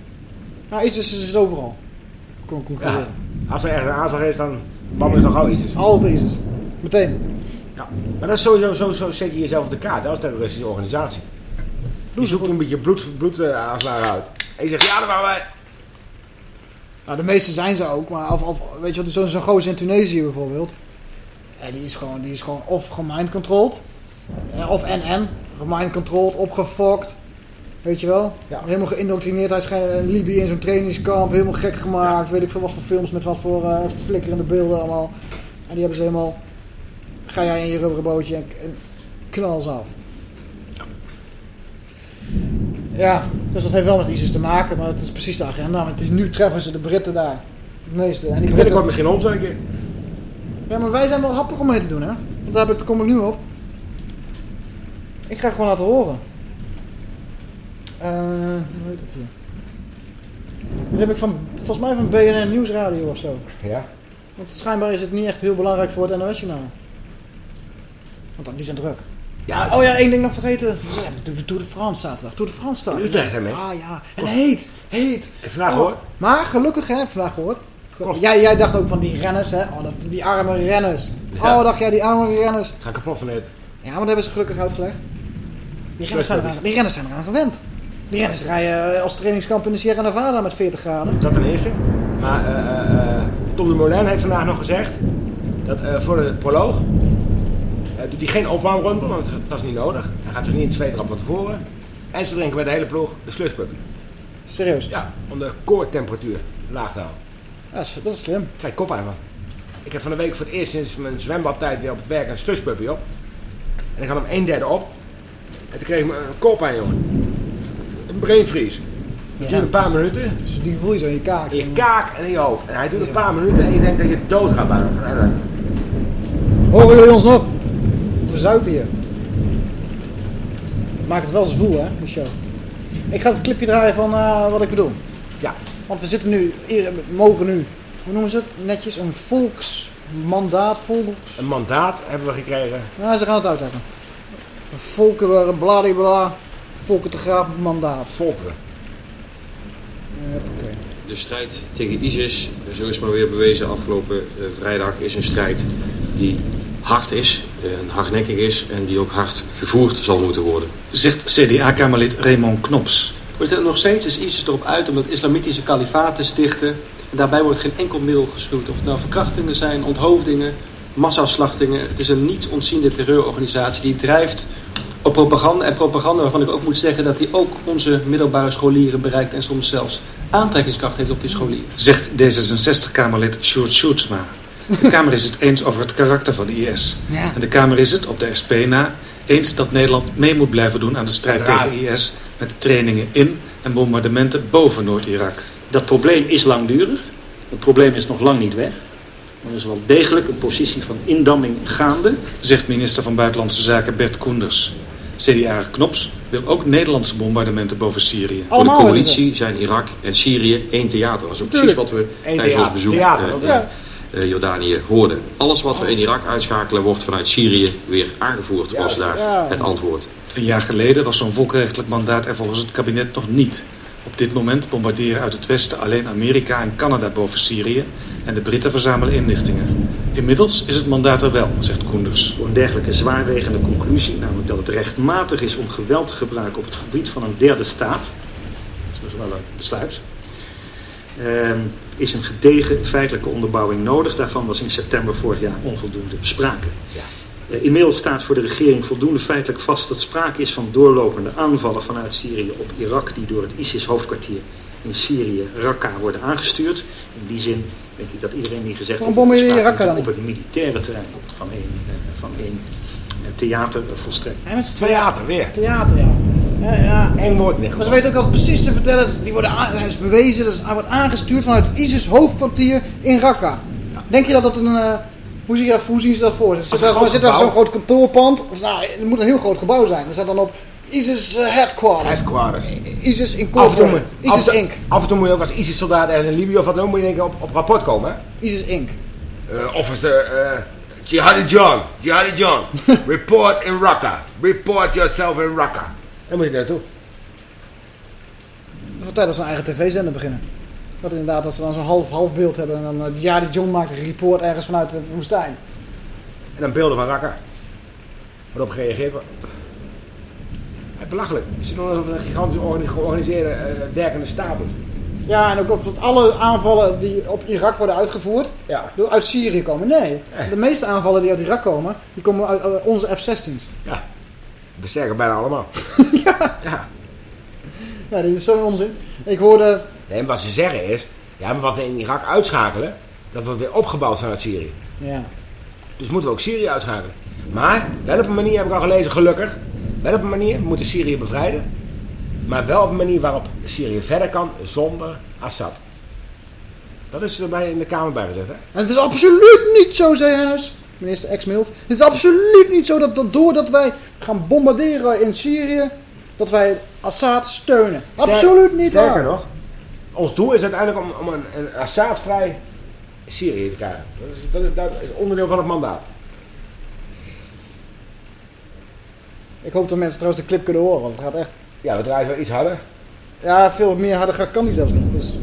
Nou, iets is, overal. Kon concluderen. Ja. Als er ergens een aanslag is, dan bam is dan gauw ISIS. Altijd ISIS. Meteen. Ja. Maar dat is sowieso, zo, zo zet je jezelf op de kaart als terroristische organisatie. Je zoekt een beetje bloed, bloedaanslagen uit. En je zegt, ja, dat waren wij. Nou, de meeste zijn ze ook. Maar of, of, weet je wat, zo'n zo'n gozer in Tunesië bijvoorbeeld. Ja, die, is gewoon, die is gewoon of gemind-controlled. Of NN. Gemind-controlled, opgefokt. Weet je wel? Helemaal geïndoctrineerd. Hij is in Libië in zo'n trainingskamp. Helemaal gek gemaakt. Weet ik veel wat voor films met wat voor eh, flikkerende beelden allemaal. En die hebben ze helemaal... Ga jij in je rubberen bootje en, en knal ze af. Ja, dus dat heeft wel met ISIS te maken, maar het is precies de agenda. Want het is, nu treffen ze de Britten daar. Het meeste. En die Britten... misschien ons een keer. Ja, maar wij zijn wel happig om mee te doen, hè? Want daar heb ik, kom ik nu op. Ik ga gewoon laten horen. Eh, hoe heet het hier? Dat heb ik van, volgens mij van BNN Nieuwsradio of zo. Ja. Want schijnbaar is het niet echt heel belangrijk voor het NOS-journaal. Want die zijn druk. Ja, oh ja, één ding nog vergeten. Ja, de, Tour de France zaterdag. Tour de France start. Utrecht, hè, mee? Ah ja, en heet, heet. Vandaag Oh, gehoord? Maar gelukkig, hè, ik vandaag gehoord. Jij, jij dacht ook van die renners, hè. Oh, dat, die arme renners. Oh, dacht jij, die arme renners. Ga kapot van eten. Ja, maar dat hebben ze gelukkig uitgelegd. Die renners, zijn eraan, die renners zijn eraan gewend. Die renners rijden eh, als trainingskamp in de Sierra Nevada met 40 graden. Dat ten eerste. Maar eh, eh, Tom de Moulin heeft vandaag nog gezegd dat voor de proloog doet hij geen opwarmronde, want dat is niet nodig. Hij gaat zich niet in het zweet van tevoren. En ze drinken met de hele ploeg de slushpuppy. Serieus? Ja, om de koortemperatuur laag te houden. Dat is, dat is slim. Krijg koppijn van. Ik heb van de week voor het eerst sinds mijn zwembadtijd weer op het werk een slushpuppy op. En ik had hem een derde op. En toen kreeg ik me een koppijn, jongen. Een brain freeze. Dat duurt een paar minuten. Dus die voel je zo in je kaak. In je kaak en in je hoofd. En hij doet een paar minuten en je denkt dat je dood gaat bijna. Horen jullie ons nog? We zuipen hier. Maak het wel eens voel, hè, de show. Ik ga het clipje draaien van eh, wat ik bedoel. Ja. Want we zitten nu, hier, we mogen nu, hoe noemen ze het? Netjes een volksmandaat, volks... Een mandaat hebben we gekregen. Ja, ze gaan het uitleggen. Een volkeren, bladibla, volkentegraaf mandaat. Volkeren. oké. De strijd tegen ISIS, zo is maar weer bewezen afgelopen eh, vrijdag, is een strijd die hard is, eh, en hardnekkig is en die ook hard gevoerd zal moeten worden. Zegt CDA-kamerlid Raymond Knops. We zijn nog steeds is ISIS erop uit om het islamitische kalifaat te stichten. En daarbij wordt geen enkel middel geschuwd. Of het nou verkrachtingen zijn, onthoofdingen, massaslachtingen. Het is een niet ontziende terreurorganisatie die drijft op propaganda. En propaganda waarvan ik ook moet zeggen dat die ook onze middelbare scholieren bereikt. En soms zelfs aantrekkingskracht heeft op die scholieren. Zegt D66-kamerlid Sjoerd Sjoerdsma. De Kamer is het eens over het karakter van de IS. Ja. En de Kamer is het, op de SP na, eens dat Nederland mee moet blijven doen aan de strijd tegen IS. Met trainingen in en bombardementen boven Noord-Irak. Dat probleem is langdurig. Het probleem is nog lang niet weg. Er is wel degelijk een positie van indamming gaande. Zegt minister van Buitenlandse Zaken Bert Koenders. CDA Knops wil ook Nederlandse bombardementen boven Syrië. Voor de coalitie zijn Irak en Syrië één theater. Dat is ook precies wat we Eén tijdens ons theater. bezoek Theater, eh, in ja. Eh, Jordanië hoorden. Alles wat we in Irak uitschakelen wordt vanuit Syrië weer aangevoerd, was daar het antwoord. Een jaar geleden was zo'n volkenrechtelijk mandaat er volgens het kabinet nog niet. Op dit moment bombarderen uit het westen alleen Amerika en Canada boven Syrië en de Britten verzamelen inlichtingen. Inmiddels is het mandaat er wel, zegt Koenders. Voor een dergelijke zwaarwegende conclusie, namelijk dat het rechtmatig is om geweld te gebruiken op het gebied van een derde staat, dat is wel een besluit, ehm, is een gedegen feitelijke onderbouwing nodig. Daarvan was in september vorig jaar onvoldoende sprake. Eh, inmiddels staat voor de regering voldoende feitelijk vast dat sprake is van doorlopende aanvallen vanuit Syrië op Irak, die door het ISIS-hoofdkwartier in Syrië, Raqqa, worden aangestuurd. In die zin denk ik dat iedereen die gezegd heeft dan op het militaire terrein van één, eh, van één eh, theater volstrekt. Ja, met z'n Theater, weer. Theater, ja. Ja, ja. Eng woord niet. Maar ze weten ook altijd precies te vertellen, die worden hij is bewezen, dat hij wordt aangestuurd vanuit het ISIS-hoofdkwartier in Raqqa. Denk je dat dat een, eh, hoe, zie je dat, hoe zien ze dat voor zich? Zit daar, zit zo'n groot kantoorpand? Of, nou, het moet een heel groot gebouw zijn. Er staat dan op ISIS eh, Headquarters. Headquarters. ISIS Af en, Incorporated. af, ISIS en toe- Inc. af en toe moet je ook als ISIS-soldaat ergens in Libië of wat dan ook, moet je denk ik op, op rapport komen. Hè? ISIS Inc. Uh, officer uh, Jihadi John, Jihadi John, report in Raqqa. Report yourself in Raqqa. Dan moet je naartoe. Wordt tijd dat ze een eigen tv-zender beginnen. Dat inderdaad, dat ze dan zo'n half, half beeld hebben. En dan uh, ja, die John maakt een report ergens vanuit de woestijn. En dan beelden van Raqqa. Waarop gereageerd wordt. Ja, belachelijk. Het is nog een gigantisch organi- georganiseerde, eh, werkende staat. Ja, en ook of dat alle aanvallen die op Irak worden uitgevoerd, Ja. uit Syrië komen. Nee, de meeste aanvallen die uit Irak komen, die komen uit eh, onze F-16's. Ja. We sterken bijna allemaal. Ja, dit is zo'n onzin. Ik hoorde... Nee, wat ze zeggen is, ja, maar wat we in Irak uitschakelen, dat wordt weer opgebouwd vanuit Syrië. Ja. Dus moeten we ook Syrië uitschakelen. Maar wel op een manier, heb ik al gelezen, gelukkig. Wel op een manier, we moeten Syrië bevrijden. Maar wel op een manier waarop Syrië verder kan zonder Assad. Dat is erbij in de Kamer bij gezet, hè? En het is absoluut niet zo, zei Hennis, minister ex-Milf. Het is absoluut niet zo dat, dat doordat wij gaan bombarderen in Syrië, dat wij Assad steunen. Absoluut niet Sterker waar. nog, ons doel is uiteindelijk om, om een, een Assad-vrij Syrië te krijgen. Dat is, dat, is, dat is onderdeel van het mandaat. Ik hoop dat mensen trouwens de clip kunnen horen, want het gaat echt... Ja, we draaien wel iets harder. Ja, veel meer harder kan die zelfs niet. Dus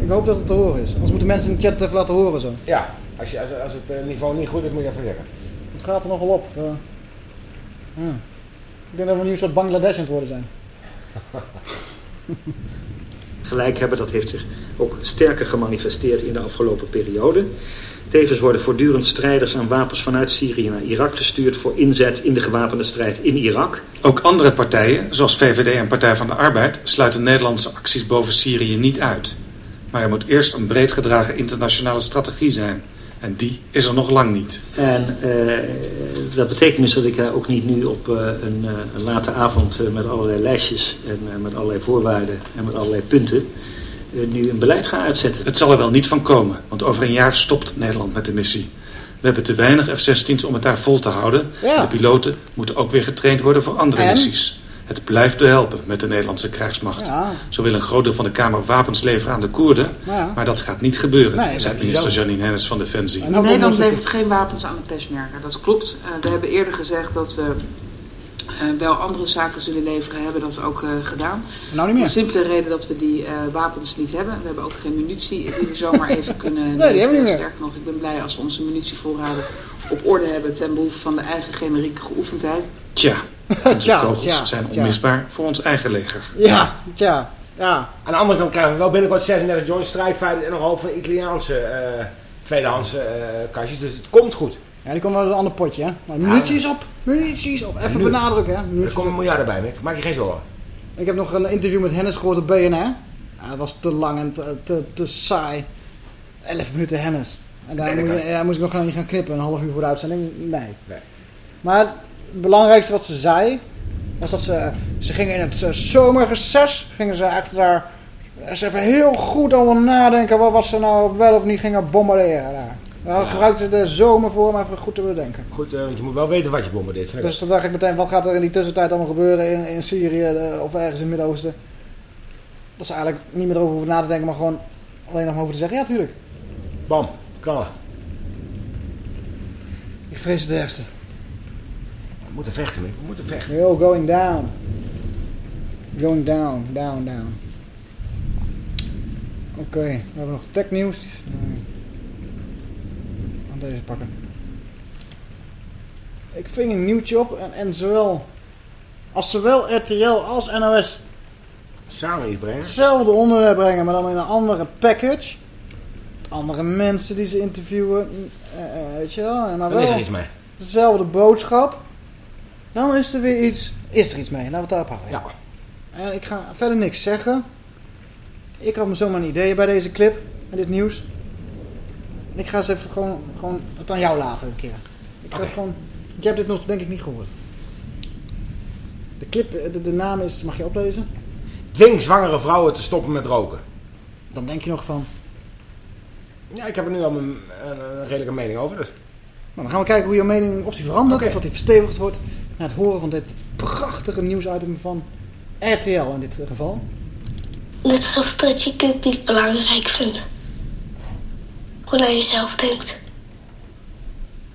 ik hoop dat het te horen is. Anders moeten mensen in de chat het even laten horen zo. Ja, als, je, als, als het eh, niveau niet goed is, moet je even zeggen. Het gaat er nogal op. eh. Ja. Ik denk dat we nu een soort Bangladesh aan het worden zijn. gelijk hebben. Dat heeft zich ook sterker gemanifesteerd in de afgelopen periode. Tevens worden voortdurend strijders aan wapens vanuit Syrië naar Irak gestuurd voor inzet in de gewapende strijd in Irak. Ook andere partijen, zoals VVD en Partij van de Arbeid, sluiten Nederlandse acties boven Syrië niet uit. Maar er moet eerst een breed gedragen internationale strategie zijn. En die is er nog lang niet. En eh, dat betekent dus dat ik eh, ook niet nu op eh, een, eh, een late avond eh, met allerlei lijstjes en eh, met allerlei voorwaarden en met allerlei punten eh, nu een beleid ga uitzetten. Het zal er wel niet van komen, want over een jaar stopt Nederland met de missie. We hebben te weinig F-16's om het daar vol te houden. Ja. De piloten moeten ook weer getraind worden voor andere En? missies. Het blijft behelpen met de Nederlandse krijgsmacht. Ja. Zo wil een groot deel van de Kamer wapens leveren aan de Koerden. Ja. Maar dat gaat niet gebeuren, Nee, zei minister is Janine Hennis van Defensie. En Nederland levert geen wapens aan de Peshmerga, dat klopt. Eh, we hebben eerder gezegd dat we eh, wel andere zaken zullen leveren, hebben dat ook eh, gedaan. Nou niet meer. De simpele reden dat we die eh, wapens niet hebben. We hebben ook geen munitie die we zomaar even kunnen die hebben we niet meer. Sterker nog, ik ben blij als we onze munitievoorraden op orde hebben ten behoeve van de eigen generieke geoefendheid. Tja, onze Tja, kogels tja, zijn tja. onmisbaar voor ons eigen leger. Ja, tja, ja. Aan de andere kant krijgen we wel binnenkort 36 Joint Strike en nog een hoop van Italiaanse eh tweedehands eh, kastjes. Dus het komt goed. Ja, die komen uit een ander potje, hè. Maar munitie is op, munitie is op. Even nu- benadrukken, hè. Er komen miljarden bij, Mick. Maak je geen zorgen. Ik heb nog een interview met Hennis gehoord op BNR. Ja, dat was te lang en te, te, te saai. 11 minuten Hennis. En daar Nee, ja, moest ik nog gaan, gaan knippen, een half uur voor de uitzending. Nee. Nee. Maar het belangrijkste wat ze zei, was dat ze, ze gingen in het eh, zomerreces, gingen ze echt daar, ze even heel goed over nadenken wat was ze nou wel of niet gingen bombarderen daar. Nou, dan gebruikt ze de zomer voor om even goed te bedenken. Goed, eh, want je moet wel weten wat je bombardeert. vind Dus dan dacht ik meteen, wat gaat er in die tussentijd allemaal gebeuren in, in Syrië eh, of ergens in het Midden-Oosten? Dat ze eigenlijk niet meer erover hoeven na te denken, maar gewoon alleen nog over te zeggen, ja tuurlijk. Bam, knallen. Ik vrees het ergste. We moeten vechten, man. We moeten vechten. Yo, going down. Going down, down, down. Oké, we hebben nog technieuws. Nee. Aan deze pakken. Ik ving een nieuwtje op en, en zowel als zowel RTL als NOS Samen iets brengen. hetzelfde onderwerp brengen, maar dan in een andere package. Andere mensen die ze interviewen, eh, weet je wel. Maar Dan is er wel iets mee. Dezelfde boodschap. Dan is er weer iets, is er iets mee. Laten we het daarop houden. Ja. En ik ga verder niks zeggen. Ik had me zomaar een idee bij deze clip en dit nieuws. En ik ga eens even gewoon, gewoon het aan jou laten een keer. Ik ga het gewoon, want je hebt dit nog denk ik niet gehoord. De clip, eh, de, de naam is, mag je oplezen? Dwing zwangere vrouwen te stoppen met roken. Dan denk je nog van, Ja, ik heb er nu al een, een, een redelijke mening over. Dus. nou, dan gaan we kijken hoe je mening, of die verandert, of dat die verstevigd wordt. Na het horen van dit prachtige nieuwsitem van RTL in dit geval. Net alsof dat je kind niet belangrijk vindt. Gewoon aan jezelf denkt.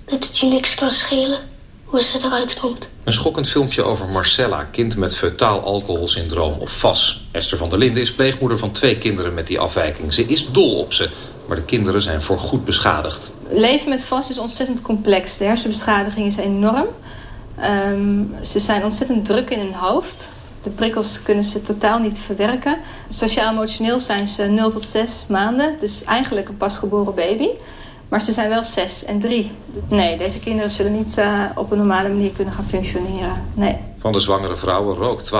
Dat het je niks kan schelen hoe ze eruit komt. Een schokkend filmpje over Marcella, kind met feutaal alcoholsyndroom of VAS. Esther van der Linden is pleegmoeder van twee kinderen met die afwijking. Ze is dol op ze, maar de kinderen zijn voorgoed beschadigd. Leven met vast is ontzettend complex. De hersenbeschadiging is enorm. Ehm, ze zijn ontzettend druk in hun hoofd. De prikkels kunnen ze totaal niet verwerken. Sociaal-emotioneel zijn ze 0 tot 6 maanden. Dus eigenlijk een pasgeboren baby. Maar ze zijn wel 6 en 3. Nee, deze kinderen zullen niet eh, op een normale manier kunnen gaan functioneren. Nee. Van de zwangere vrouwen rookt 12%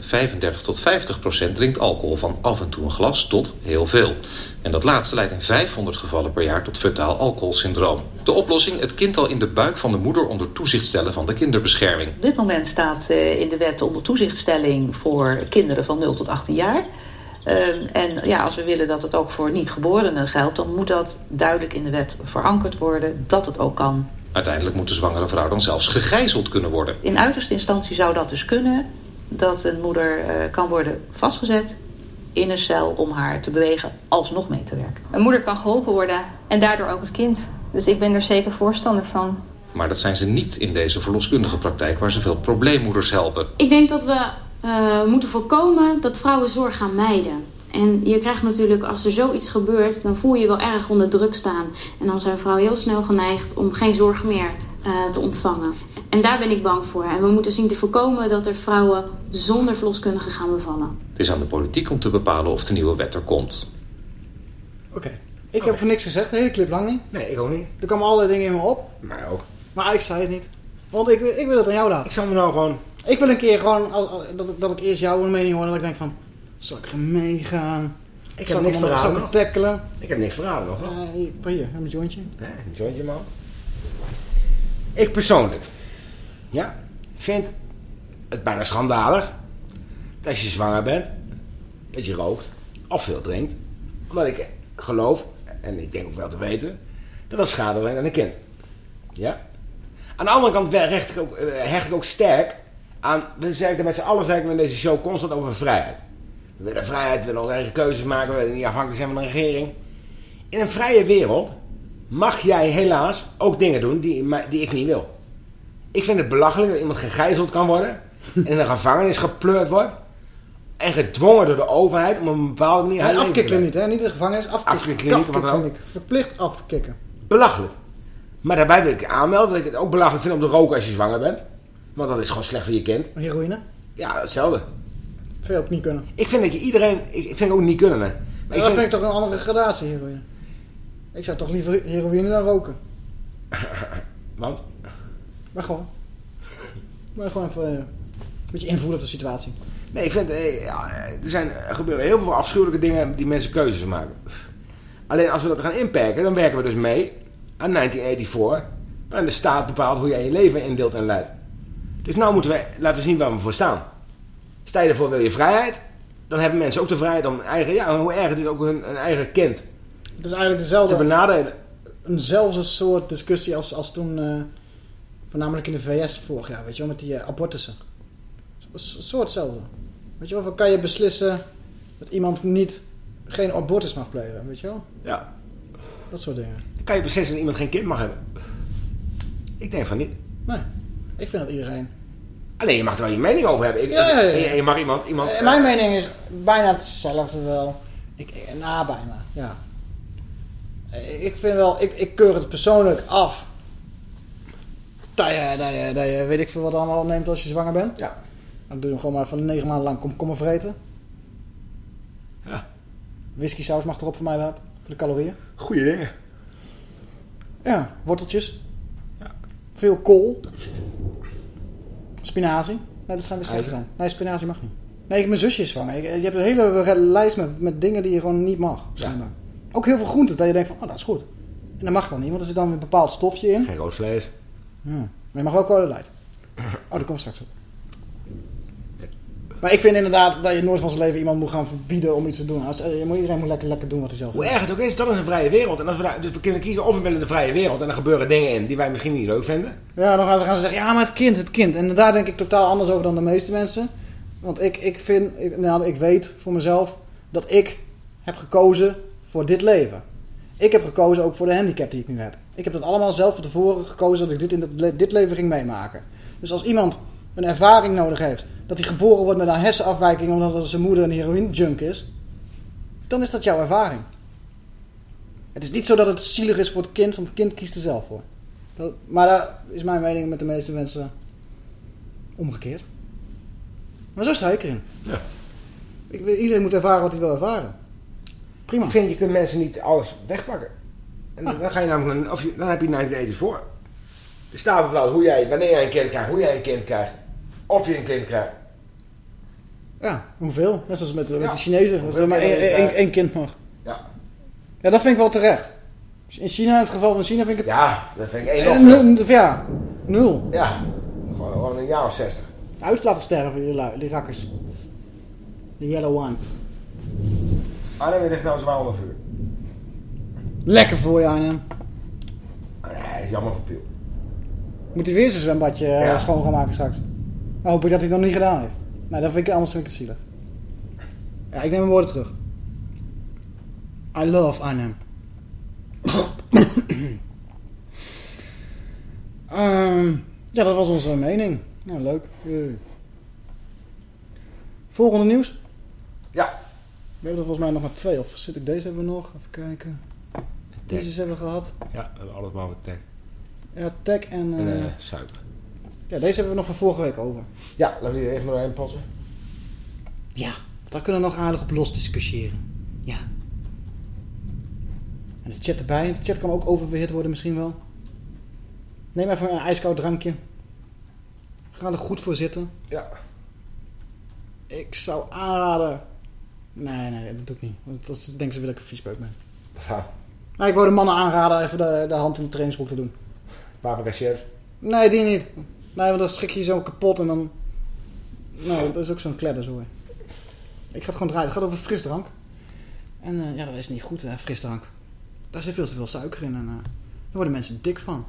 35 tot 50% drinkt alcohol van af en toe een glas tot heel veel. En dat laatste leidt in 500 gevallen per jaar tot fetaal alcoholsyndroom. De oplossing, het kind al in de buik van de moeder onder toezicht stellen van de kinderbescherming. Op dit moment staat eh, in de wet onder toezichtstelling voor kinderen van 0 tot 18 jaar. Ehm, en ja, als we willen dat het ook voor niet-geborenen geldt, dan moet dat duidelijk in de wet verankerd worden dat het ook kan. Uiteindelijk moet de zwangere vrouw dan zelfs gegijzeld kunnen worden. In uiterste instantie zou dat dus kunnen, dat een moeder eh, kan worden vastgezet in een cel om haar te bewegen alsnog mee te werken. Een moeder kan geholpen worden en daardoor ook het kind. Dus ik ben er zeker voorstander van. Maar dat zijn ze niet in deze verloskundige praktijk waar ze veel probleemmoeders helpen. Ik denk dat we eh, moeten voorkomen dat vrouwen zorg gaan mijden. En je krijgt natuurlijk, als er zoiets gebeurt, dan voel je je wel erg onder druk staan. En dan zijn vrouwen heel snel geneigd om geen zorg meer eh, te ontvangen. En daar ben ik bang voor. En we moeten zien te voorkomen dat er vrouwen zonder verloskundige gaan bevallen. Het is aan de politiek om te bepalen of de nieuwe wet er komt. Oké. Ik heb voor niks gezegd, de hele clip lang niet. Nee, ik ook niet. Er kwamen allerlei dingen in me op. Mij ook. Maar ik zei het niet. Want ik, ik wil het aan jou laten. Ik zal me nou gewoon... Ik wil een keer gewoon, dat, ik- dat ik eerst jouw mening hoor. En dat ik denk van, zal ik er meegaan? Ik heb niks verraden nog. tackelen? Ik heb niks verraden nog. Uh, hier, heb een jointje. Nee, een jointje man. Ik persoonlijk, ja, vind het bijna schandalig dat als je zwanger bent, dat je rookt of veel drinkt. Omdat ik geloof, en ik denk ook wel te weten, dat dat schade brengt aan een kind. Ja? Aan de andere kant hecht ik ook, eh, hecht ik ook sterk aan, we zeggen met z'n allen zeggen we in deze show constant over vrijheid. We willen vrijheid, we willen onze eigen keuzes maken, we willen niet afhankelijk zijn van een regering. In een vrije wereld mag jij helaas ook dingen doen die, die ik niet wil. Ik vind het belachelijk dat iemand gegijzeld kan worden en in een gevangenis gepleurd wordt en gedwongen door de overheid om op een bepaalde manier... En haar leven te afkikkelen leiden. niet, hè? Niet de gevangenis. Ook. Afkikkelen. Verplicht afkikken. Belachelijk. Maar daarbij wil ik aanmelden dat ik het ook belachelijk vind om te roken als je zwanger bent. Want dat is gewoon slecht voor je kind. Heroïne? Ja, hetzelfde. Vind je ook niet kunnen. Ik vind dat je iedereen... Ik vind het ook niet kunnen. Hè. Maar Maar ik dat vind, vind ik toch een andere gradatie, heroïne. Ik zou toch liever heroïne dan roken. Want? Maar gewoon. Maar gewoon even eh, een beetje invloed op de situatie. Nee, ik vind... eh, ja, er, zijn, er gebeuren heel veel afschuwelijke dingen die mensen keuzes maken. Alleen als we dat gaan inperken, dan werken we dus mee aan 1984. Waarin de staat bepaalt hoe jij je leven indeelt en leidt. Dus nou moeten we laten zien waar we voor staan. Sta je ervoor wil je vrijheid, dan hebben mensen ook de vrijheid om eigen... Ja, hoe erg het is ook hun, hun eigen kind Het is eigenlijk dezelfde... te benadelen. eenzelfde soort discussie als, als toen, eh, voornamelijk in de VS vorig jaar, weet je wel, met die eh, abortussen. Een soort hetzelfde. Weet je wel, kan je beslissen dat iemand niet geen abortus mag plegen, weet je wel? Ja. Dat soort dingen. Kan je beslissen dat iemand geen kind mag hebben? Ik denk van niet. Nee, ik vind dat iedereen... Alleen je mag er wel je mening over hebben. Ik, Ja, ja, ja. je- mag iemand... iemand Eh, Mijn mening is bijna hetzelfde wel. Ik, eh, na bijna, ja. Eh, Ik vind wel, ik, ik keur het persoonlijk af. Dat je, dat, je, dat je weet ik veel wat allemaal neemt als je zwanger bent. Ja. Dan doe je gewoon maar van negen maanden lang komkommer vreten. Ja. Whisky saus mag erop voor mij laten. Voor de calorieën. Goeie dingen. Ja, worteltjes. Veel kool. Spinazie. Nee, dat schijnt weer slecht zijn. Nee, spinazie mag niet. Nee, ik- mijn zusje is zwanger. Ik- Je hebt een hele lijst met, met dingen die je gewoon niet mag. Schijnbaar. Ook heel veel groenten dat je denkt van, oh dat is goed. En dat mag dan niet, want er zit dan een bepaald stofje in. Geen rood vlees. Ja. Maar je mag wel kolen light. Oh, daar komt straks op. Maar ik vind inderdaad dat je nooit van zijn leven iemand moet gaan verbieden om iets te doen. Als, eh, je moet, iedereen moet lekker, lekker doen wat hij zelf wil. Hoe erg het ook is, dat is een vrije wereld. En als we daar, dus we kunnen kiezen of we willen de vrije wereld. En er gebeuren dingen in die wij misschien niet leuk vinden. Ja, dan gaan ze, gaan ze zeggen, ja, maar het kind, het kind. En daar denk ik totaal anders over dan de meeste mensen. Want ik, ik vind, ik, nou, ik weet voor mezelf dat ik heb gekozen voor dit leven. Ik heb gekozen ook voor de handicap die ik nu heb. Ik heb dat allemaal zelf van tevoren gekozen dat ik dit in dit, dit leven ging meemaken. Dus als iemand een ervaring nodig heeft, dat hij geboren wordt met een hersenafwijking omdat zijn moeder een heroïne-junk is, dan is dat jouw ervaring. Het is niet zo dat het zielig is voor het kind, want het kind kiest er zelf voor. Dat- maar daar is mijn mening met de meeste mensen omgekeerd. Maar zo sta ik erin. Ja. Ik, wil- iedereen moet ervaren wat hij wil ervaren. Prima. Ik vind, je kunt mensen niet alles wegpakken. En dan, ga je namelijk, of je, dan heb je 1980 voor. Er staat bepaald hoe jij, wanneer jij een kind krijgt, hoe jij een kind krijgt. Of je een kind krijgt. Ja, hoeveel? Net zoals met, met Ja. de Chinezen. Dat er maar één, kind mag. Ja. Ja, dat vind ik wel terecht. In China, in het geval van China, vind ik het... Ja, dat vind ik één Eh, of nul- Ja, nul. Ja, gewoon, gewoon een jaar of 60. Uit laten sterven, die, lui- die rakkers. De yellow ones. Arnhem ligt nou zwaar onder vuur. Lekker voor je, Arnhem. Nee, jammer voor Piel. Moet hij weer zijn zwembadje eh, Ja. schoon gaan maken straks? Hoop ik dat hij het nog niet gedaan heeft. Nee, dat vind ik, anders vind ik het zielig. Ja, ik neem mijn woorden terug. I love Arnhem. Ehm, ja, dat was onze mening. Nou, leuk. Volgende nieuws? Ja. We hebben er volgens mij nog maar twee. Of zit ik deze hebben we nog? Even kijken. Deze hebben we gehad. Ja, alles behalve tech. Ja, tech en... En eh, suiker. Ja, deze hebben we nog van vorige week over. Ja, laten we die er even maar in passen. Ja, daar kunnen we nog aardig op los discussiëren. Ja. En de chat erbij. De chat kan ook oververhit worden misschien wel. Neem even een ijskoud drankje. Ga er goed voor zitten. Ja. Ik zou aanraden... Nee, nee, dat doe ik niet. Want dat is- denken ze dat ik een viespeuk ben. Ja. Nou, ik wou de mannen aanraden even de, de hand in de trainingsbroek te doen. Paprika. Nee, die niet. Nee, want dan schrik je je zo kapot en dan... Nee, dat is ook zo'n kledder zo. Ik ga het gewoon draaien. Het gaat over frisdrank. En eh, ja, dat is niet goed, hè, frisdrank. Daar zit veel te veel suiker in en eh, daar worden mensen dik van.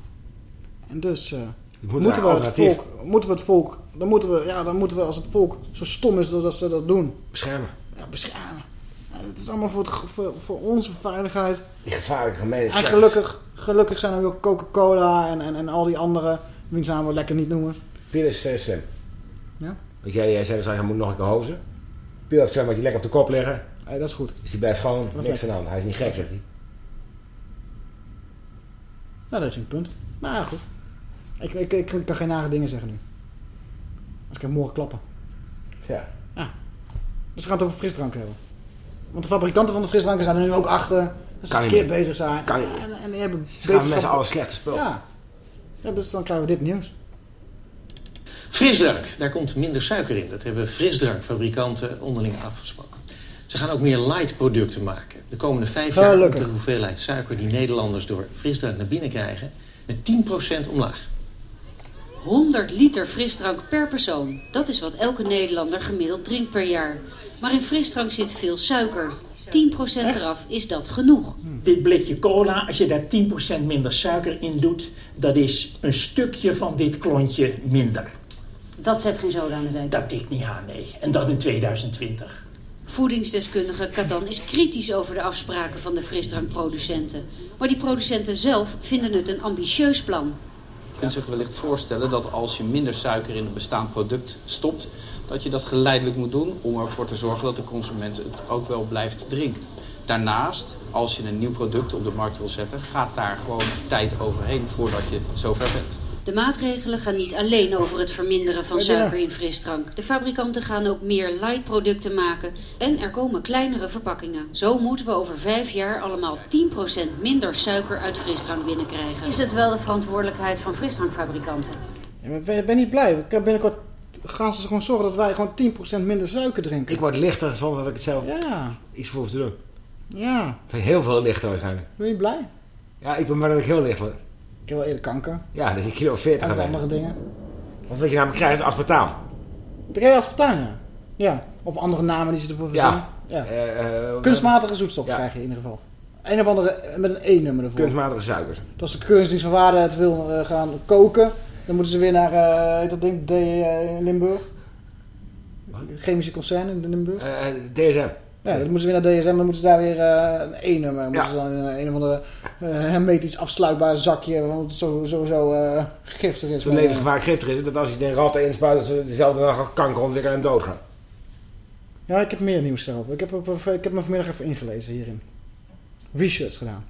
En dus eh, moet moeten, we het volk, moeten we het volk... Dan moeten we, ja, dan moeten we als het volk zo stom is dat ze dat doen... Beschermen. Ja, beschermen. Ja, het is allemaal voor, het, voor, voor onze veiligheid. Die gevaarlijke gemene En gelukkig, gelukkig zijn er ook Coca-Cola en, en, en al die andere... Wiens namen we lekker niet noemen. Piel is eh, slim. Ja? Want jij, jij zei, hij moet nog een keer hozen. Piel heeft zwembadje lekker op de kop liggen. Hey, dat is goed. Is hij best schoon, niks aan lekker. de hand. Hij is niet gek, zegt hij. Nou, dat is een punt. Maar ja, goed. Ik, ik, ik, ik kan geen nare dingen zeggen nu. Als ik hem morgen klappen. Ja. Ja. Dus we gaan het over frisdrank hebben. Want de fabrikanten van de frisdranken zijn er nu ook achter. Dat ze verkeerd bezig zijn. Kan en, en die hebben Ze gaan mensen alle slechte spul. Ja. Ja. Dus dan krijgen we dit nieuws. Frisdrank, daar komt minder suiker in. Dat hebben frisdrankfabrikanten onderling afgesproken. Ze gaan ook meer light producten maken. De komende vijf jaar komt Gelukkig. de hoeveelheid suiker die Nederlanders door frisdrank naar binnen krijgen met 10% omlaag. 100 liter frisdrank per persoon. Dat is wat elke Nederlander gemiddeld drinkt per jaar. Maar in frisdrank zit veel suiker. 10% eraf is dat genoeg. Dit blikje cola, als je daar 10% minder suiker in doet, dat is een stukje van dit klontje minder. Dat zet geen zoden aan de dijk. Dat tikt niet aan, nee. En dat in 2020. Voedingsdeskundige Katan is kritisch over de afspraken van de frisdrankproducenten. Maar die producenten zelf vinden het een ambitieus plan. Je kunt zich wellicht voorstellen dat als je minder suiker in een bestaand product stopt, dat je dat geleidelijk moet doen om ervoor te zorgen dat de consument het ook wel blijft drinken. Daarnaast, als je een nieuw product op de markt wil zetten, gaat daar gewoon tijd overheen voordat je zover bent. De maatregelen gaan niet alleen over het verminderen van suiker in frisdrank. De fabrikanten gaan ook meer light producten maken en er komen kleinere verpakkingen. Zo moeten we over vijf jaar allemaal 10% minder suiker uit frisdrank binnenkrijgen. Is het wel de verantwoordelijkheid van frisdrankfabrikanten? Ja, maar ben, ben niet blij. Ik kan binnenkort gaan ze gewoon zorgen dat wij gewoon 10% minder suiker drinken. Ik word lichter zonder dat ik het zelf Ja. iets voor hoef te doen. Ja. Heel veel lichter waarschijnlijk. Ben je blij? Ja, ik ben maar dat ik heel licht word. Ik heb wel eerder kanker. Ja, dus ik kilo 40 En andere dingen. Wat je namelijk krijgt is aspartaam. Krijg je aspartaan, ja. Ja. Of andere namen die ze ervoor verzinnen. Ja. Eh, eh, Kunstmatige zoetstoffen krijg je in ieder geval. Een of andere met een E-nummer ervoor. Kunstmatige suikers. Dat als de Keuringsdienst van Waarde het wil eh, gaan koken, dan moeten ze weer naar, heet dat ding, D eh, Limburg. Chemische concern in Limburg. Eh, DSM. Ja, dan moeten ze weer naar DSM, dan moeten ze daar weer een E-nummer. Dan moeten ze dan in een of andere hermetisch afsluitbaar zakje, want het zo- sowieso eh giftig is. Eh, levensgevaarlijk giftig is dat als je de ratten inspuit, dat ze dezelfde dag kanker ontwikkelen en doodgaan. Ja, ik heb meer nieuws daarover. Ik heb, op- ik heb me vanmiddag even ingelezen hierin. Research gedaan.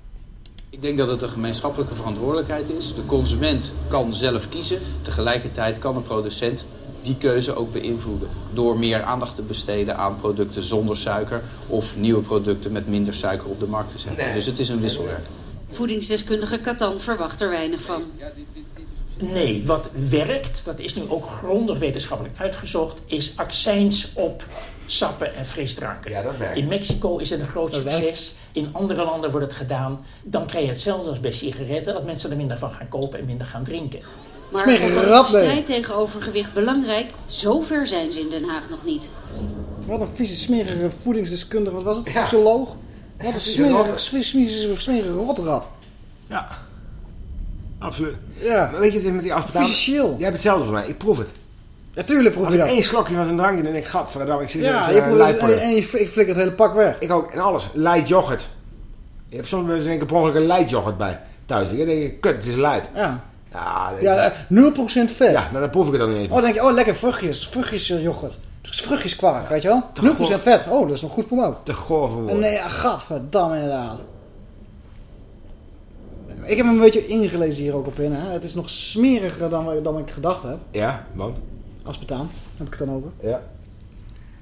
Ik denk dat het een gemeenschappelijke verantwoordelijkheid is. De consument kan zelf kiezen. Tegelijkertijd kan een producent die keuze ook beïnvloeden. Door meer aandacht te besteden aan producten zonder suiker. Of nieuwe producten met minder suiker op de markt te zetten. Dus het is een wisselwerk. Voedingsdeskundige Katan verwacht er weinig van. Nee, wat werkt, dat is nu ook grondig wetenschappelijk uitgezocht, is accijns op sappen en frisdranken. Ja, dat werkt. In Mexico is het een groot Dat succes. In andere landen wordt het gedaan. Dan krijg je hetzelfde als bij sigaretten, dat mensen er minder van gaan kopen en minder gaan drinken. Maar is rat, de strijd tegen overgewicht belangrijk, zover zijn ze in Den Haag nog niet. Wat een vieze, smerige voedingsdeskundige, wat was het? Fysioloog? Wat een smerige, smerige, smerige rotrat. Ja. Absoluut. Ja. Weet je, met die aspartaam... Officieel. Jij hebt hetzelfde voor mij. Ik proef het. Natuurlijk proef Als je ik dat. één slokje van zo'n drankje, dan denk ik, gadverdamme, ik zit Ja, in je proeft het en, en je ik het hele pak weg. Ik ook. En alles. Light yoghurt. Je hebt soms wel eens een keer een light yoghurt bij thuis. Dan denk kut, het is light. Ja. Ja, dan- Ja, eh, 0% vet. ja nou, dan proef ik het dan niet eens. Oh, dan denk je, oh lekker vruchtjes, vruchtjes eh, yoghurt. Vruchtjes kwark, weet je wel? 0% vet. Oh, dat is nog goed voor me ook. Te goor voor En woorden. nee, ja, gadverdamme inderdaad. Ik heb hem een beetje ingelezen hier ook op in. Hè. Het is nog smeriger dan, dan ik gedacht heb. Ja, want? Aspartaan, heb ik het dan over. Ja.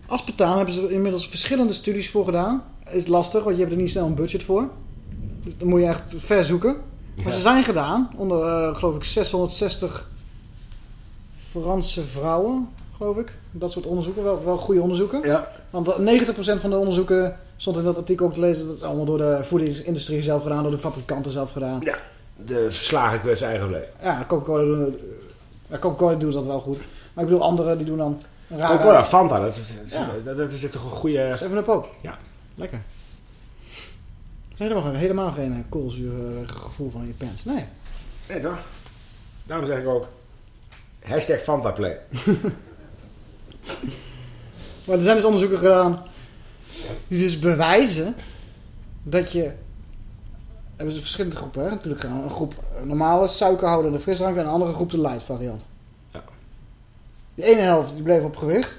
Aspartaan hebben ze inmiddels verschillende studies voor gedaan. Is lastig, want je hebt er niet snel een budget voor. Dus dan moet je echt ver zoeken. Maar Ja. ze zijn gedaan onder, eh, geloof ik, 660 Franse vrouwen, geloof ik. Dat soort onderzoeken, wel, wel goede onderzoeken. Ja. Want eh, 90% van de onderzoeken, stond in dat artikel ook te lezen, dat is allemaal door de voedingsindustrie zelf gedaan, door de fabrikanten zelf gedaan. Ja. De verslagen kwets eigen leven. Ja, Coca-Cola doen, ja, Coca-Cola doet dat wel goed. Maar ik bedoel, anderen die doen dan rare... Coca-Cola, Fanta, dat is, Ja. dat, dat is toch een goede... 7-Up ook. Ja. Lekker. Er is helemaal, geen- helemaal geen eh, koolzuur eh, gevoel van je pens. Nee. Nee toch? Daarom zeg ik ook... Hashtag Fanta Play. Maar er zijn dus onderzoeken gedaan die dus bewijzen dat je... Hebben ze verschillende groepen, hè? Natuurlijk gedaan. Een groep eh, normale suikerhoudende frisdrank en een andere groep de light variant. Die ene helft die bleef op gewicht.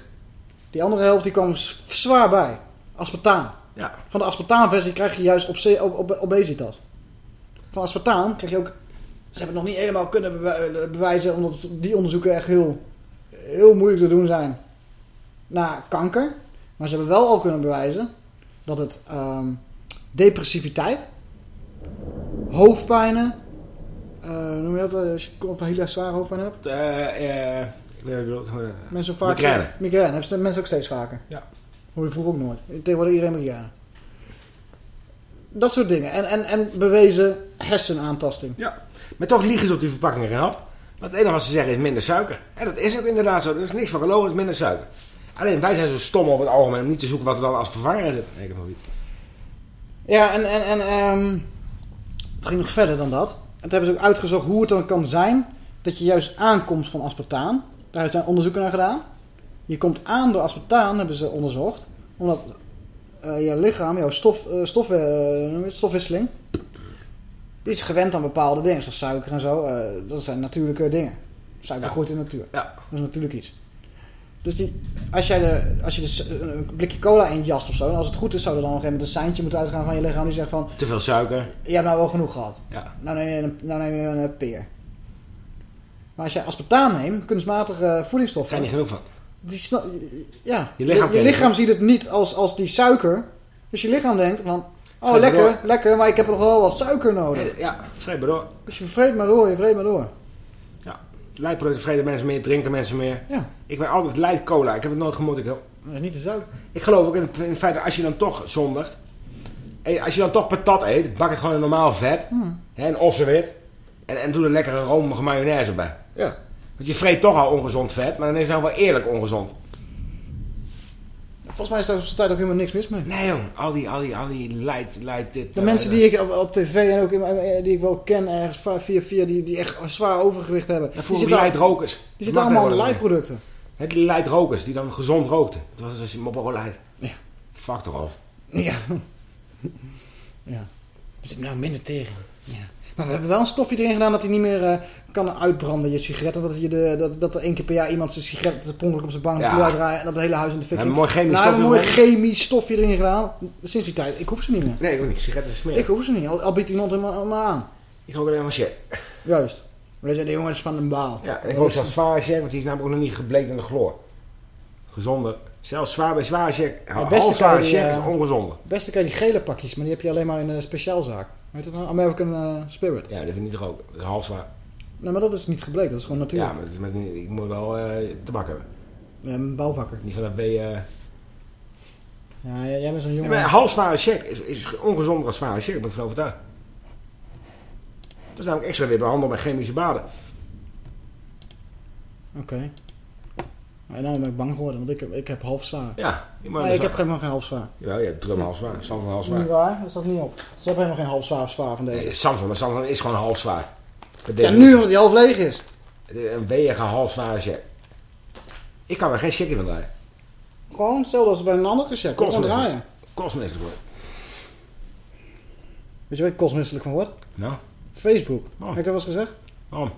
Die andere helft die kwam zwaar bij. Aspartaan. Ja. Van de aspartaanversie krijg je juist ob- ob- obesitas. Van aspartaan krijg je ook... Ze hebben het nog niet helemaal kunnen bewe- bewijzen, omdat die onderzoeken echt heel, heel moeilijk te doen zijn. Na kanker. Maar ze hebben wel al kunnen bewijzen dat het ehm, depressiviteit, hoofdpijnen, eh, hoe noem je dat als je een hele zware hoofdpijn hebt? Eh, eh, eh, Mensen vaak Migraine. Migraine. Hebben ze- mensen ook steeds vaker. Ja. Hoor je vroeger ook nooit. Tegenwoordig iedereen migraine. Dat soort dingen. En, en, en bewezen hersenaantasting. Ja. Maar toch liegen ze op die verpakkingen hap. Want het enige wat ze zeggen is minder suiker. En dat is ook inderdaad zo. Er is niks van gelogen, het is minder suiker. Alleen wij zijn zo stom over het algemeen om niet te zoeken wat er dan als vervanger zit. Nee, ik heb nog niet. Ja, en, en, en ehm, het ging nog verder dan dat. En toen hebben ze ook uitgezocht hoe het dan kan zijn dat je juist aankomt van aspartaan. Daar zijn onderzoeken naar gedaan. Je komt aan door aspartaan, hebben ze onderzocht. Omdat eh, je lichaam, jouw stof, eh, stof, eh, stofwisseling, die is gewend aan bepaalde dingen. Zoals suiker en zo. dat zijn natuurlijke dingen. Suiker groeit in de natuur. Ja. Dat is natuurlijk iets. Dus die, als, jij de, als je de, s- een blikje cola injast of zo, en als het goed is, zou er dan nog een seintje moeten uitgaan van je lichaam die zegt van, Te veel suiker. je hebt nou wel genoeg gehad. Ja. Nou neem je een, nou neem je een peer. Maar als jij aspartaan neemt, kunstmatige voedingsstoffen... Krijg je genoeg van. Die ja, Je lichaam je, lichaam ziet het niet als, als die suiker. Dus je lichaam denkt van, oh lekker, lekker, maar ik heb nog wel wat suiker nodig. Ja, vreet maar door. Dus je vreet maar door, je vreet maar door. Ja. Leidproducten vreten mensen meer, drinken mensen meer. Ja. Ik ben altijd leid cola. Ik heb het nooit gemoed. Ik, Dat is niet de suiker. ik geloof ook in het, feit dat als je dan toch zondigt. eh, Als je dan toch patat eet, bak het gewoon in normaal vet. Hmm. Hè, en ossenwit. En, en doe er lekkere romige mayonaise bij. Ja. Want je vreet toch al ongezond vet, maar dan is het nou wel eerlijk ongezond. Volgens mij is daar staat ook helemaal niks mis mee. Nee joh, al die, al die, al die light, light dit. De mensen die ik op, op tv en ook in, mijn- die ik wel ken ergens via via die, die echt zwaar overgewicht hebben. Ja, die die light rokers. die zitten allemaal in light producten. Het die light rokers die dan gezond rookten. Het was dus Marlboro light. Ja. Fuck toch af. Ja. ja. Er zit nou minder tegen. Ja. Maar we hebben wel een stofje erin gedaan dat hij niet meer eh, kan uitbranden, je sigaretten. Dat, je de, dat, dat er één keer per jaar iemand zijn sigaret per ongeluk op zijn bank Ja. ja. uitdraait en dat het hele huis in de fik Ja, ging. een mooi chemisch nou, we hebben een mooi chemisch stofje erin gedaan. Sinds die tijd. Ik hoef ze niet meer. Nee, ik ook niet. Sigaretten is smerig. Ik hoef ze niet. Al, al biedt iemand hem maar aan. Ik rook alleen maar shit. Juist. Maar dat zijn de jongens van de baal. Ja, ik rook zelfs zware check, want die is namelijk ook nog niet gebleekt in de chloor. Gezonder. Zelfs zwaar bij zware check. Het beste Half check eh, is ongezonder. Het beste kan je die gele pakjes, maar die heb je alleen maar in een speciaalzaak. Weet het nou? American eh, Spirit. Ja, dat vind ik. Dat is half zwaar. Nee, maar dat is niet gebleken. Dat is gewoon Ja, natuurlijk. maar dat is met, ik moet wel eh tabak hebben. Ja, een bouwvakker. Niet van dat W... eh Ja, jij bent zo'n Nee, jongen. maar half zware check is, is ongezonder dan zware check. Ik ben van overtuigd. Dat is namelijk extra weer behandeld bij chemische baden. Oké. Maar nou ben ik bang geworden, want ik heb, ik heb half zwaar. Ja, je nee, dus ik heb helemaal geen half zwaar. Ja, je hebt drum half zwaar. Samson half Niet zwaar. waar, dat staat niet op. Ze hebben helemaal geen half zwaar of zwaar van deze. Nee, Samson, maar Samson is gewoon half zwaar. Ja, nu omdat die half leeg is. Een weeige half zware check. Ik kan er geen in van draaien. Gewoon hetzelfde als bij een andere check. Gewoon draaien. Kostmisselijk worden. Weet je waar ik kostmisselijk van word? Nou? Facebook. Heb ik dat wel eens gezegd? Waarom?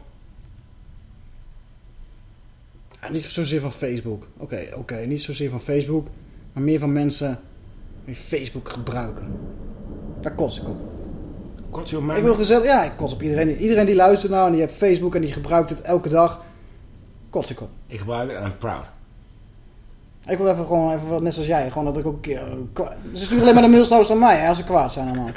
Ja, niet zozeer van Facebook. Oké, oké, niet zozeer van Facebook. Maar meer van mensen die Facebook gebruiken. Daar kost ik op. Kost je op mij? Ik wil gezellig, ja, ik kost op iedereen. Iedereen die luistert nou en die heeft Facebook en die gebruikt het elke dag. Kost ik op. Ik gebruik het en I'm proud. Ik wil even gewoon, even, wat- net zoals jij, gewoon dat ik ook een keer... eh, kwa- Ze sturen alleen maar de mails trouwens naar mij, hè, als ze kwaad zijn allemaal.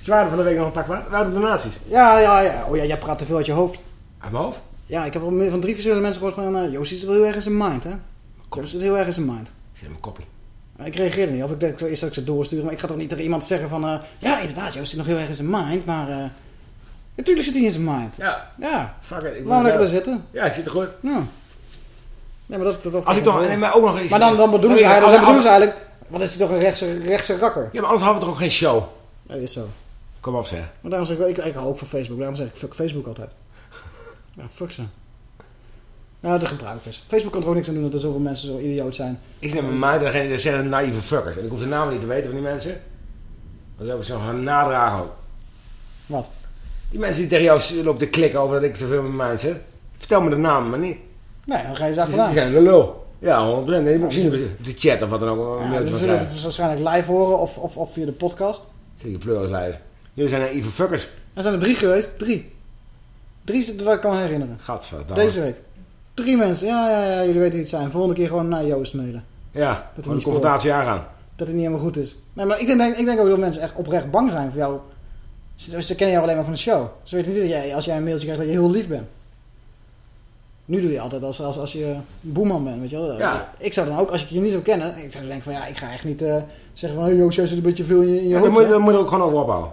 Ze waren van de week nog een pak waard. Waren donaties? Ja, ja, ja. Oh ja, jij praat te veel uit je hoofd. Uit mijn hoofd? Ja, ik heb wel meer van drie verschillende mensen gehoord van... Uh, Joost zit wel heel erg in zijn mind, hè? Joost zit heel erg in zijn mind. Zit in mijn koppie. Ik reageerde niet op. Ik dacht eerst dat ik ze doorsturen. Maar ik ga toch niet tegen iemand zeggen van... eh, ja, inderdaad, Joost zit nog heel erg in zijn mind. Maar eh, natuurlijk zit hij in zijn mind. Ja. Ja. Fuck it. Ik Laat lekker daar zitten. Ja, ik zit er goed. Ja. Nee, maar dat, dat, dat Als ik toch... Nee, maar ook nog eens... Maar dan, dan bedoelen ze. Dan ze eigenlijk... Wat is hij toch een rechtse, rechtse rakker? Ja, maar anders hadden we toch ook geen show? Ja, dat is zo. Kom op zeg. Maar daarom zeg ik, wel, ik, ik hou ook van Facebook. Daarom zeg ik fuck Facebook altijd. Ja, fuck ze. Nou, de gebruikers. Facebook kan er ook niks aan doen dat er zoveel mensen zo idioot zijn. Ik zit met mij degene die zeggen naïeve fuckers. En ik hoef de namen niet te weten van die mensen. Dat is ook zo gaan nadragen ook. Wat? Die mensen die tegen jou lopen te klikken over dat ik zoveel met mij zit. Vertel me de namen, maar niet. Nee, dan ga je ze achteraan. die zijn de lul. Ja, 100%. Nee, die moet ik zien op de chat of wat dan ook. Ja, dat van zullen we waarschijnlijk live horen of, of, of via de podcast. Zie je pleurislijst. Jullie zijn naïeve fuckers. Er zijn er drie geweest. Drie. Drie wat ik kan herinneren. Gadverdamme. Deze week. Drie mensen. Ja, ja, ja, jullie weten wie het zijn. Volgende keer gewoon naar Joost mailen. Ja, Dat een confrontatie aangaan. Dat het niet helemaal goed is. Nee, maar ik denk, ik denk ook dat mensen echt oprecht bang zijn voor jou. Ze, ze kennen jou alleen maar van de show. Ze weten niet dat jij, als jij een mailtje krijgt, dat je heel lief bent. Nu doe je altijd als, als, als je boeman bent, weet je wel. Ja. Ik zou dan ook, als ik je niet zou kennen, ik zou denken van ja, ik ga echt niet eh, zeggen van... Hey Joost, jij zit een beetje veel in je, in je Ja, hoofd. daar moet, je- daar moet je ook gewoon over ophouden.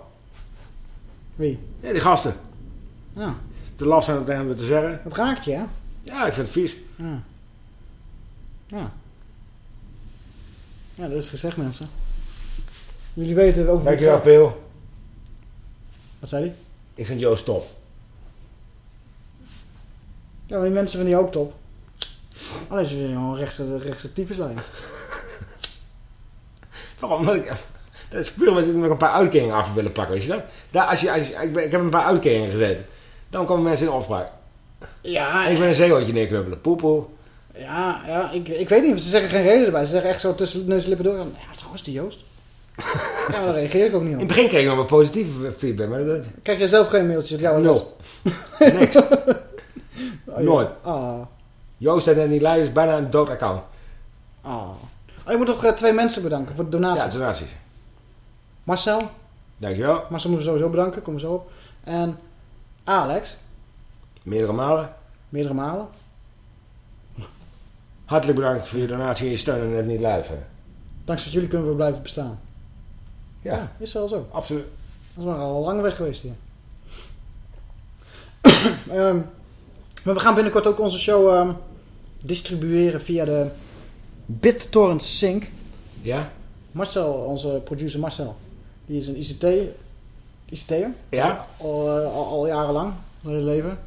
Wie? Ja, die gasten. Ja. Te laf zijn om tegen hem te zeggen. Dat raakt je, hè? Ja, ik vind het vies. Ja. Ja. Ja, dat is gezegd, mensen. Jullie weten over wie het gaat. Wat zei hij? Ik vind Joost top. Ja, maar die mensen vinden die ook top. Alleen ze weer gewoon rechtse, rechtse tyfuslijn. Waarom? Omdat ik... Dat is puur omdat ik nog een paar uitkeringen af willen pakken, weet je dat? Daar, als je, als je, ik, ben, ik heb een paar uitkeringen gezeten. Dan komen mensen in opspraak. Ja, ik ben een zeehondje neerknuppelen. Poepoe. Ja, ja ik, ik weet niet. Ze zeggen geen reden erbij. Ze zeggen echt zo tussen neus en lippen door. Ja, trouwens, die Joost. ja, maar daar reageer ik ook niet In op. het begin kreeg ik nog wel positieve feedback, maar dat... Krijg je zelf geen mailtjes op jouw? Nul. Niks. Oh. Nooit. Ah. Joost en die lui is bijna een dood account. Ah. Oh, je moet nog eh, twee mensen bedanken voor de donaties. Ja, donaties. Marcel. Dankjewel. Marcel moeten we sowieso bedanken. Kom er zo op. En Alex. Meerdere malen. Meerdere malen. Hartelijk bedankt voor je donatie en je steun en het niet luisteren. Dankzij jullie kunnen we blijven bestaan. Ja. is wel zo. Absoluut. Dat is maar al lang weg geweest hier. Ehm, maar we gaan binnenkort ook onze show ehm, distribueren via de BitTorrent Sync. Ja? Marcel, onze producer Marcel, die is een ICT, ICT'er. Ja? Al, eh, al, al jarenlang, zijn hele leven.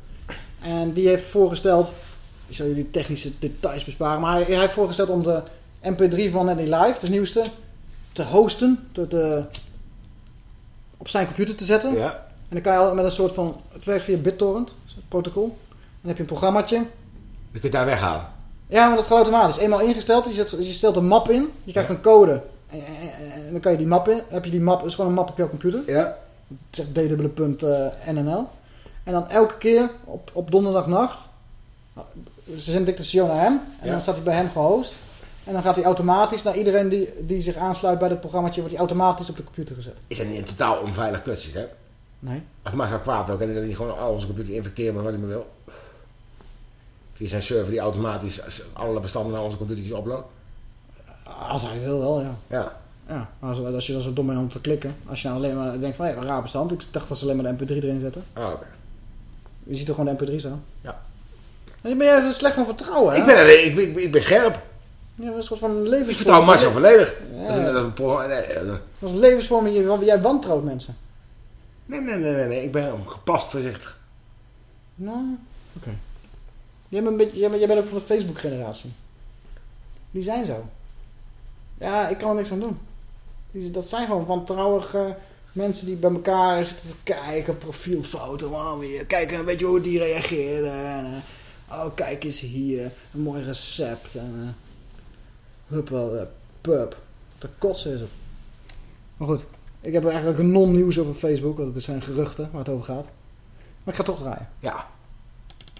En die heeft voorgesteld, ik zal jullie technische details besparen, maar hij, hij heeft voorgesteld om de MP3 van Netty Live, de nieuwste, te hosten, te, te- op zijn computer te zetten. Ja. En dan kan je al met een soort van, het werkt via BitTorrent, dat is het protocol. Dan heb je een programmaatje. Je kunt het daar weghalen. Ja, maar dat gaat automatisch. Eenmaal ingesteld, je, zet, je stelt een map in, je krijgt een code. En, en- en- en dan kan je die map in. Heb je die map, is gewoon een map op jouw computer. Ja. Het zegt d.nl. En dan elke keer op, op donderdagnacht. Ze zendt ik de show naar hem. En Ja. dan staat hij bij hem gehost. En dan gaat hij automatisch naar iedereen die, die zich aansluit bij dat programmaatje, wordt hij automatisch op de computer gezet. Is dat niet een totaal onveilig hè? Nee. Als Marcel kwaad ook en dat hij gewoon al onze computer infecteren met wat hij maar wil. Via zijn server die automatisch alle bestanden naar onze computertjes uploadt. Als hij wil wel, ja. Ja. Ja, als, als je dan zo dom bent om te klikken. Als je nou alleen maar denkt van, hé, een raar bestand. Ik dacht dat ze alleen maar de mp3 erin zetten. Ah, oké. Je ziet toch gewoon de mp3 staan? Ja. En ben jij even slecht van vertrouwen, hè? Ik ben, ik, ben- ik, ben- ik ben scherp. Ja, dat is een soort van levensvorm. Ik vertrouw Marcel volledig. Ja. Dat is een, dat is een nee, Dat is een levensvorm die je- jij wantrouwt mensen. nee, nee, nee, nee, nee, ik ben gepast voorzichtig. Nou, oké. Jij, bent een beetje, jij, bent, jij bent ook van de Facebook-generatie. Die zijn zo. Ja, ik kan er niks aan doen. Dat zijn gewoon wantrouwige mensen die bij elkaar zitten te kijken. Profielfoto, man. Kijken een beetje hoe die reageren. En, eh, oh, kijk eens hier. Een mooi recept. En, eh huppel, eh, pup. De kotsen is het. Maar goed, ik heb eigenlijk een non-nieuws over Facebook. Want het zijn geruchten waar het over gaat. Maar ik ga toch draaien. Ja.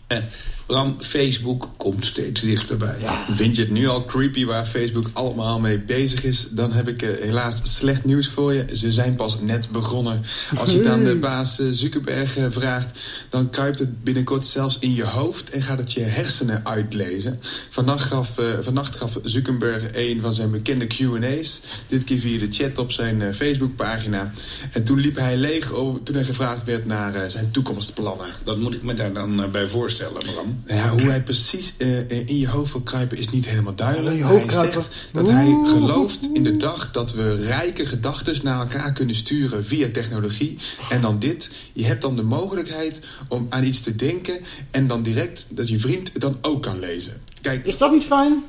En Bram, Facebook komt steeds dichterbij. Vind je het nu al creepy waar Facebook allemaal mee bezig is? Dan heb ik eh, helaas slecht nieuws voor je. Ze zijn pas net begonnen. Als je het aan de baas eh, Zuckerberg eh, vraagt... dan kruipt het binnenkort zelfs in je hoofd... en gaat het je hersenen uitlezen. Vannacht gaf, vannacht gaf Zuckerberg een van zijn bekende Q&A's. Dit keer via de chat op zijn Facebookpagina. En toen liep hij leeg over, toen hij gevraagd werd naar zijn toekomstplannen. Wat moet ik me daar dan bij voorstellen, Bram? Ja, hoe hij precies eh, eh, in je hoofd wil kruipen is niet helemaal duidelijk. Maar hij zegt dat hij gelooft in de dag dat we rijke gedachten naar elkaar kunnen sturen via technologie. En dan dit, je hebt dan de mogelijkheid om aan iets te denken en dan direct dat je vriend het dan ook kan lezen. Kijk, Is dat niet fijn?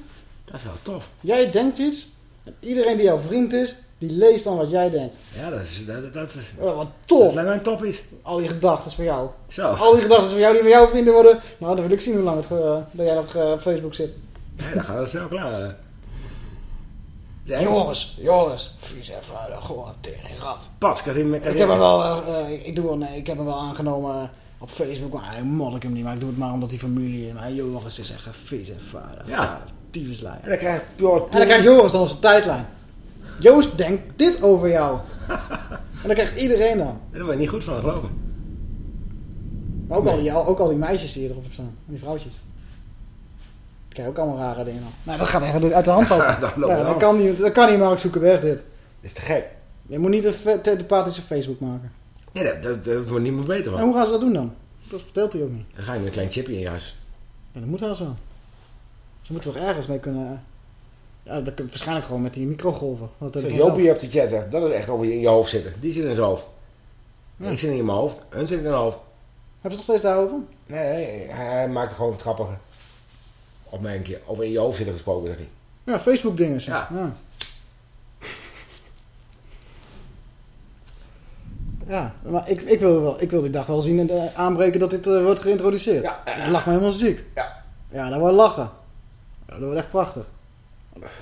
Dat is wel tof. Jij denkt iets. En iedereen die jouw vriend is, die leest dan wat jij denkt. Ja, dat is... Dat, dat is wat tof. Dat lijkt mij top iets. Al die gedachten voor jou. Zo. Al die gedachten voor jou die van jouw vrienden worden. Nou, dan wil ik zien hoe lang het, eh, dat jij nog eh, op Facebook zit. Ja, dan gaat het snel klaar. Ja, Joris, Joris. Vies en vuile, gewoon tegen rat. Pat, hij met Ik heb hem wel, eh, eh, ik, ik doe wel, nee, ik heb hem wel aangenomen eh, op Facebook, maar ik mod ik hem niet. Maar ik doe het maar omdat hij familie is. Maar Joris is echt een vies en vuile. Ja. Tyfuslijn. En dan krijgt Pjort... En dan krijgt Joris dan onze tijdlijn. Joost denkt dit over jou. en dan krijgt iedereen dan. Daar word je niet goed van, geloof ik. Maar ook, al die, ook al die meisjes die erop staan. En die vrouwtjes. Die krijgen ook allemaal rare dingen dan. Nou, dat gaat echt uit de hand lopen. Dat Ja, dat, kan niet, dat kan niet Mark Zuckerberg dit. is te gek. Je moet niet een fe- telepathische Facebook maken. Ja, dat, dat, dat wordt niet meer beter En van. hoe gaan ze dat doen dan? Dat vertelt hij ook niet. Dan ga je met een klein chipje in je huis. Ja, dat moet wel zo. Ze moeten toch ergens mee kunnen... Ja, dat, waarschijnlijk gewoon met die microgolven. Want dat Jopie op de chat zegt, dat is echt over je, in je hoofd zitten. Die zit in zijn hoofd. Ja. Ik zit niet in mijn hoofd, hun zit in hun hoofd. Hebben ze het nog steeds daarover? Nee, nee, hij, maakt er gewoon het grappige opmerkje. Over in je hoofd zitten gesproken, zegt hij. Ja, Facebook dingen. Ja. ja. Ja, maar ik, ik, wil wel, ik wil die dag wel zien en eh, aanbreken dat dit eh, wordt geïntroduceerd. Ja. Het lacht me helemaal ziek. Ja. Ja, dat wordt lachen. Dat wordt echt prachtig.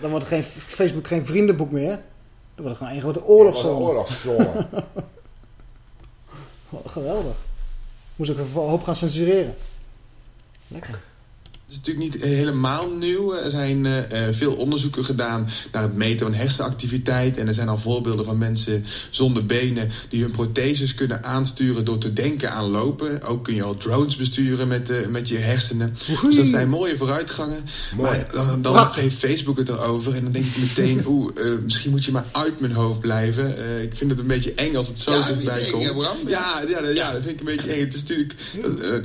Dan wordt geen, Facebook geen vriendenboek meer. Dan wordt het gewoon één grote oorlogszone. Een oorlogszone. Geweldig. Moest ook een hoop gaan censureren. Lekker. Het is natuurlijk niet helemaal nieuw. Er zijn eh, eh, veel onderzoeken gedaan naar het meten van hersenactiviteit. En er zijn al voorbeelden van mensen zonder benen... die hun protheses kunnen aansturen door te denken aan lopen. Ook kun je al drones besturen met, eh, met je hersenen. Dus dat zijn mooie vooruitgangen. Mooi. Maar dan, dan geeft Facebook het erover. En dan denk ik meteen... oeh, eh, misschien moet je maar uit mijn hoofd blijven. Eh, ik vind het een beetje eng als het zo Ja, dichtbij komt. Ja, ja, ja, ja, dat vind ik een beetje eng. Het is natuurlijk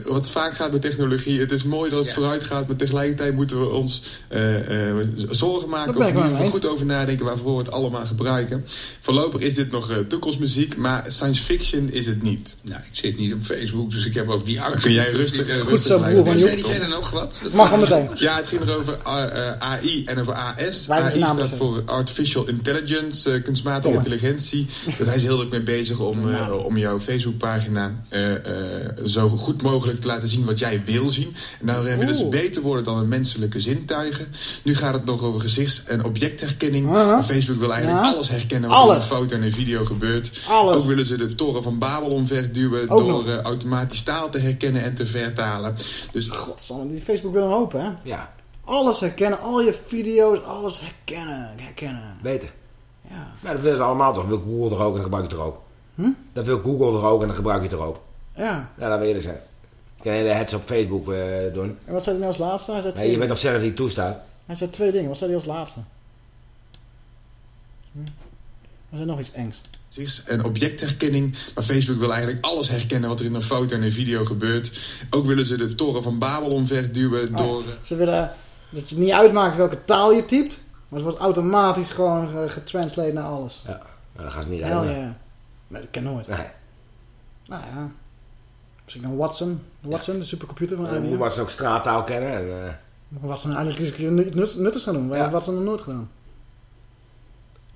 wat vaak gaat met technologie. Het is mooi dat het vooruit gaat, maar tegelijkertijd moeten we ons eh, eh, zorgen maken. Of goed over nadenken waarvoor we het allemaal gebruiken. Voorlopig is dit nog eh, toekomstmuziek, maar science fiction is het niet. Nou, ik zit niet op Facebook, dus ik heb ook die angst. Kun jij rustig, eh, Goed rustig zo, broer van Zei die ook wat? Dat Mag wel meteen. Ja, het ging erover AI en over AS. AI staat voor Artificial Intelligence, kunstmatige intelligentie. Daar zijn ze heel druk mee bezig om, eh, om jouw Facebookpagina eh, eh, zo goed mogelijk te laten zien wat jij wil zien. En daarin willen ze Oeh. Beter worden dan een menselijke zintuigen. Nu gaat het nog over gezichts- en objectherkenning. Maar Facebook wil eigenlijk Ja. alles herkennen wat er Alles. in een foto en een video gebeurt. Alles. Ook willen ze de toren van Babel omverduwen Ook door nog. eh, automatisch taal te herkennen en te vertalen. Dus Godsamme, die Facebook wil een hoop, hè? Ja, Alles herkennen, al je video's, alles herkennen, herkennen. beter. Ja. Maar dat willen ze allemaal toch. Dat wil Google er ook en dan gebruik je het er ook. Hm? Dat wil Google er ook en dan gebruik je het er ook. Ja. Ja, dat wil je zijn. Je kan hele heads op Facebook eh, doen. En wat zei hij nou als laatste? Hij zei twee, Nee, je bent toch zeggen dat hij het toestaat? hij zei twee dingen. Wat zei hij als laatste? Hm? Er nog iets engs. Precies, en objectherkenning. Maar Facebook wil eigenlijk alles herkennen wat er in een foto en een video gebeurt. Ook willen ze de toren van Babel omverduwen door... eh, Ze willen dat je niet uitmaakt welke taal je typt. Maar het wordt automatisch gewoon getranslate naar alles. Ja, maar dan gaan ze niet Hell redden. yeah. Nee, dat kan nooit. Nee. Nou ja. Misschien dan Watson. Watson, de supercomputer van IBM. moet maar ze ook straattaal kennen. En, eh, Watson eigenlijk eens een keer iets nut- nuttigs gaan doen. Wij Ja. hebben Watson nog nooit gedaan.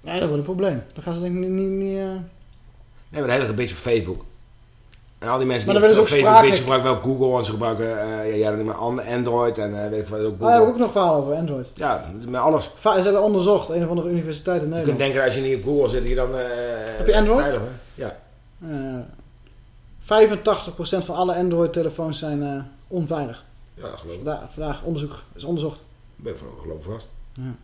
Nee, dat wordt een probleem. Dan gaan ze denk ik niet... niet, niet eh, Nee, maar de hele beetje op Facebook. En al die mensen Maar die op Facebook ook beetje gebruiken wel Google en ze gebruiken eh ja, meer An- Android en eh weet ik wat ook Google. heb ik ook nog verhaal over Android. Ja, met alles. Va- Ze hebben onderzocht, een of andere universiteit in Je kunt Nederland. denken als je niet op Google zit, je dan... Heb je Android? Veilig, hè? Ja. Eh 85% van alle Android-telefoons zijn eh, onveilig. Ja, dat geloof ik. Vandaag, vandaag onderzoek is onderzocht. Ben ik van geloof ik vast. Ja.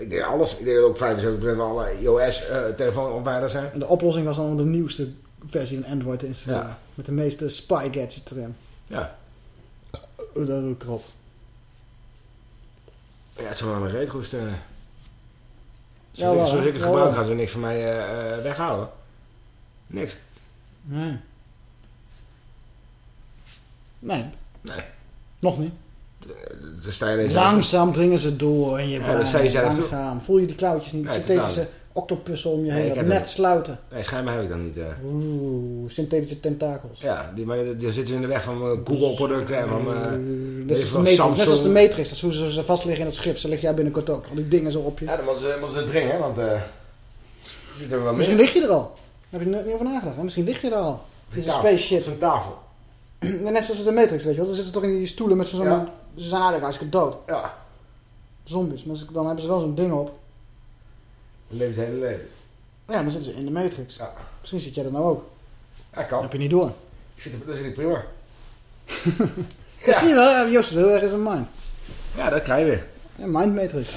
Ik denk alles. Ik denk dat ook 75% van alle iOS-telefoons onveilig zijn. En de oplossing was dan om de nieuwste versie van Android te installeren. Ja. Met de meeste spy gadgets erin. Ja. Oh, daar doe ik erop. Ja, het is wel een. Uh, Ja, zoals wel, ik, het gebruik, gaan ze niks van mij eh, eh, weghalen. Niks. Nee. Nee. Nee. Nog niet. Langzaam dringen ze door in je Ja, brein. dat toe. Langzaam. Voel je die klauwtjes niet? Nee, synthetische octopussen om je heen. dat net dat- sluiten. Nee, schijnbaar heb ik dan niet. eh. Oeh, synthetische tentakels. Ja, die, maar die zitten in de weg van eh, Google-producten en van... Net zoals, de Matrix, net zoals de Matrix, dat is hoe ze, ze vast liggen in het schip. Zo lig jij binnenkort ook. Al die dingen zo op je. Ja, dan moeten ze, moeten ze dringen, want... eh zit er wel meer. Misschien lig je er al. Daar heb je er niet over nagedacht. hè? Misschien lig je er al. Het is een spaceship. Zo'n tafel. Net zoals de Matrix, weet je wel. Dan zitten ze toch in die stoelen met zo'n... Ja. Ze zijn eigenlijk hartstikke dood. Ja. Zombies. Maar dan hebben ze wel zo'n ding op. Dan leven ze hele leven. Ja, dan zitten ze in de Matrix. Ja. Misschien zit jij er nou ook. Ja, kan. heb je niet door. Ik zit er, dan zit ik prima. Ja. zie je wel. Joost heel erg in zijn mind. Ja, dat krijg je weer. Ja, mind Matrix.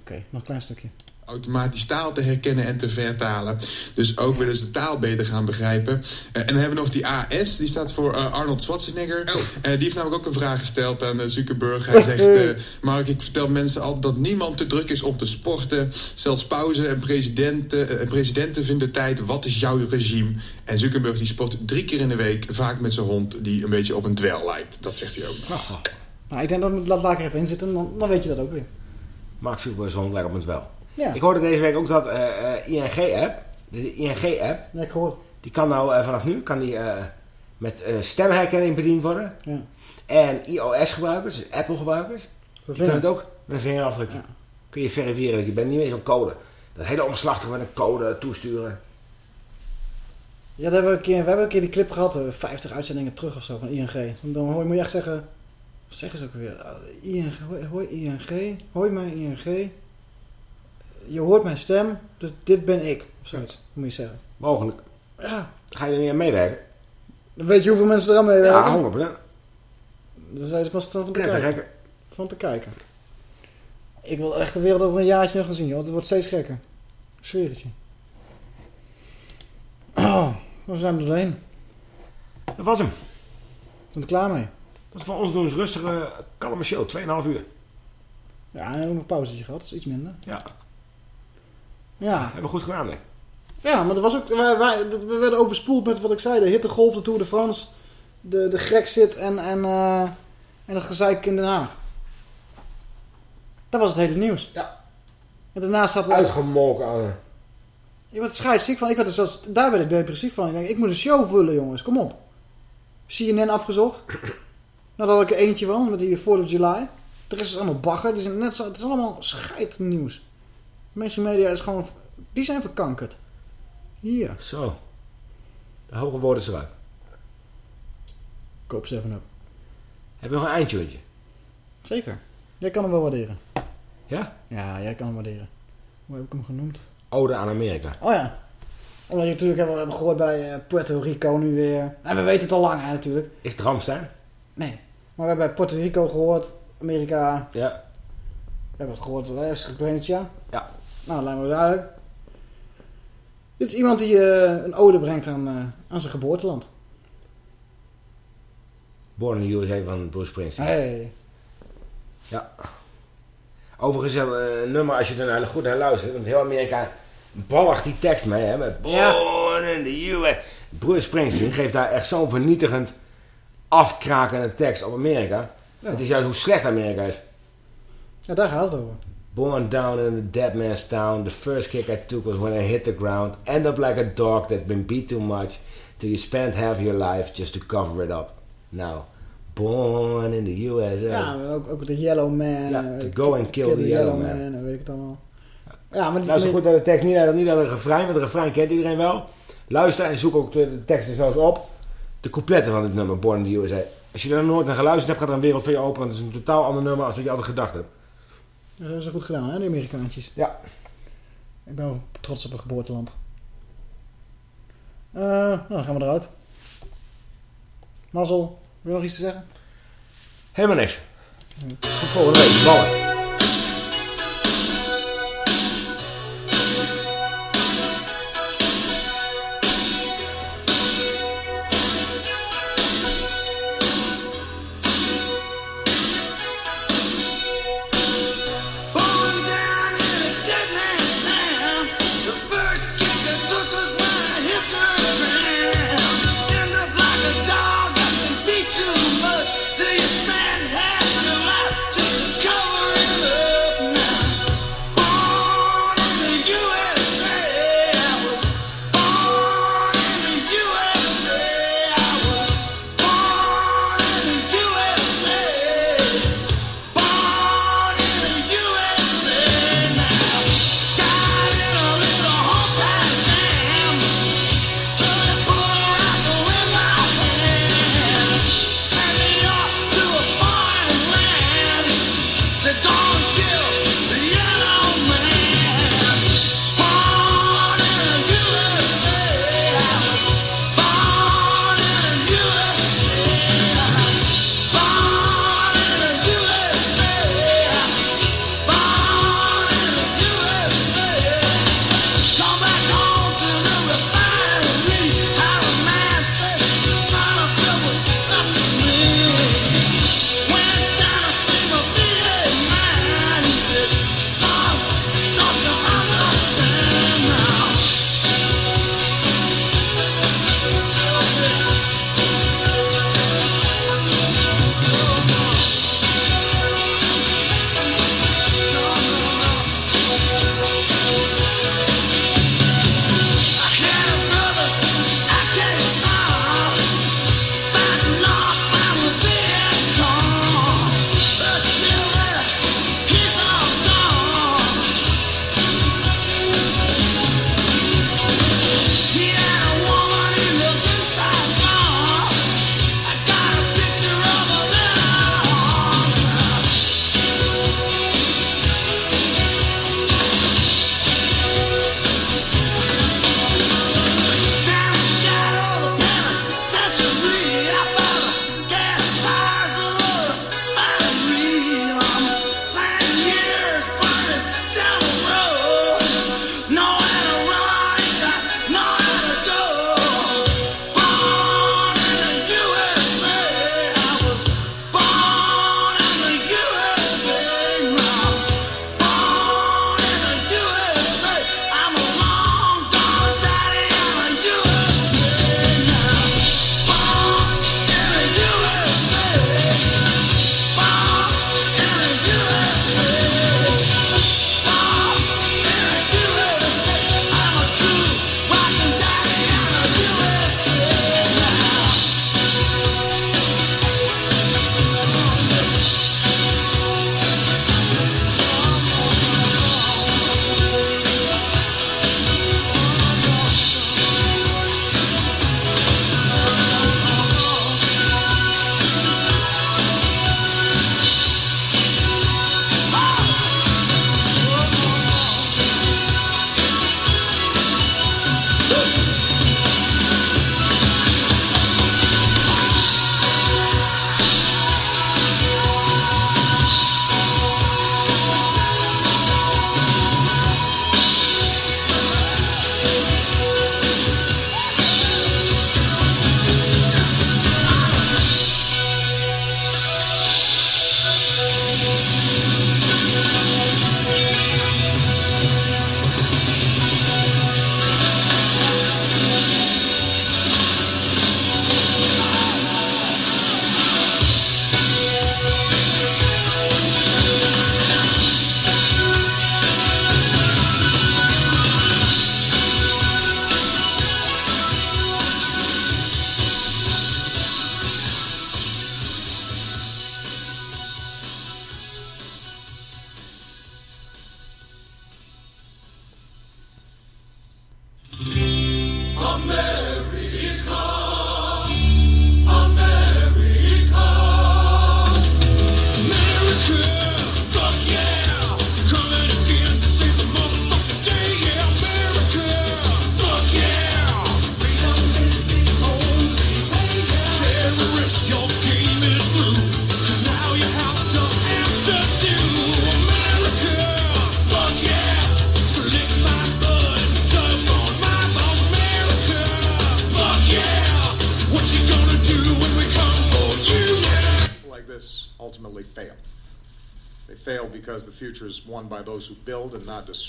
Oké, nog een klein stukje. Automatisch taal te herkennen en te vertalen. Dus ook willen ze de taal beter gaan begrijpen. Eh, en dan hebben we nog die AS, die staat voor eh, Arnold Schwarzenegger. Eh, die heeft namelijk ook een vraag gesteld aan Zuckerberg. Hij zegt, eh, Mark, ik vertel mensen altijd dat niemand te druk is om te sporten. Zelfs pauze en presidenten, en presidenten vinden tijd. Wat is jouw regime? En Zuckerberg die sport drie keer in de week, vaak met zijn hond, die een beetje op een dwel lijkt. Dat zegt hij ook nog. Nou, ik denk dat laat laat ik er even in zitten, dan, dan weet je dat ook weer. Mark Zuckerberg lijkt op ons wel. Ja. Ik hoorde deze week ook dat eh, eh, ING-app, de ING-app, Ja, ik die kan nou eh, vanaf nu kan die, met stemherkenning bediend worden. Ja. En iOS-gebruikers, dus Apple-gebruikers, die kunnen het ook met een vingerafdruk. Kun je verifiëren dat je bent niet meer zo'n code. Dat hele omslachtig met een code toesturen. Ja, dat hebben we, een keer, we hebben een keer die clip gehad, eh, 50 uitzendingen terug of zo van ING. Dan hoor, moet je echt zeggen, wat zeggen ze ook weer? Uh, ING, hoi, hoi ING, hoi mij ING. Je hoort mijn stem, dus dit ben ik. Zoiets, moet je zeggen. Mogelijk. Ja. Ga je er niet aan meewerken? Dan weet je hoeveel mensen er aan meewerken? Ja, 100%. Daar zijn ze vast van te kijken. Van te kijken. Ik wil echt de wereld over een jaartje nog gaan zien, joh. Het wordt steeds gekker. Zweer het je. Oh, we zijn er doorheen. Dat was hem. We zijn er klaar mee. Dat is voor ons doen een rustige, kalme show. 2,5 uur. Ja, en hebben een pauzetje gehad. Dat is iets minder. Ja. Ja. Hebben we goed gedaan, denk ik. Ja, maar dat was ook, wij, wij- dat- we werden overspoeld met wat ik zei. De hittegolf, de Tour de France, de, de Grexit en, en, eh, en het gezeik in Den Haag. Dat was het hele nieuws. Ja. En daarnaast zat er... Uitgemolken aan. Je wordt scheidsziek van. Ik werd er zelfs, daar werd ik depressief van. Ik denk, ik moet een show vullen, jongens. Kom op. CNN afgezocht. Nou, daar had ik er eentje van, met die 4th of July. De rest is allemaal bagger. Die zijn net zo, het is allemaal scheidnieuws. Mainstream media is gewoon... Die zijn verkankerd. Hier. Zo. De hoge woorden is eruit. Koop 7-up. Heb je nog een eindtje? Zeker. Jij kan hem wel waarderen. Ja? Ja, jij kan hem waarderen. Hoe heb ik hem genoemd? Ode aan Amerika. Oh ja. Omdat je natuurlijk hebben, hebben gehoord bij eh, Puerto Rico nu weer. En we weten het al lang hè, natuurlijk. Is het Ramstein? Nee. Maar we hebben bij Puerto Rico gehoord. Amerika. Ja. We hebben het gehoord van Srebrenica. Nou, lijkt me duidelijk. Dit is iemand die eh, een ode brengt aan, eh, aan zijn geboorteland. Born in the USA van Bruce Springsteen. Hey. Ja. Overigens eh, een nummer als je er naar goed naar luistert. Want heel Amerika balligt die tekst mee. Hè, met Born in the USA. Bruce Springsteen geeft daar echt zo'n vernietigend afkrakende tekst op Amerika. Het is juist hoe slecht Amerika is. Ja, daar gaat het over. Born down in the dead man's town. The first kick I took was when I hit the ground. End up like a dog that's been beat too much. Till you spend half your life just to cover it up. Now, born in the USA. Ja, ook, ook de Yellow Man. Ja, to go and kill the yellow man. En weet ik het allemaal. Ja, maar die, Nou is het goed dat de tekst niet naar, niet naar de refrein, want de refrein kent iedereen wel. Luister en zoek ook de, de tekst eens op. De coupletten van dit nummer, Born in the USA. Als je er nooit naar geluisterd hebt, gaat er een wereld voor je open. Want het is een totaal ander nummer als wat je altijd gedacht hebt. Dat hebben ze goed gedaan, hè, die Amerikaantjes. Ja. Ik ben wel trots op mijn geboorteland. Eh, nou, dan gaan we eruit. Mazzel, wil je nog iets te zeggen? Helemaal niks. Tot volgende week. Ballen.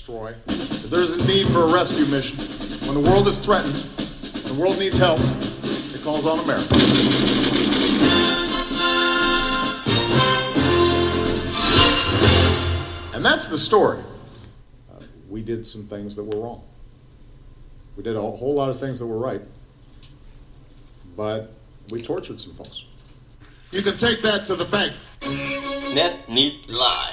Destroy. There's a need for a rescue mission, when the world is threatened, the world needs help, it calls on America. And that's the story. Uh, we did some things that were wrong. We did a whole lot of things that were right. But we tortured some folks. You can take that to the bank. Net niet live.